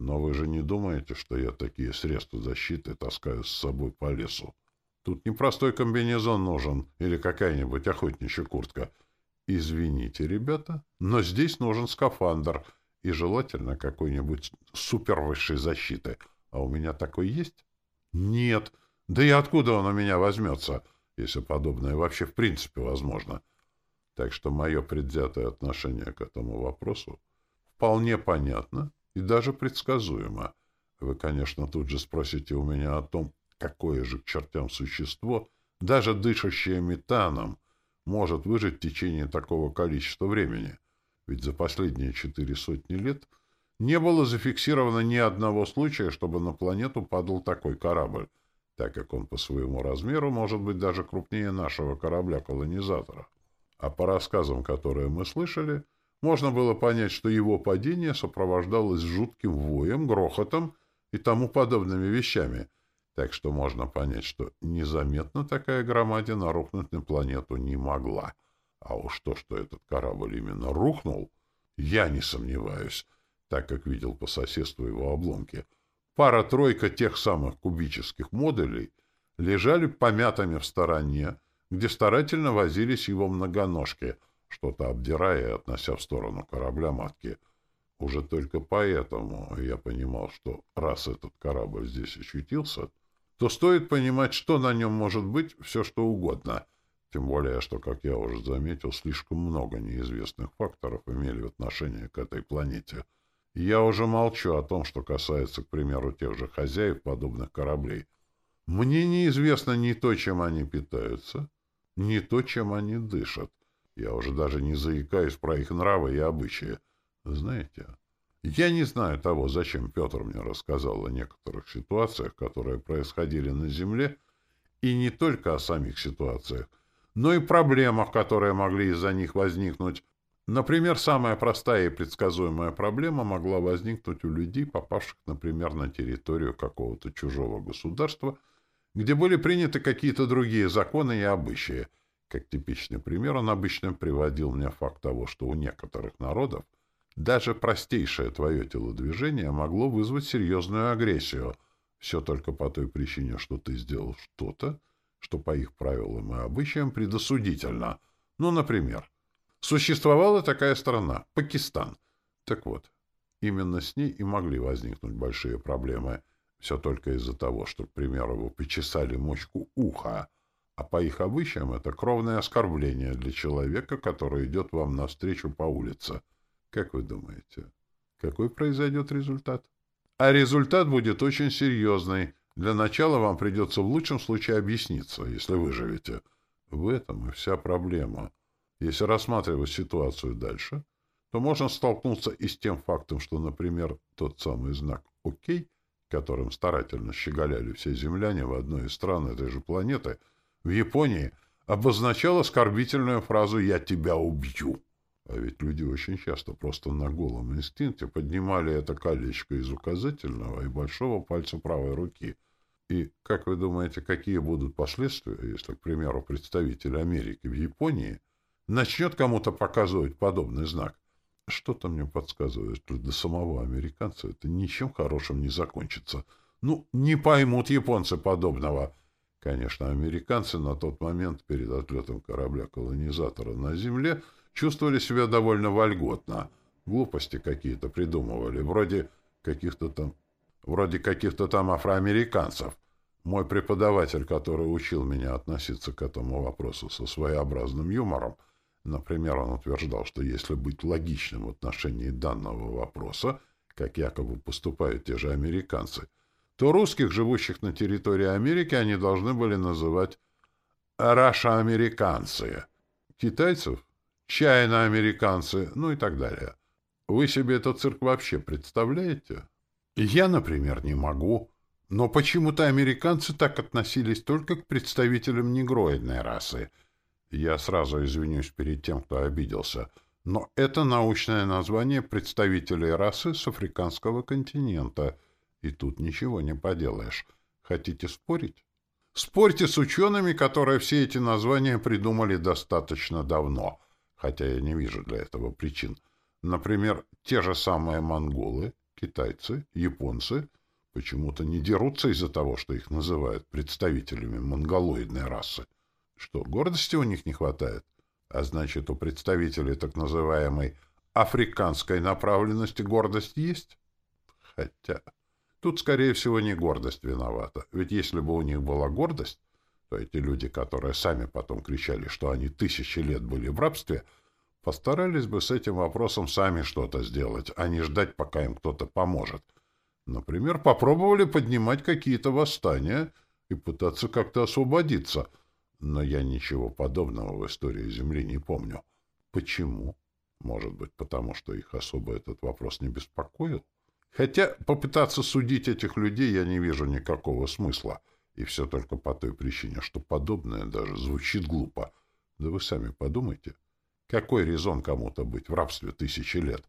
Но вы же не думаете, что я такие средства защиты таскаю с собой по лесу? Тут не простой комбинезон нужен или какая-нибудь охотничья куртка. Извините, ребята, но здесь нужен скафандр и желательно какой-нибудь супервысшей защиты. А у меня такой есть? Нет. Да и откуда он у меня возьмется, если подобное вообще в принципе возможно? Так что мое предвзятое отношение к этому вопросу вполне понятно и даже предсказуемо. Вы, конечно, тут же спросите у меня о том, какое же к чертям существо, даже дышащее метаном, может выжить в течение такого количества времени. Ведь за последние четыре сотни лет не было зафиксировано ни одного случая, чтобы на планету падал такой корабль, так как он по своему размеру может быть даже крупнее нашего корабля-колонизатора. А по рассказам, которые мы слышали, можно было понять, что его падение сопровождалось жутким воем, грохотом и тому подобными вещами, так что можно понять, что незаметно такая громадина рухнуть на планету не могла. А уж то, что этот корабль именно рухнул, я не сомневаюсь, так как видел по соседству его обломки. Пара-тройка тех самых кубических модулей лежали помятыми в стороне, где старательно возились его многоножки, что-то обдирая и относя в сторону корабля матки. Уже только поэтому я понимал, что раз этот корабль здесь очутился, то стоит понимать, что на нем может быть все что угодно. Тем более, что, как я уже заметил, слишком много неизвестных факторов имели отношение к этой планете. я уже молчу о том, что касается, к примеру, тех же хозяев подобных кораблей. Мне неизвестно ни то, чем они питаются, ни то, чем они дышат. Я уже даже не заикаюсь про их нравы и обычаи. Знаете, я не знаю того, зачем Петр мне рассказал о некоторых ситуациях, которые происходили на Земле, и не только о самих ситуациях, но и проблемах, которые могли из-за них возникнуть. Например, самая простая и предсказуемая проблема могла возникнуть у людей, попавших, например, на территорию какого-то чужого государства, где были приняты какие-то другие законы и обычаи. Как типичный пример, он обычно приводил мне факт того, что у некоторых народов даже простейшее твое телодвижение могло вызвать серьезную агрессию. Все только по той причине, что ты сделал что-то, что по их правилам и обычаям предосудительно. Ну, например, существовала такая страна — Пакистан. Так вот, именно с ней и могли возникнуть большие проблемы. Все только из-за того, что, к примеру, вы почесали мочку уха, а по их обычаям это кровное оскорбление для человека, который идет вам навстречу по улице — как вы думаете, какой произойдет результат? А результат будет очень серьезный. Для начала вам придется в лучшем случае объясниться, если выживете. В этом и вся проблема. Если рассматривать ситуацию дальше, то можно столкнуться и с тем фактом, что, например, тот самый знак «Окей», которым старательно щеголяли все земляне в одной из стран этой же планеты, в Японии обозначал оскорбительную фразу «Я тебя убью». А ведь люди очень часто просто на голом инстинкте поднимали это колечко из указательного и большого пальца правой руки. И как вы думаете, какие будут последствия, если, к примеру, представитель Америки в Японии начнет кому-то показывать подобный знак? Что-то мне подсказывает, что для самого американца это ничем хорошим не закончится. Ну, не поймут японцы подобного. Конечно, американцы на тот момент перед отлетом корабля-колонизатора на Земле — чувствовали себя довольно вольготно. Глупости какие-то придумывали, вроде каких-то там вроде каких-то там афроамериканцев. Мой преподаватель, который учил меня относиться к этому вопросу со своеобразным юмором, например, он утверждал, что если быть логичным в отношении данного вопроса, как якобы поступают те же американцы, то русских, живущих на территории Америки, они должны были называть «раша-американцы». Китайцев чайно-американцы, ну и так далее. Вы себе этот цирк вообще представляете? Я, например, не могу. Но почему-то американцы так относились только к представителям негроидной расы. Я сразу извинюсь перед тем, кто обиделся. Но это научное название представителей расы с африканского континента. И тут ничего не поделаешь. Хотите спорить? Спорьте с учеными, которые все эти названия придумали достаточно давно — хотя я не вижу для этого причин. Например, те же самые монголы, китайцы, японцы почему-то не дерутся из-за того, что их называют представителями монголоидной расы. Что, гордости у них не хватает? А значит, у представителей так называемой африканской направленности гордость есть? Хотя тут, скорее всего, не гордость виновата. Ведь если бы у них была гордость, то эти люди, которые сами потом кричали, что они тысячи лет были в рабстве, постарались бы с этим вопросом сами что-то сделать, а не ждать, пока им кто-то поможет. Например, попробовали поднимать какие-то восстания, и пытаться как-то освободиться. Но я ничего подобного в истории Земли не помню. Почему? Может быть, потому что их особо этот вопрос не беспокоил? Хотя попытаться судить этих людей я не вижу никакого смысла. И все только по той причине, что подобное даже звучит глупо. Да вы сами подумайте. Какой резон кому-то быть в рабстве тысячи лет?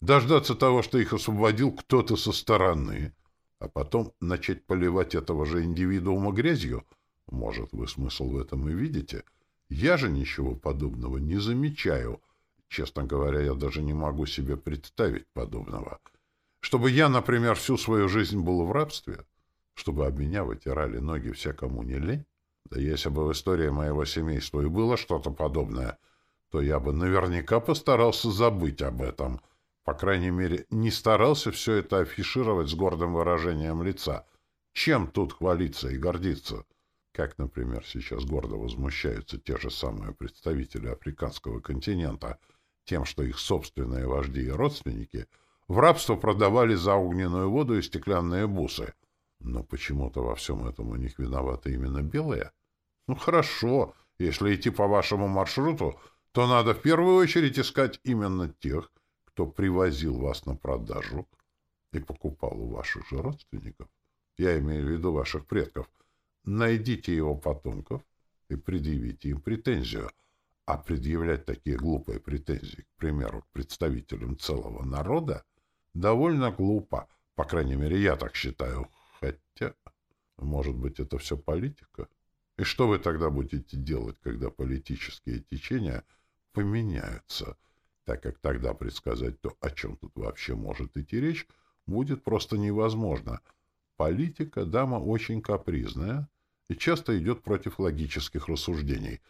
Дождаться того, что их освободил кто-то со стороны, а потом начать поливать этого же индивидуума грязью? Может, вы смысл в этом и видите? Я же ничего подобного не замечаю. Честно говоря, я даже не могу себе представить подобного. Чтобы я, например, всю свою жизнь был в рабстве, чтобы об меня вытирали ноги всякому не лень, да если бы в истории моего семейства и было что-то подобное, то я бы наверняка постарался забыть об этом — по крайней мере, не старался все это афишировать с гордым выражением лица. Чем тут хвалиться и гордиться? Как, например, сейчас гордо возмущаются те же самые представители африканского континента тем, что их собственные вожди и родственники в рабство продавали за огненную воду и стеклянные бусы. Но почему-то во всем этом у них виноваты именно белые. Ну хорошо, если идти по вашему маршруту, то надо в первую очередь искать именно тех, кто привозил вас на продажу и покупал у ваших же родственников, я имею в виду ваших предков, найдите его потомков и предъявите им претензию. А предъявлять такие глупые претензии, к примеру, к представителям целого народа, довольно глупо. По крайней мере, я так считаю. Хотя, может быть, это все политика? И что вы тогда будете делать, когда политические течения поменяются – так как тогда предсказать то, о чем тут вообще может идти речь, будет просто невозможно. Политика — дама очень капризная и часто идет против логических рассуждений.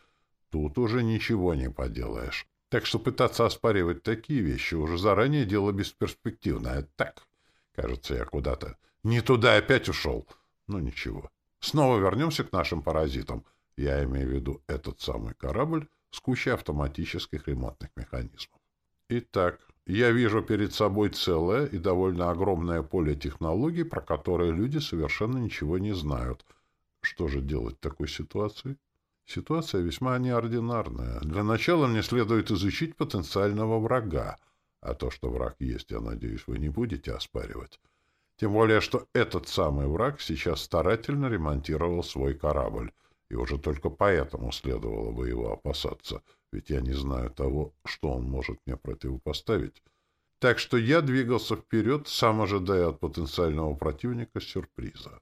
Тут уже ничего не поделаешь. Так что пытаться оспаривать такие вещи уже заранее дело бесперспективное. Так, кажется, я куда-то не туда опять ушел. Ну ничего. Снова вернемся к нашим паразитам. Я имею в виду этот самый корабль с кучей автоматических ремонтных механизмов. Итак, я вижу перед собой целое и довольно огромное поле технологий, про которые люди совершенно ничего не знают. Что же делать в такой ситуации? Ситуация весьма неординарная. Для начала мне следует изучить потенциального врага, а то, что враг есть, я надеюсь, вы не будете оспаривать. Тем более, что этот самый враг сейчас старательно ремонтировал свой корабль, и уже только поэтому следовало бы его опасаться — ведь я не знаю того, что он может мне противопоставить. Так что я двигался вперед, сам ожидая от потенциального противника сюрприза.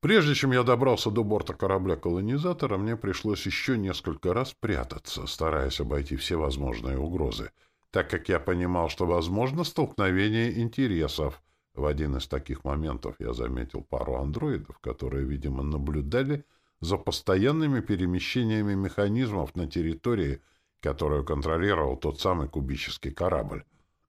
Прежде чем я добрался до борта корабля-колонизатора, мне пришлось еще несколько раз прятаться, стараясь обойти все возможные угрозы, так как я понимал, что возможно столкновение интересов. В один из таких моментов я заметил пару андроидов, которые, видимо, наблюдали за постоянными перемещениями механизмов на территории, которую контролировал тот самый кубический корабль.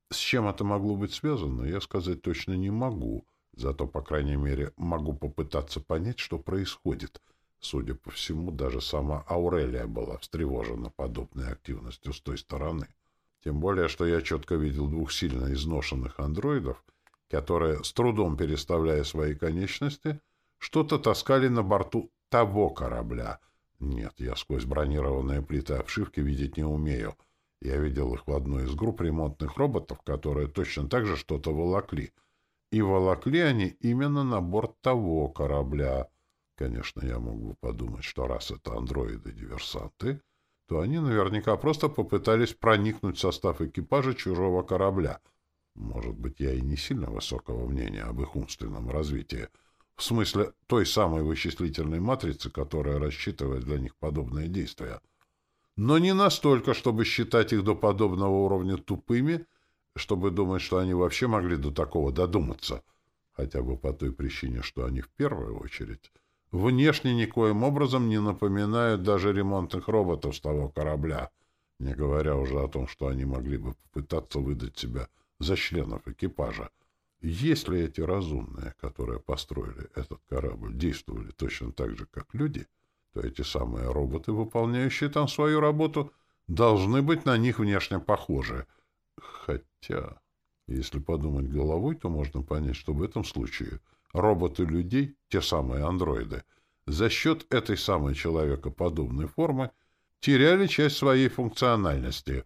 С чем это могло быть связано, я сказать точно не могу, зато, по крайней мере, могу попытаться понять, что происходит. Судя по всему, даже сама Аурелия была встревожена подобной активностью с той стороны. Тем более, что я четко видел двух сильно изношенных андроидов, которые, с трудом переставляя свои конечности, что-то таскали на борту того корабля — нет, я сквозь бронированные плиты обшивки видеть не умею. Я видел их в одной из групп ремонтных роботов, которые точно так же что-то волокли. И волокли они именно на борт того корабля. Конечно, я мог бы подумать, что раз это андроиды-диверсанты, то они наверняка просто попытались проникнуть в состав экипажа чужого корабля. Может быть, я и не сильно высокого мнения об их умственном развитии, в смысле той самой вычислительной матрицы, которая рассчитывает для них подобные действия. Но не настолько, чтобы считать их до подобного уровня тупыми, чтобы думать, что они вообще могли до такого додуматься, хотя бы по той причине, что они в первую очередь внешне никоим образом не напоминают даже ремонтных роботов с того корабля, не говоря уже о том, что они могли бы попытаться выдать себя за членов экипажа. Если эти разумные, которые построили этот корабль, действовали точно так же, как люди, то эти самые роботы, выполняющие там свою работу, должны быть на них внешне похожи. Хотя, если подумать головой, то можно понять, что в этом случае роботы людей, те самые андроиды, за счет этой самой человекоподобной формы теряли часть своей функциональности,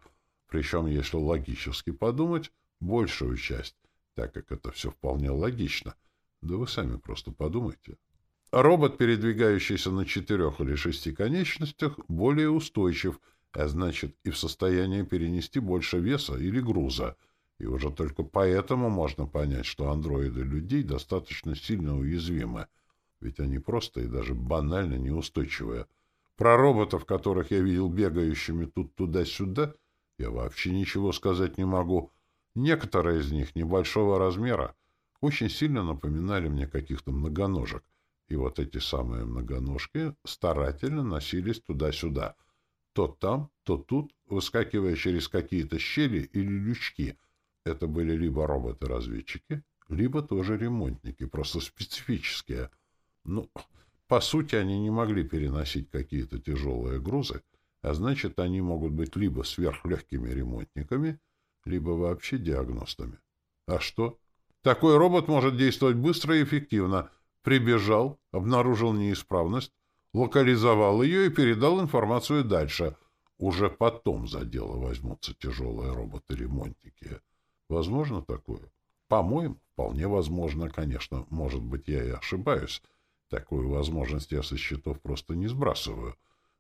причем, если логически подумать, большую часть, так как это все вполне логично. Да вы сами просто подумайте. Робот, передвигающийся на четырех или шести конечностях, более устойчив, а значит и в состоянии перенести больше веса или груза. И уже только поэтому можно понять, что андроиды людей достаточно сильно уязвимы. Ведь они просто и даже банально неустойчивые. Про роботов, которых я видел бегающими тут туда-сюда, я вообще ничего сказать не могу. Некоторые из них небольшого размера очень сильно напоминали мне каких-то многоножек. И вот эти самые многоножки старательно носились туда-сюда. То там, то тут, выскакивая через какие-то щели или лючки. Это были либо роботы-разведчики, либо тоже ремонтники, просто специфические. Ну, по сути, они не могли переносить какие-то тяжелые грузы, а значит, они могут быть либо сверхлегкими ремонтниками, либо вообще диагностами. А что? Такой робот может действовать быстро и эффективно. Прибежал, обнаружил неисправность, локализовал ее и передал информацию дальше. Уже потом за дело возьмутся тяжелые роботы-ремонтники. Возможно такое? По-моему, вполне возможно, конечно. Может быть, я и ошибаюсь. Такую возможность я со счетов просто не сбрасываю.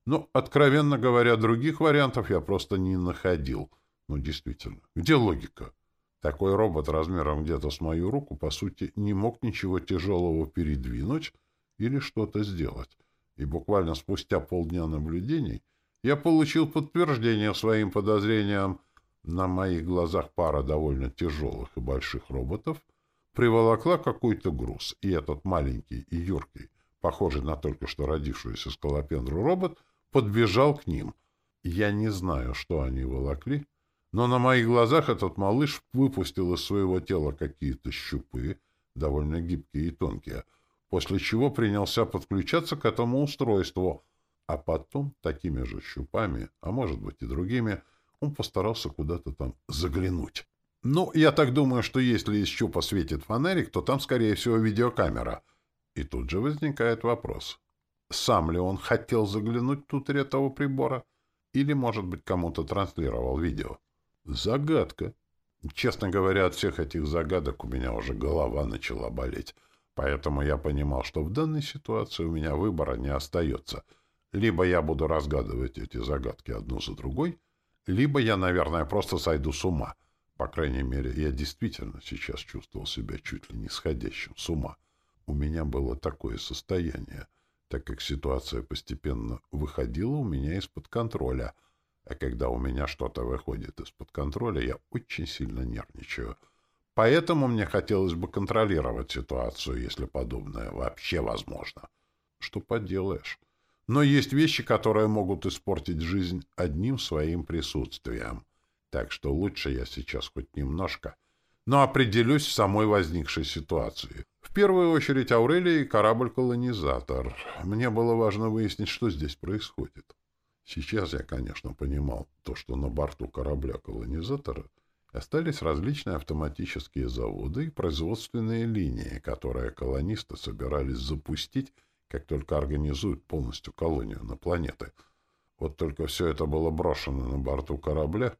Но, откровенно говоря, других вариантов я просто не находил. Ну, действительно, где логика? Такой робот размером где-то с мою руку, по сути, не мог ничего тяжелого передвинуть или что-то сделать. И буквально спустя полдня наблюдений я получил подтверждение своим подозрениям. На моих глазах пара довольно тяжелых и больших роботов — приволокла какой-то груз, и этот маленький и юркий, похожий на только что родившуюся скалопендру робот, подбежал к ним. Я не знаю, что они волокли, но на моих глазах этот малыш выпустил из своего тела какие-то щупы, довольно гибкие и тонкие, после чего принялся подключаться к этому устройству, а потом такими же щупами, а может быть и другими, он постарался куда-то там заглянуть. Ну, я так думаю, что если из щупа светит фонарик, то там, скорее всего, видеокамера. И тут же возникает вопрос. Сам ли он хотел заглянуть внутрь этого прибора? Или, может быть, кому-то транслировал видео? Загадка. Честно говоря, от всех этих загадок у меня уже голова начала болеть. Поэтому я понимал, что в данной ситуации у меня выбора не остается. Либо я буду разгадывать эти загадки одну за другой, либо я, наверное, просто сойду с ума — по крайней мере, я действительно сейчас чувствовал себя чуть ли не сходящим с ума. У меня было такое состояние, так как ситуация постепенно выходила у меня из-под контроля. А когда у меня что-то выходит из-под контроля, я очень сильно нервничаю. Поэтому мне хотелось бы контролировать ситуацию, если подобное вообще возможно. Что поделаешь. Но есть вещи, которые могут испортить жизнь одним своим присутствием. Так что лучше я сейчас хоть немножко, но определюсь в самой возникшей ситуации. В первую очередь Аурелия и корабль-колонизатор. Мне было важно выяснить, что здесь происходит. Сейчас я, конечно, понимал то, что на борту корабля-колонизатора остались различные автоматические заводы и производственные линии, которые колонисты собирались запустить, как только организуют полностью колонию на планеты. Вот только все это было брошено на борту корабля,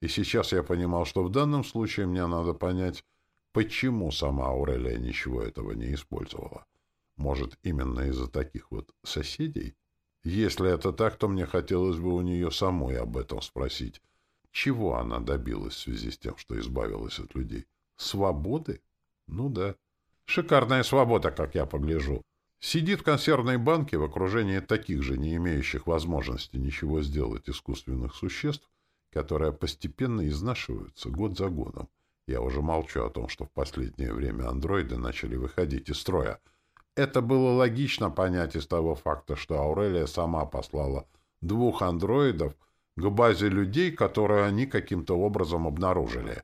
и сейчас я понимал, что в данном случае мне надо понять, почему сама Аурелия ничего этого не использовала. Может, именно из-за таких вот соседей? Если это так, то мне хотелось бы у нее самой об этом спросить. Чего она добилась в связи с тем, что избавилась от людей? Свободы? Ну да. Шикарная свобода, как я погляжу. Сидит в консервной банке в окружении таких же, не имеющих возможности ничего сделать искусственных существ, которые постепенно изнашиваются год за годом. Я уже молчу о том, что в последнее время андроиды начали выходить из строя. Это было логично понять из того факта, что Аурелия сама послала двух андроидов к базе людей, которые они каким-то образом обнаружили.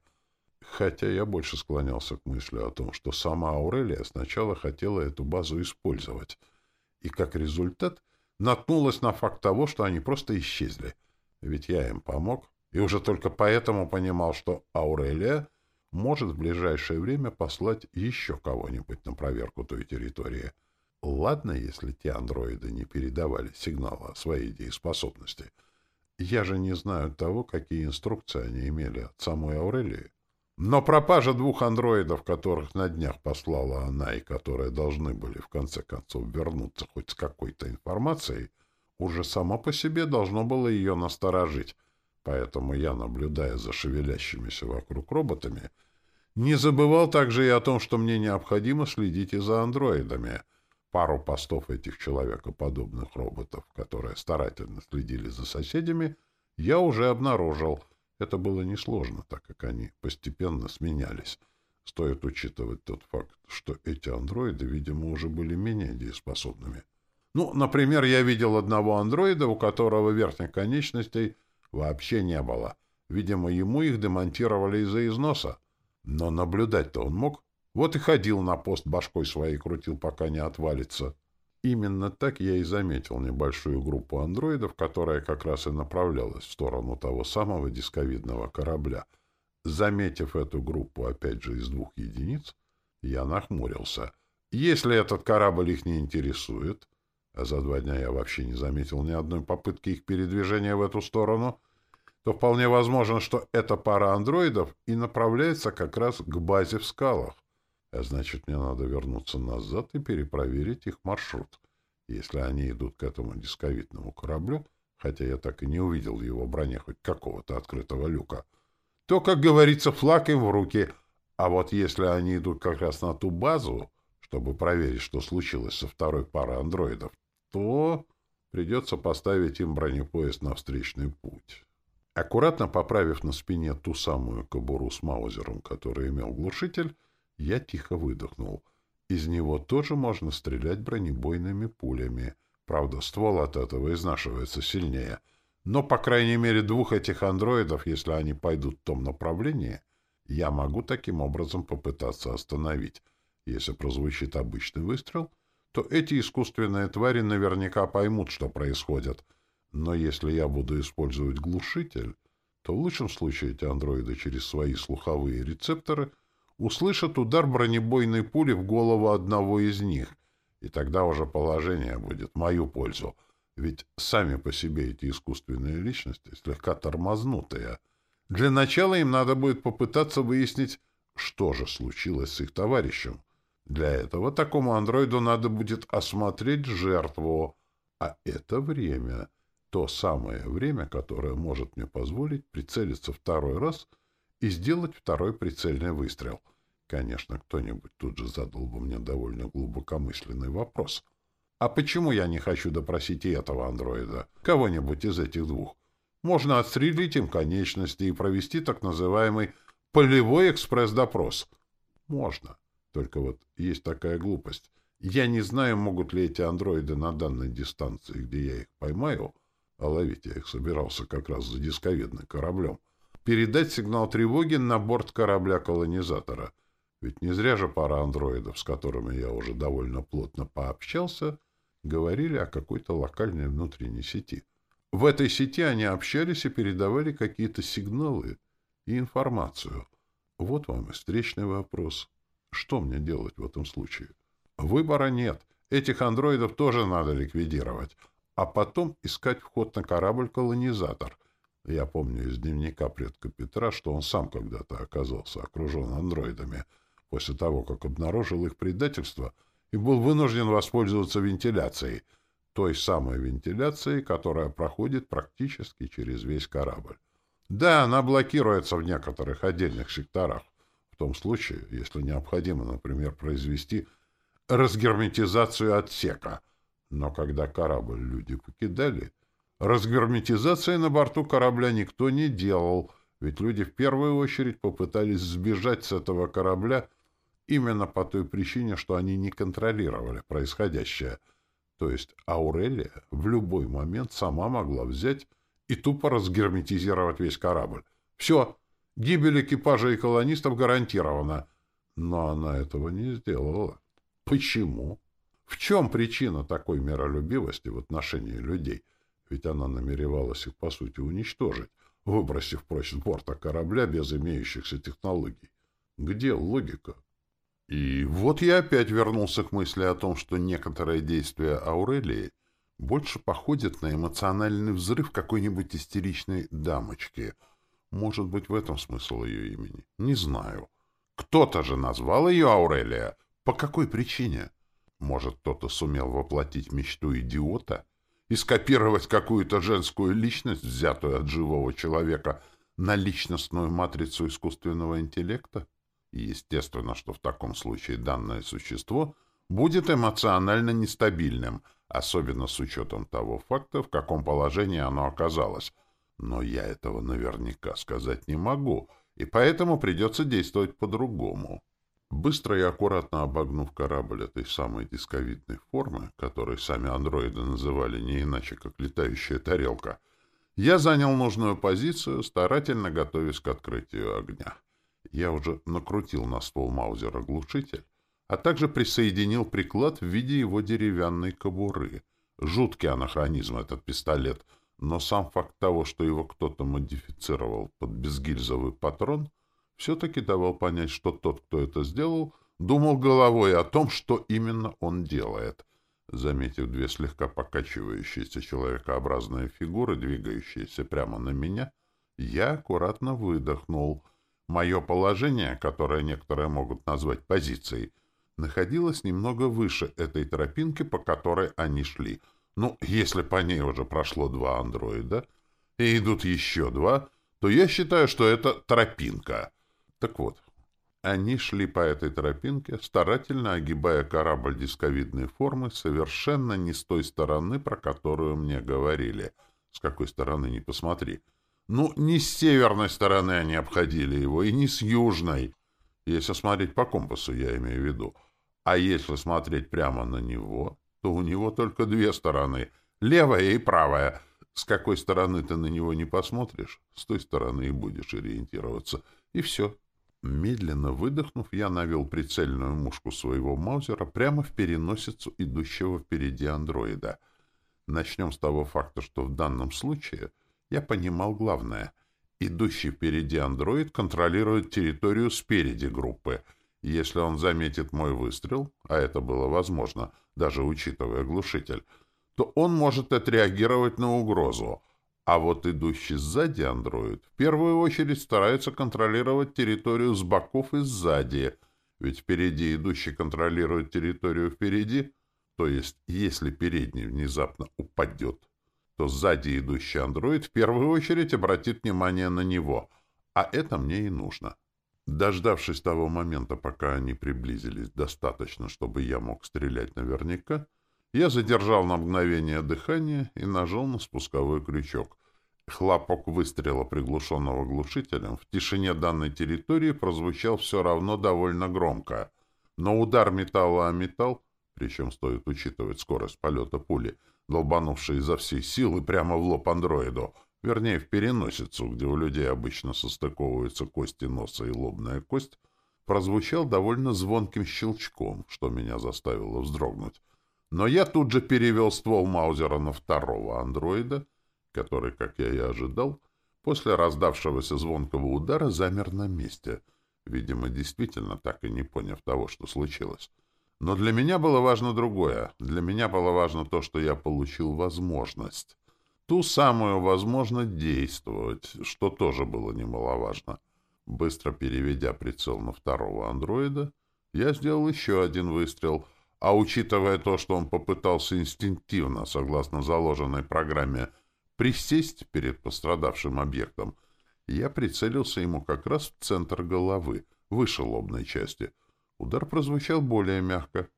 Хотя я больше склонялся к мысли о том, что сама Аурелия сначала хотела эту базу использовать. И как результат наткнулась на факт того, что они просто исчезли. Ведь я им помог, и уже только поэтому понимал, что Аурелия может в ближайшее время послать еще кого-нибудь на проверку той территории. Ладно, если те андроиды не передавали сигнала о своей дееспособности. Я же не знаю того, какие инструкции они имели от самой Аурелии. Но пропажа двух андроидов, которых на днях послала она и которые должны были в конце концов вернуться хоть с какой-то информацией, уже само по себе должно было ее насторожить. Поэтому я, наблюдая за шевелящимися вокруг роботами, не забывал также и о том, что мне необходимо следить и за андроидами. Пару постов этих человекоподобных роботов, которые старательно следили за соседями, я уже обнаружил. Это было несложно, так как они постепенно сменялись. Стоит учитывать тот факт, что эти андроиды, видимо, уже были менее дееспособными. Ну, например, я видел одного андроида, у которого верхних конечностей вообще не было. Видимо, ему их демонтировали из-за износа. Но наблюдать-то он мог. Вот и ходил на пост башкой своей крутил, пока не отвалится. Именно так я и заметил небольшую группу андроидов, которая как раз и направлялась в сторону того самого дисковидного корабля. Заметив эту группу, опять же, из двух единиц, я нахмурился. Если этот корабль их не интересует, а за два дня я вообще не заметил ни одной попытки их передвижения в эту сторону, то вполне возможно, что эта пара андроидов и направляется как раз к базе в скалах. А значит, мне надо вернуться назад и перепроверить их маршрут. Если они идут к этому дисковидному кораблю, хотя я так и не увидел в его броне хоть какого-то открытого люка, то, как говорится, флаг им в руки. А вот если они идут как раз на ту базу, чтобы проверить, что случилось со второй парой андроидов, то придется поставить им бронепоезд на встречный путь. Аккуратно поправив на спине ту самую кобуру с маузером, который имел глушитель, я тихо выдохнул. Из него тоже можно стрелять бронебойными пулями. Правда, ствол от этого изнашивается сильнее. Но, по крайней мере, двух этих андроидов, если они пойдут в том направлении, я могу таким образом попытаться остановить. Если прозвучит обычный выстрел, то эти искусственные твари наверняка поймут, что происходит. Но если я буду использовать глушитель, то в лучшем случае эти андроиды через свои слуховые рецепторы — услышат удар бронебойной пули в голову одного из них, и тогда уже положение будет в мою пользу. Ведь сами по себе эти искусственные личности слегка тормознутые. Для начала им надо будет попытаться выяснить, что же случилось с их товарищем. Для этого такому андроиду надо будет осмотреть жертву. А это время, то самое время, которое может мне позволить прицелиться второй раз — и сделать второй прицельный выстрел. Конечно, кто-нибудь тут же задал бы мне довольно глубокомысленный вопрос. А почему я не хочу допросить и этого андроида? Кого-нибудь из этих двух? Можно отстрелить им конечности и провести так называемый полевой экспресс-допрос. Можно. Только вот есть такая глупость. Я не знаю, могут ли эти андроиды на данной дистанции, где я их поймаю, а ловить я их собирался как раз за дисковидным кораблем, передать сигнал тревоги на борт корабля-колонизатора. Ведь не зря же пара андроидов, с которыми я уже довольно плотно пообщался, говорили о какой-то локальной внутренней сети. В этой сети они общались и передавали какие-то сигналы и информацию. Вот вам и встречный вопрос. Что мне делать в этом случае? Выбора нет. Этих андроидов тоже надо ликвидировать. А потом искать вход на корабль-колонизатор — я помню из дневника предка Петра, что он сам когда-то оказался окружен андроидами после того, как обнаружил их предательство и был вынужден воспользоваться вентиляцией, той самой вентиляцией, которая проходит практически через весь корабль. Да, она блокируется в некоторых отдельных секторах, в том случае, если необходимо, например, произвести разгерметизацию отсека. Но когда корабль люди покидали, Разгерметизации на борту корабля никто не делал, ведь люди в первую очередь попытались сбежать с этого корабля именно по той причине, что они не контролировали происходящее. То есть Аурелия в любой момент сама могла взять и тупо разгерметизировать весь корабль. Все, гибель экипажа и колонистов гарантирована. Но она этого не сделала. Почему? В чем причина такой миролюбивости в отношении людей — ведь она намеревалась их, по сути, уничтожить, выбросив прочь с борта корабля без имеющихся технологий. Где логика? И вот я опять вернулся к мысли о том, что некоторые действия Аурелии больше походят на эмоциональный взрыв какой-нибудь истеричной дамочки. Может быть, в этом смысл ее имени? Не знаю. Кто-то же назвал ее Аурелия. По какой причине? Может, кто-то сумел воплотить мечту идиота и скопировать какую-то женскую личность, взятую от живого человека, на личностную матрицу искусственного интеллекта? Естественно, что в таком случае данное существо будет эмоционально нестабильным, особенно с учетом того факта, в каком положении оно оказалось. Но я этого наверняка сказать не могу, и поэтому придется действовать по-другому. Быстро и аккуратно обогнув корабль этой самой дисковидной формы, которой сами андроиды называли не иначе, как летающая тарелка, я занял нужную позицию, старательно готовясь к открытию огня. Я уже накрутил на ствол Маузера глушитель, а также присоединил приклад в виде его деревянной кобуры. Жуткий анахронизм этот пистолет, но сам факт того, что его кто-то модифицировал под безгильзовый патрон, все-таки давал понять, что тот, кто это сделал, думал головой о том, что именно он делает. Заметив две слегка покачивающиеся человекообразные фигуры, двигающиеся прямо на меня, я аккуратно выдохнул — Мое положение, которое некоторые могут назвать позицией, находилось немного выше этой тропинки, по которой они шли. Ну, если по ней уже прошло два андроида, и идут еще два, то я считаю, что это тропинка. Так вот, они шли по этой тропинке, старательно огибая корабль дисковидной формы, совершенно не с той стороны, про которую мне говорили. С какой стороны, не посмотри. — ну, не с северной стороны они обходили его, и не с южной. Если смотреть по компасу, я имею в виду. А если смотреть прямо на него, то у него только две стороны — левая и правая. С какой стороны ты на него не посмотришь, с той стороны и будешь ориентироваться. И все. Медленно выдохнув, я навел прицельную мушку своего маузера прямо в переносицу идущего впереди андроида. Начнем с того факта, что в данном случае — я понимал главное. Идущий впереди андроид контролирует территорию спереди группы. Если он заметит мой выстрел, а это было возможно, даже учитывая глушитель, то он может отреагировать на угрозу. А вот идущий сзади андроид в первую очередь старается контролировать территорию с боков и сзади, ведь впереди идущий контролирует территорию впереди, то есть если передний внезапно упадет, то сзади идущий андроид в первую очередь обратит внимание на него, а это мне и нужно. Дождавшись того момента, пока они приблизились достаточно, чтобы я мог стрелять наверняка, я задержал на мгновение дыхание и нажал на спусковой крючок. Хлопок выстрела, приглушенного глушителем, в тишине данной территории прозвучал все равно довольно громко. Но удар металла о металл, причем стоит учитывать скорость полета пули, — долбанувший изо всей силы прямо в лоб андроиду, вернее, в переносицу, где у людей обычно состыковываются кости носа и лобная кость, прозвучал довольно звонким щелчком, что меня заставило вздрогнуть. Но я тут же перевел ствол Маузера на второго андроида, который, как я и ожидал, после раздавшегося звонкого удара замер на месте, видимо, действительно так и не поняв того, что случилось. Но для меня было важно другое. Для меня было важно то, что я получил возможность. Ту самую возможность действовать, что тоже было немаловажно. Быстро переведя прицел на второго андроида, я сделал еще один выстрел, а учитывая то, что он попытался инстинктивно, согласно заложенной программе, присесть перед пострадавшим объектом, я прицелился ему как раз в центр головы, выше лобной части — Удар прозвучал более мягко.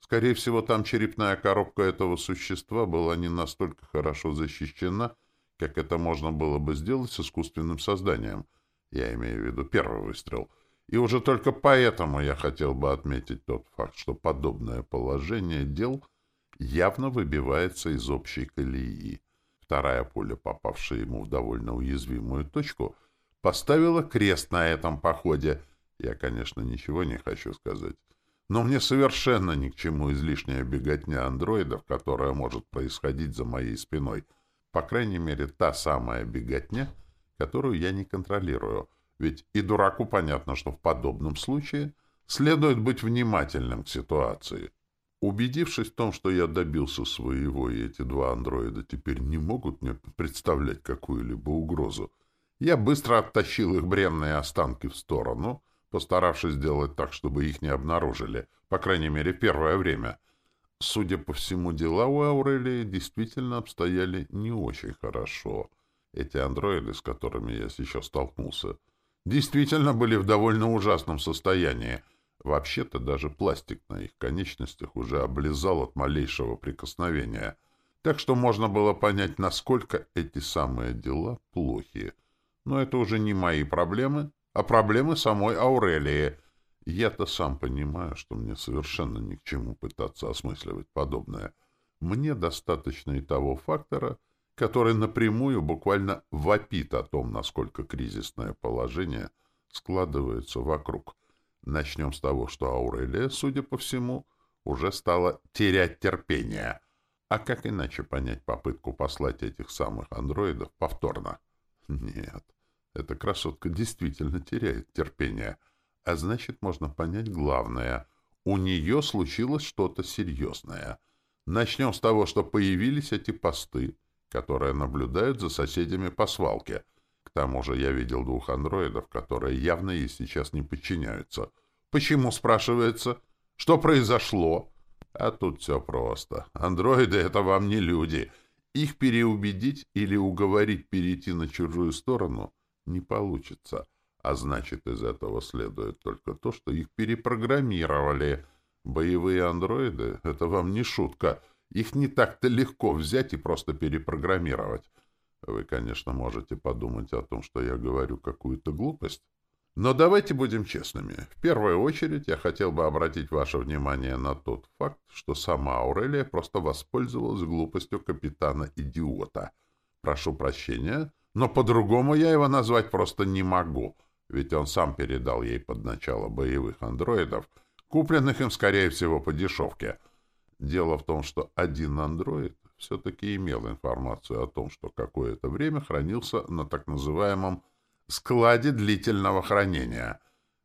Скорее всего, там черепная коробка этого существа была не настолько хорошо защищена, как это можно было бы сделать с искусственным созданием. Я имею в виду первый выстрел. И уже только поэтому я хотел бы отметить тот факт, что подобное положение дел явно выбивается из общей колеи. Вторая пуля, попавшая ему в довольно уязвимую точку, поставила крест на этом походе — я, конечно, ничего не хочу сказать. Но мне совершенно ни к чему излишняя беготня андроидов, которая может происходить за моей спиной. По крайней мере, та самая беготня, которую я не контролирую. Ведь и дураку понятно, что в подобном случае Следует быть внимательным к ситуации. Убедившись в том, что я добился своего, и эти два андроида теперь не могут мне представлять какую-либо угрозу, я быстро оттащил их бренные останки в сторону, постаравшись сделать так, чтобы их не обнаружили, по крайней мере, первое время. Судя по всему, дела у Аурелии действительно обстояли не очень хорошо. Эти андроиды, с которыми я сейчас столкнулся, действительно были в довольно ужасном состоянии. Вообще-то даже пластик на их конечностях уже облизал от малейшего прикосновения. Так что можно было понять, насколько эти самые дела плохие. Но это уже не мои проблемы, а проблемы самой Аурелии. Я-то сам понимаю, что мне совершенно ни к чему пытаться осмысливать подобное. Мне достаточно и того фактора, который напрямую буквально вопит о том, насколько кризисное положение складывается вокруг. Начнем с того, что Аурелия, судя по всему, уже стала терять терпение. А как иначе понять попытку послать этих самых андроидов повторно? Нет. Эта красотка действительно теряет терпение. А значит, можно понять главное. У нее случилось что-то серьезное. Начнем с того, что появились эти посты, которые наблюдают за соседями по свалке. К тому же я видел двух андроидов, которые явно ей сейчас не подчиняются. Почему, спрашивается? Что произошло? А тут все просто. Андроиды — это вам не люди. Их переубедить или уговорить перейти на чужую сторону не получится. А значит, из этого следует только то, что их перепрограммировали. Боевые андроиды — это вам не шутка. Их не так-то легко взять и просто перепрограммировать. Вы, конечно, можете подумать о том, что я говорю какую-то глупость. Но давайте будем честными. В первую очередь я хотел бы обратить ваше внимание на тот факт, что сама Аурелия просто воспользовалась глупостью капитана-идиота. Прошу прощения, но по-другому я его назвать просто не могу, ведь он сам передал ей под начало боевых андроидов, купленных им, скорее всего, по дешевке. Дело в том, что один андроид все-таки имел информацию о том, что какое-то время хранился на так называемом «складе длительного хранения».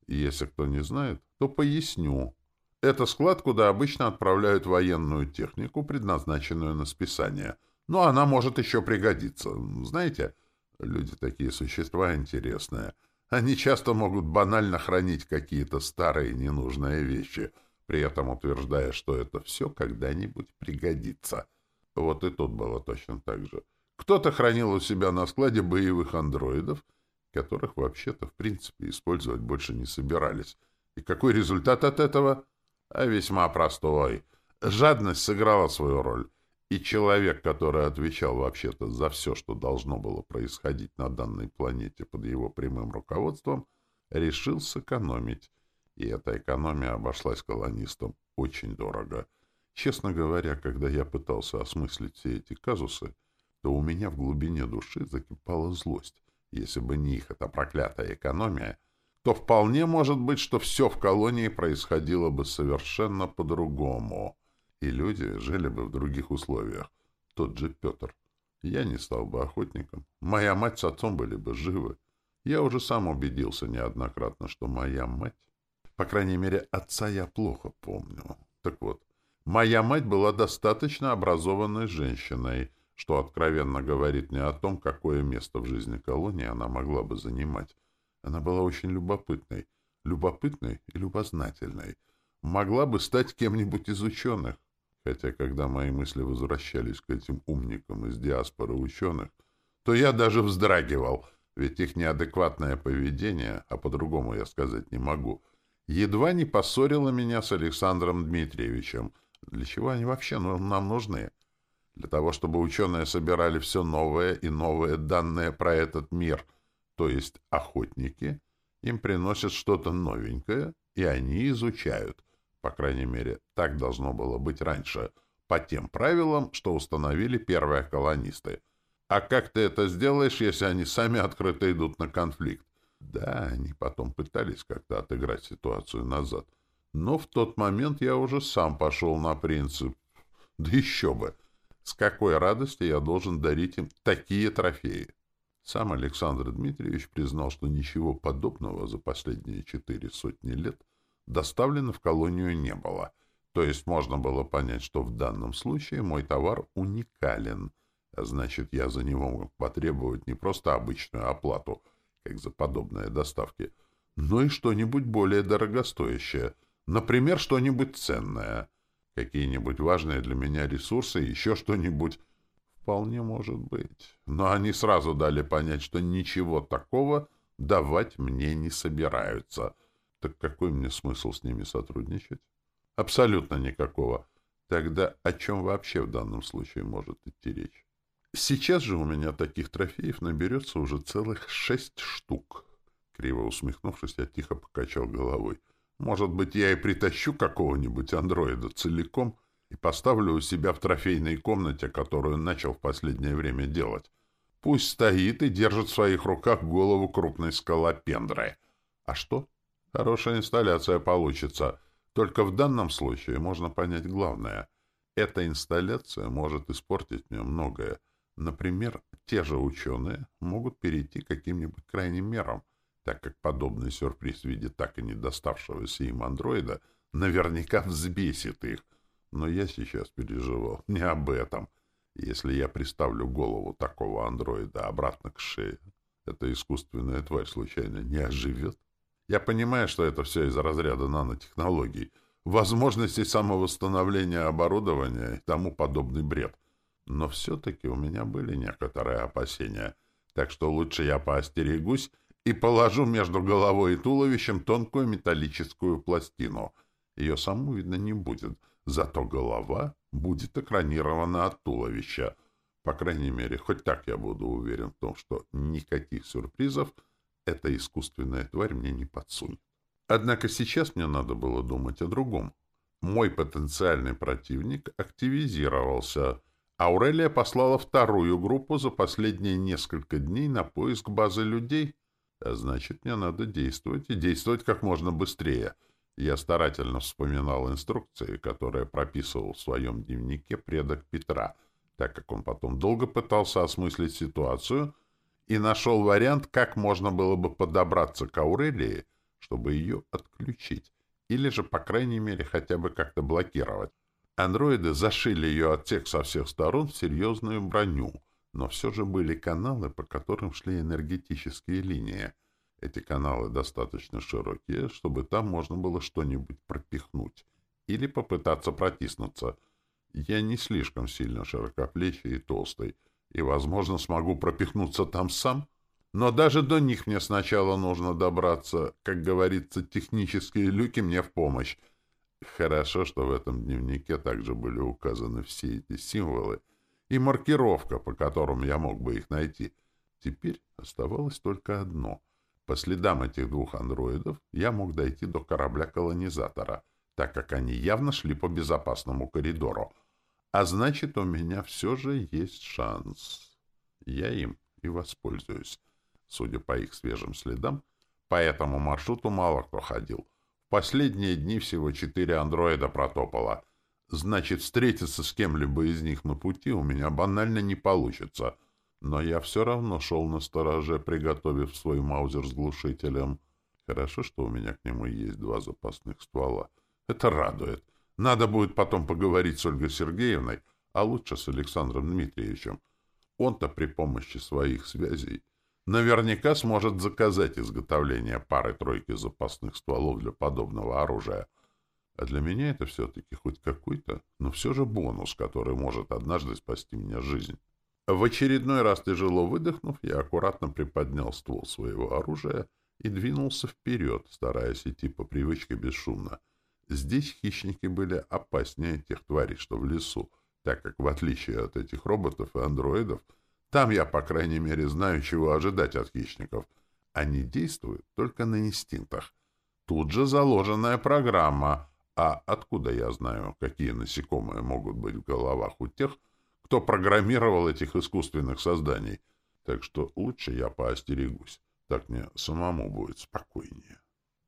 Если кто не знает, то поясню. Это склад, куда обычно отправляют военную технику, предназначенную на списание. Но она может еще пригодиться. Знаете, Люди такие существа интересные. Они часто могут банально хранить какие-то старые ненужные вещи, при этом утверждая, что это все когда-нибудь пригодится. Вот и тут было точно так же. Кто-то хранил у себя на складе боевых андроидов, которых вообще-то, в принципе, использовать больше не собирались. И какой результат от этого? А весьма простой. Жадность сыграла свою роль. И человек, который отвечал вообще-то за все, что должно было происходить на данной планете под его прямым руководством, решил сэкономить. И эта экономия обошлась колонистам очень дорого. Честно говоря, когда я пытался осмыслить все эти казусы, то у меня в глубине души закипала злость. Если бы не их эта проклятая экономия, то вполне может быть, что все в колонии происходило бы совершенно по-другому и люди жили бы в других условиях. Тот же Петр. Я не стал бы охотником. Моя мать с отцом были бы живы. Я уже сам убедился неоднократно, что моя мать... По крайней мере, отца я плохо помню. Так вот, моя мать была достаточно образованной женщиной, что откровенно говорит мне о том, какое место в жизни колонии она могла бы занимать. Она была очень любопытной, любопытной и любознательной. Могла бы стать кем-нибудь из ученых. Хотя, когда мои мысли возвращались к этим умникам из диаспоры ученых, то я даже вздрагивал, ведь их неадекватное поведение, а по-другому я сказать не могу, едва не поссорило меня с Александром Дмитриевичем. Для чего они вообще нам нужны? Для того, чтобы ученые собирали все новое и новые данные про этот мир, то есть охотники, им приносят что-то новенькое, и они изучают — по крайней мере, так должно было быть раньше, по тем правилам, что установили первые колонисты. А как ты это сделаешь, если они сами открыто идут на конфликт? Да, они потом пытались как-то отыграть ситуацию назад. Но в тот момент я уже сам пошел на принцип. Да еще бы! С какой радости я должен дарить им такие трофеи? Сам Александр Дмитриевич признал, что ничего подобного за последние четыре сотни лет доставлено в колонию не было. То есть можно было понять, что в данном случае мой товар уникален, а значит, я за него мог потребовать не просто обычную оплату, как за подобные доставки, но и что-нибудь более дорогостоящее, например, что-нибудь ценное, какие-нибудь важные для меня ресурсы, еще что-нибудь... Вполне может быть. Но они сразу дали понять, что ничего такого давать мне не собираются. Так какой мне смысл с ними сотрудничать? Абсолютно никакого. Тогда о чем вообще в данном случае может идти речь? Сейчас же у меня таких трофеев наберется уже целых шесть штук. Криво усмехнувшись, я тихо покачал головой. Может быть, я и притащу какого-нибудь андроида целиком и поставлю у себя в трофейной комнате, которую начал в последнее время делать. Пусть стоит и держит в своих руках голову крупной скалопендры. А что? Хорошая инсталляция получится. Только в данном случае можно понять главное. Эта инсталляция может испортить мне многое. Например, те же ученые могут перейти к каким-нибудь крайним мерам, так как подобный сюрприз в виде так и не доставшегося им андроида наверняка взбесит их. Но я сейчас переживал не об этом. Если я приставлю голову такого андроида обратно к шее, эта искусственная тварь случайно не оживет? Я понимаю, что это все из разряда нанотехнологий, возможностей самовосстановления оборудования и тому подобный бред. Но все-таки у меня были некоторые опасения, так что лучше я поостерегусь и положу между головой и туловищем тонкую металлическую пластину. Ее саму видно не будет, зато голова будет экранирована от туловища. По крайней мере, хоть так я буду уверен в том, что никаких сюрпризов эта искусственная тварь мне не подсунет. Однако сейчас мне надо было думать о другом. Мой потенциальный противник активизировался. Аурелия послала вторую группу за последние несколько дней на поиск базы людей. А значит, мне надо действовать, и действовать как можно быстрее. Я старательно вспоминал инструкции, которые прописывал в своем дневнике предок Петра, так как он потом долго пытался осмыслить ситуацию и нашел вариант, как можно было бы подобраться к Аурелии, чтобы ее отключить, или же, по крайней мере, хотя бы как-то блокировать. Андроиды зашили ее отсек со всех сторон в серьезную броню, но все же были каналы, по которым шли энергетические линии. Эти каналы достаточно широкие, чтобы там можно было что-нибудь пропихнуть или попытаться протиснуться. Я не слишком сильно широкоплечий и толстый, и, возможно, смогу пропихнуться там сам, но даже до них мне сначала нужно добраться. Как говорится, технические люки мне в помощь. Хорошо, что в этом дневнике также были указаны все эти символы и маркировка, по которым я мог бы их найти. Теперь оставалось только одно. По следам этих двух андроидов я мог дойти до корабля-колонизатора, так как они явно шли по безопасному коридору. А значит, у меня все же есть шанс. Я им и воспользуюсь. Судя по их свежим следам, по этому маршруту мало кто ходил. Последние дни всего четыре андроида протопало. Значит, встретиться с кем-либо из них на пути у меня банально не получится. Но я все равно шел на стороже, приготовив свой маузер с глушителем. Хорошо, что у меня к нему есть два запасных ствола. Это радует. Надо будет потом поговорить с Ольгой Сергеевной, а лучше с Александром Дмитриевичем. Он-то при помощи своих связей наверняка сможет заказать изготовление пары-тройки запасных стволов для подобного оружия. А для меня это все-таки хоть какой-то, но все же бонус, который может однажды спасти мне жизнь. В очередной раз тяжело выдохнув, я аккуратно приподнял ствол своего оружия и двинулся вперед, стараясь идти по привычке бесшумно. Здесь хищники были опаснее тех тварей, что в лесу, так как, в отличие от этих роботов и андроидов, там я, по крайней мере, знаю, чего ожидать от хищников. Они действуют только на инстинктах. Тут же заложенная программа. А откуда я знаю, какие насекомые могут быть в головах у тех, кто программировал этих искусственных созданий? Так что лучше я поостерегусь. Так мне самому будет спокойнее.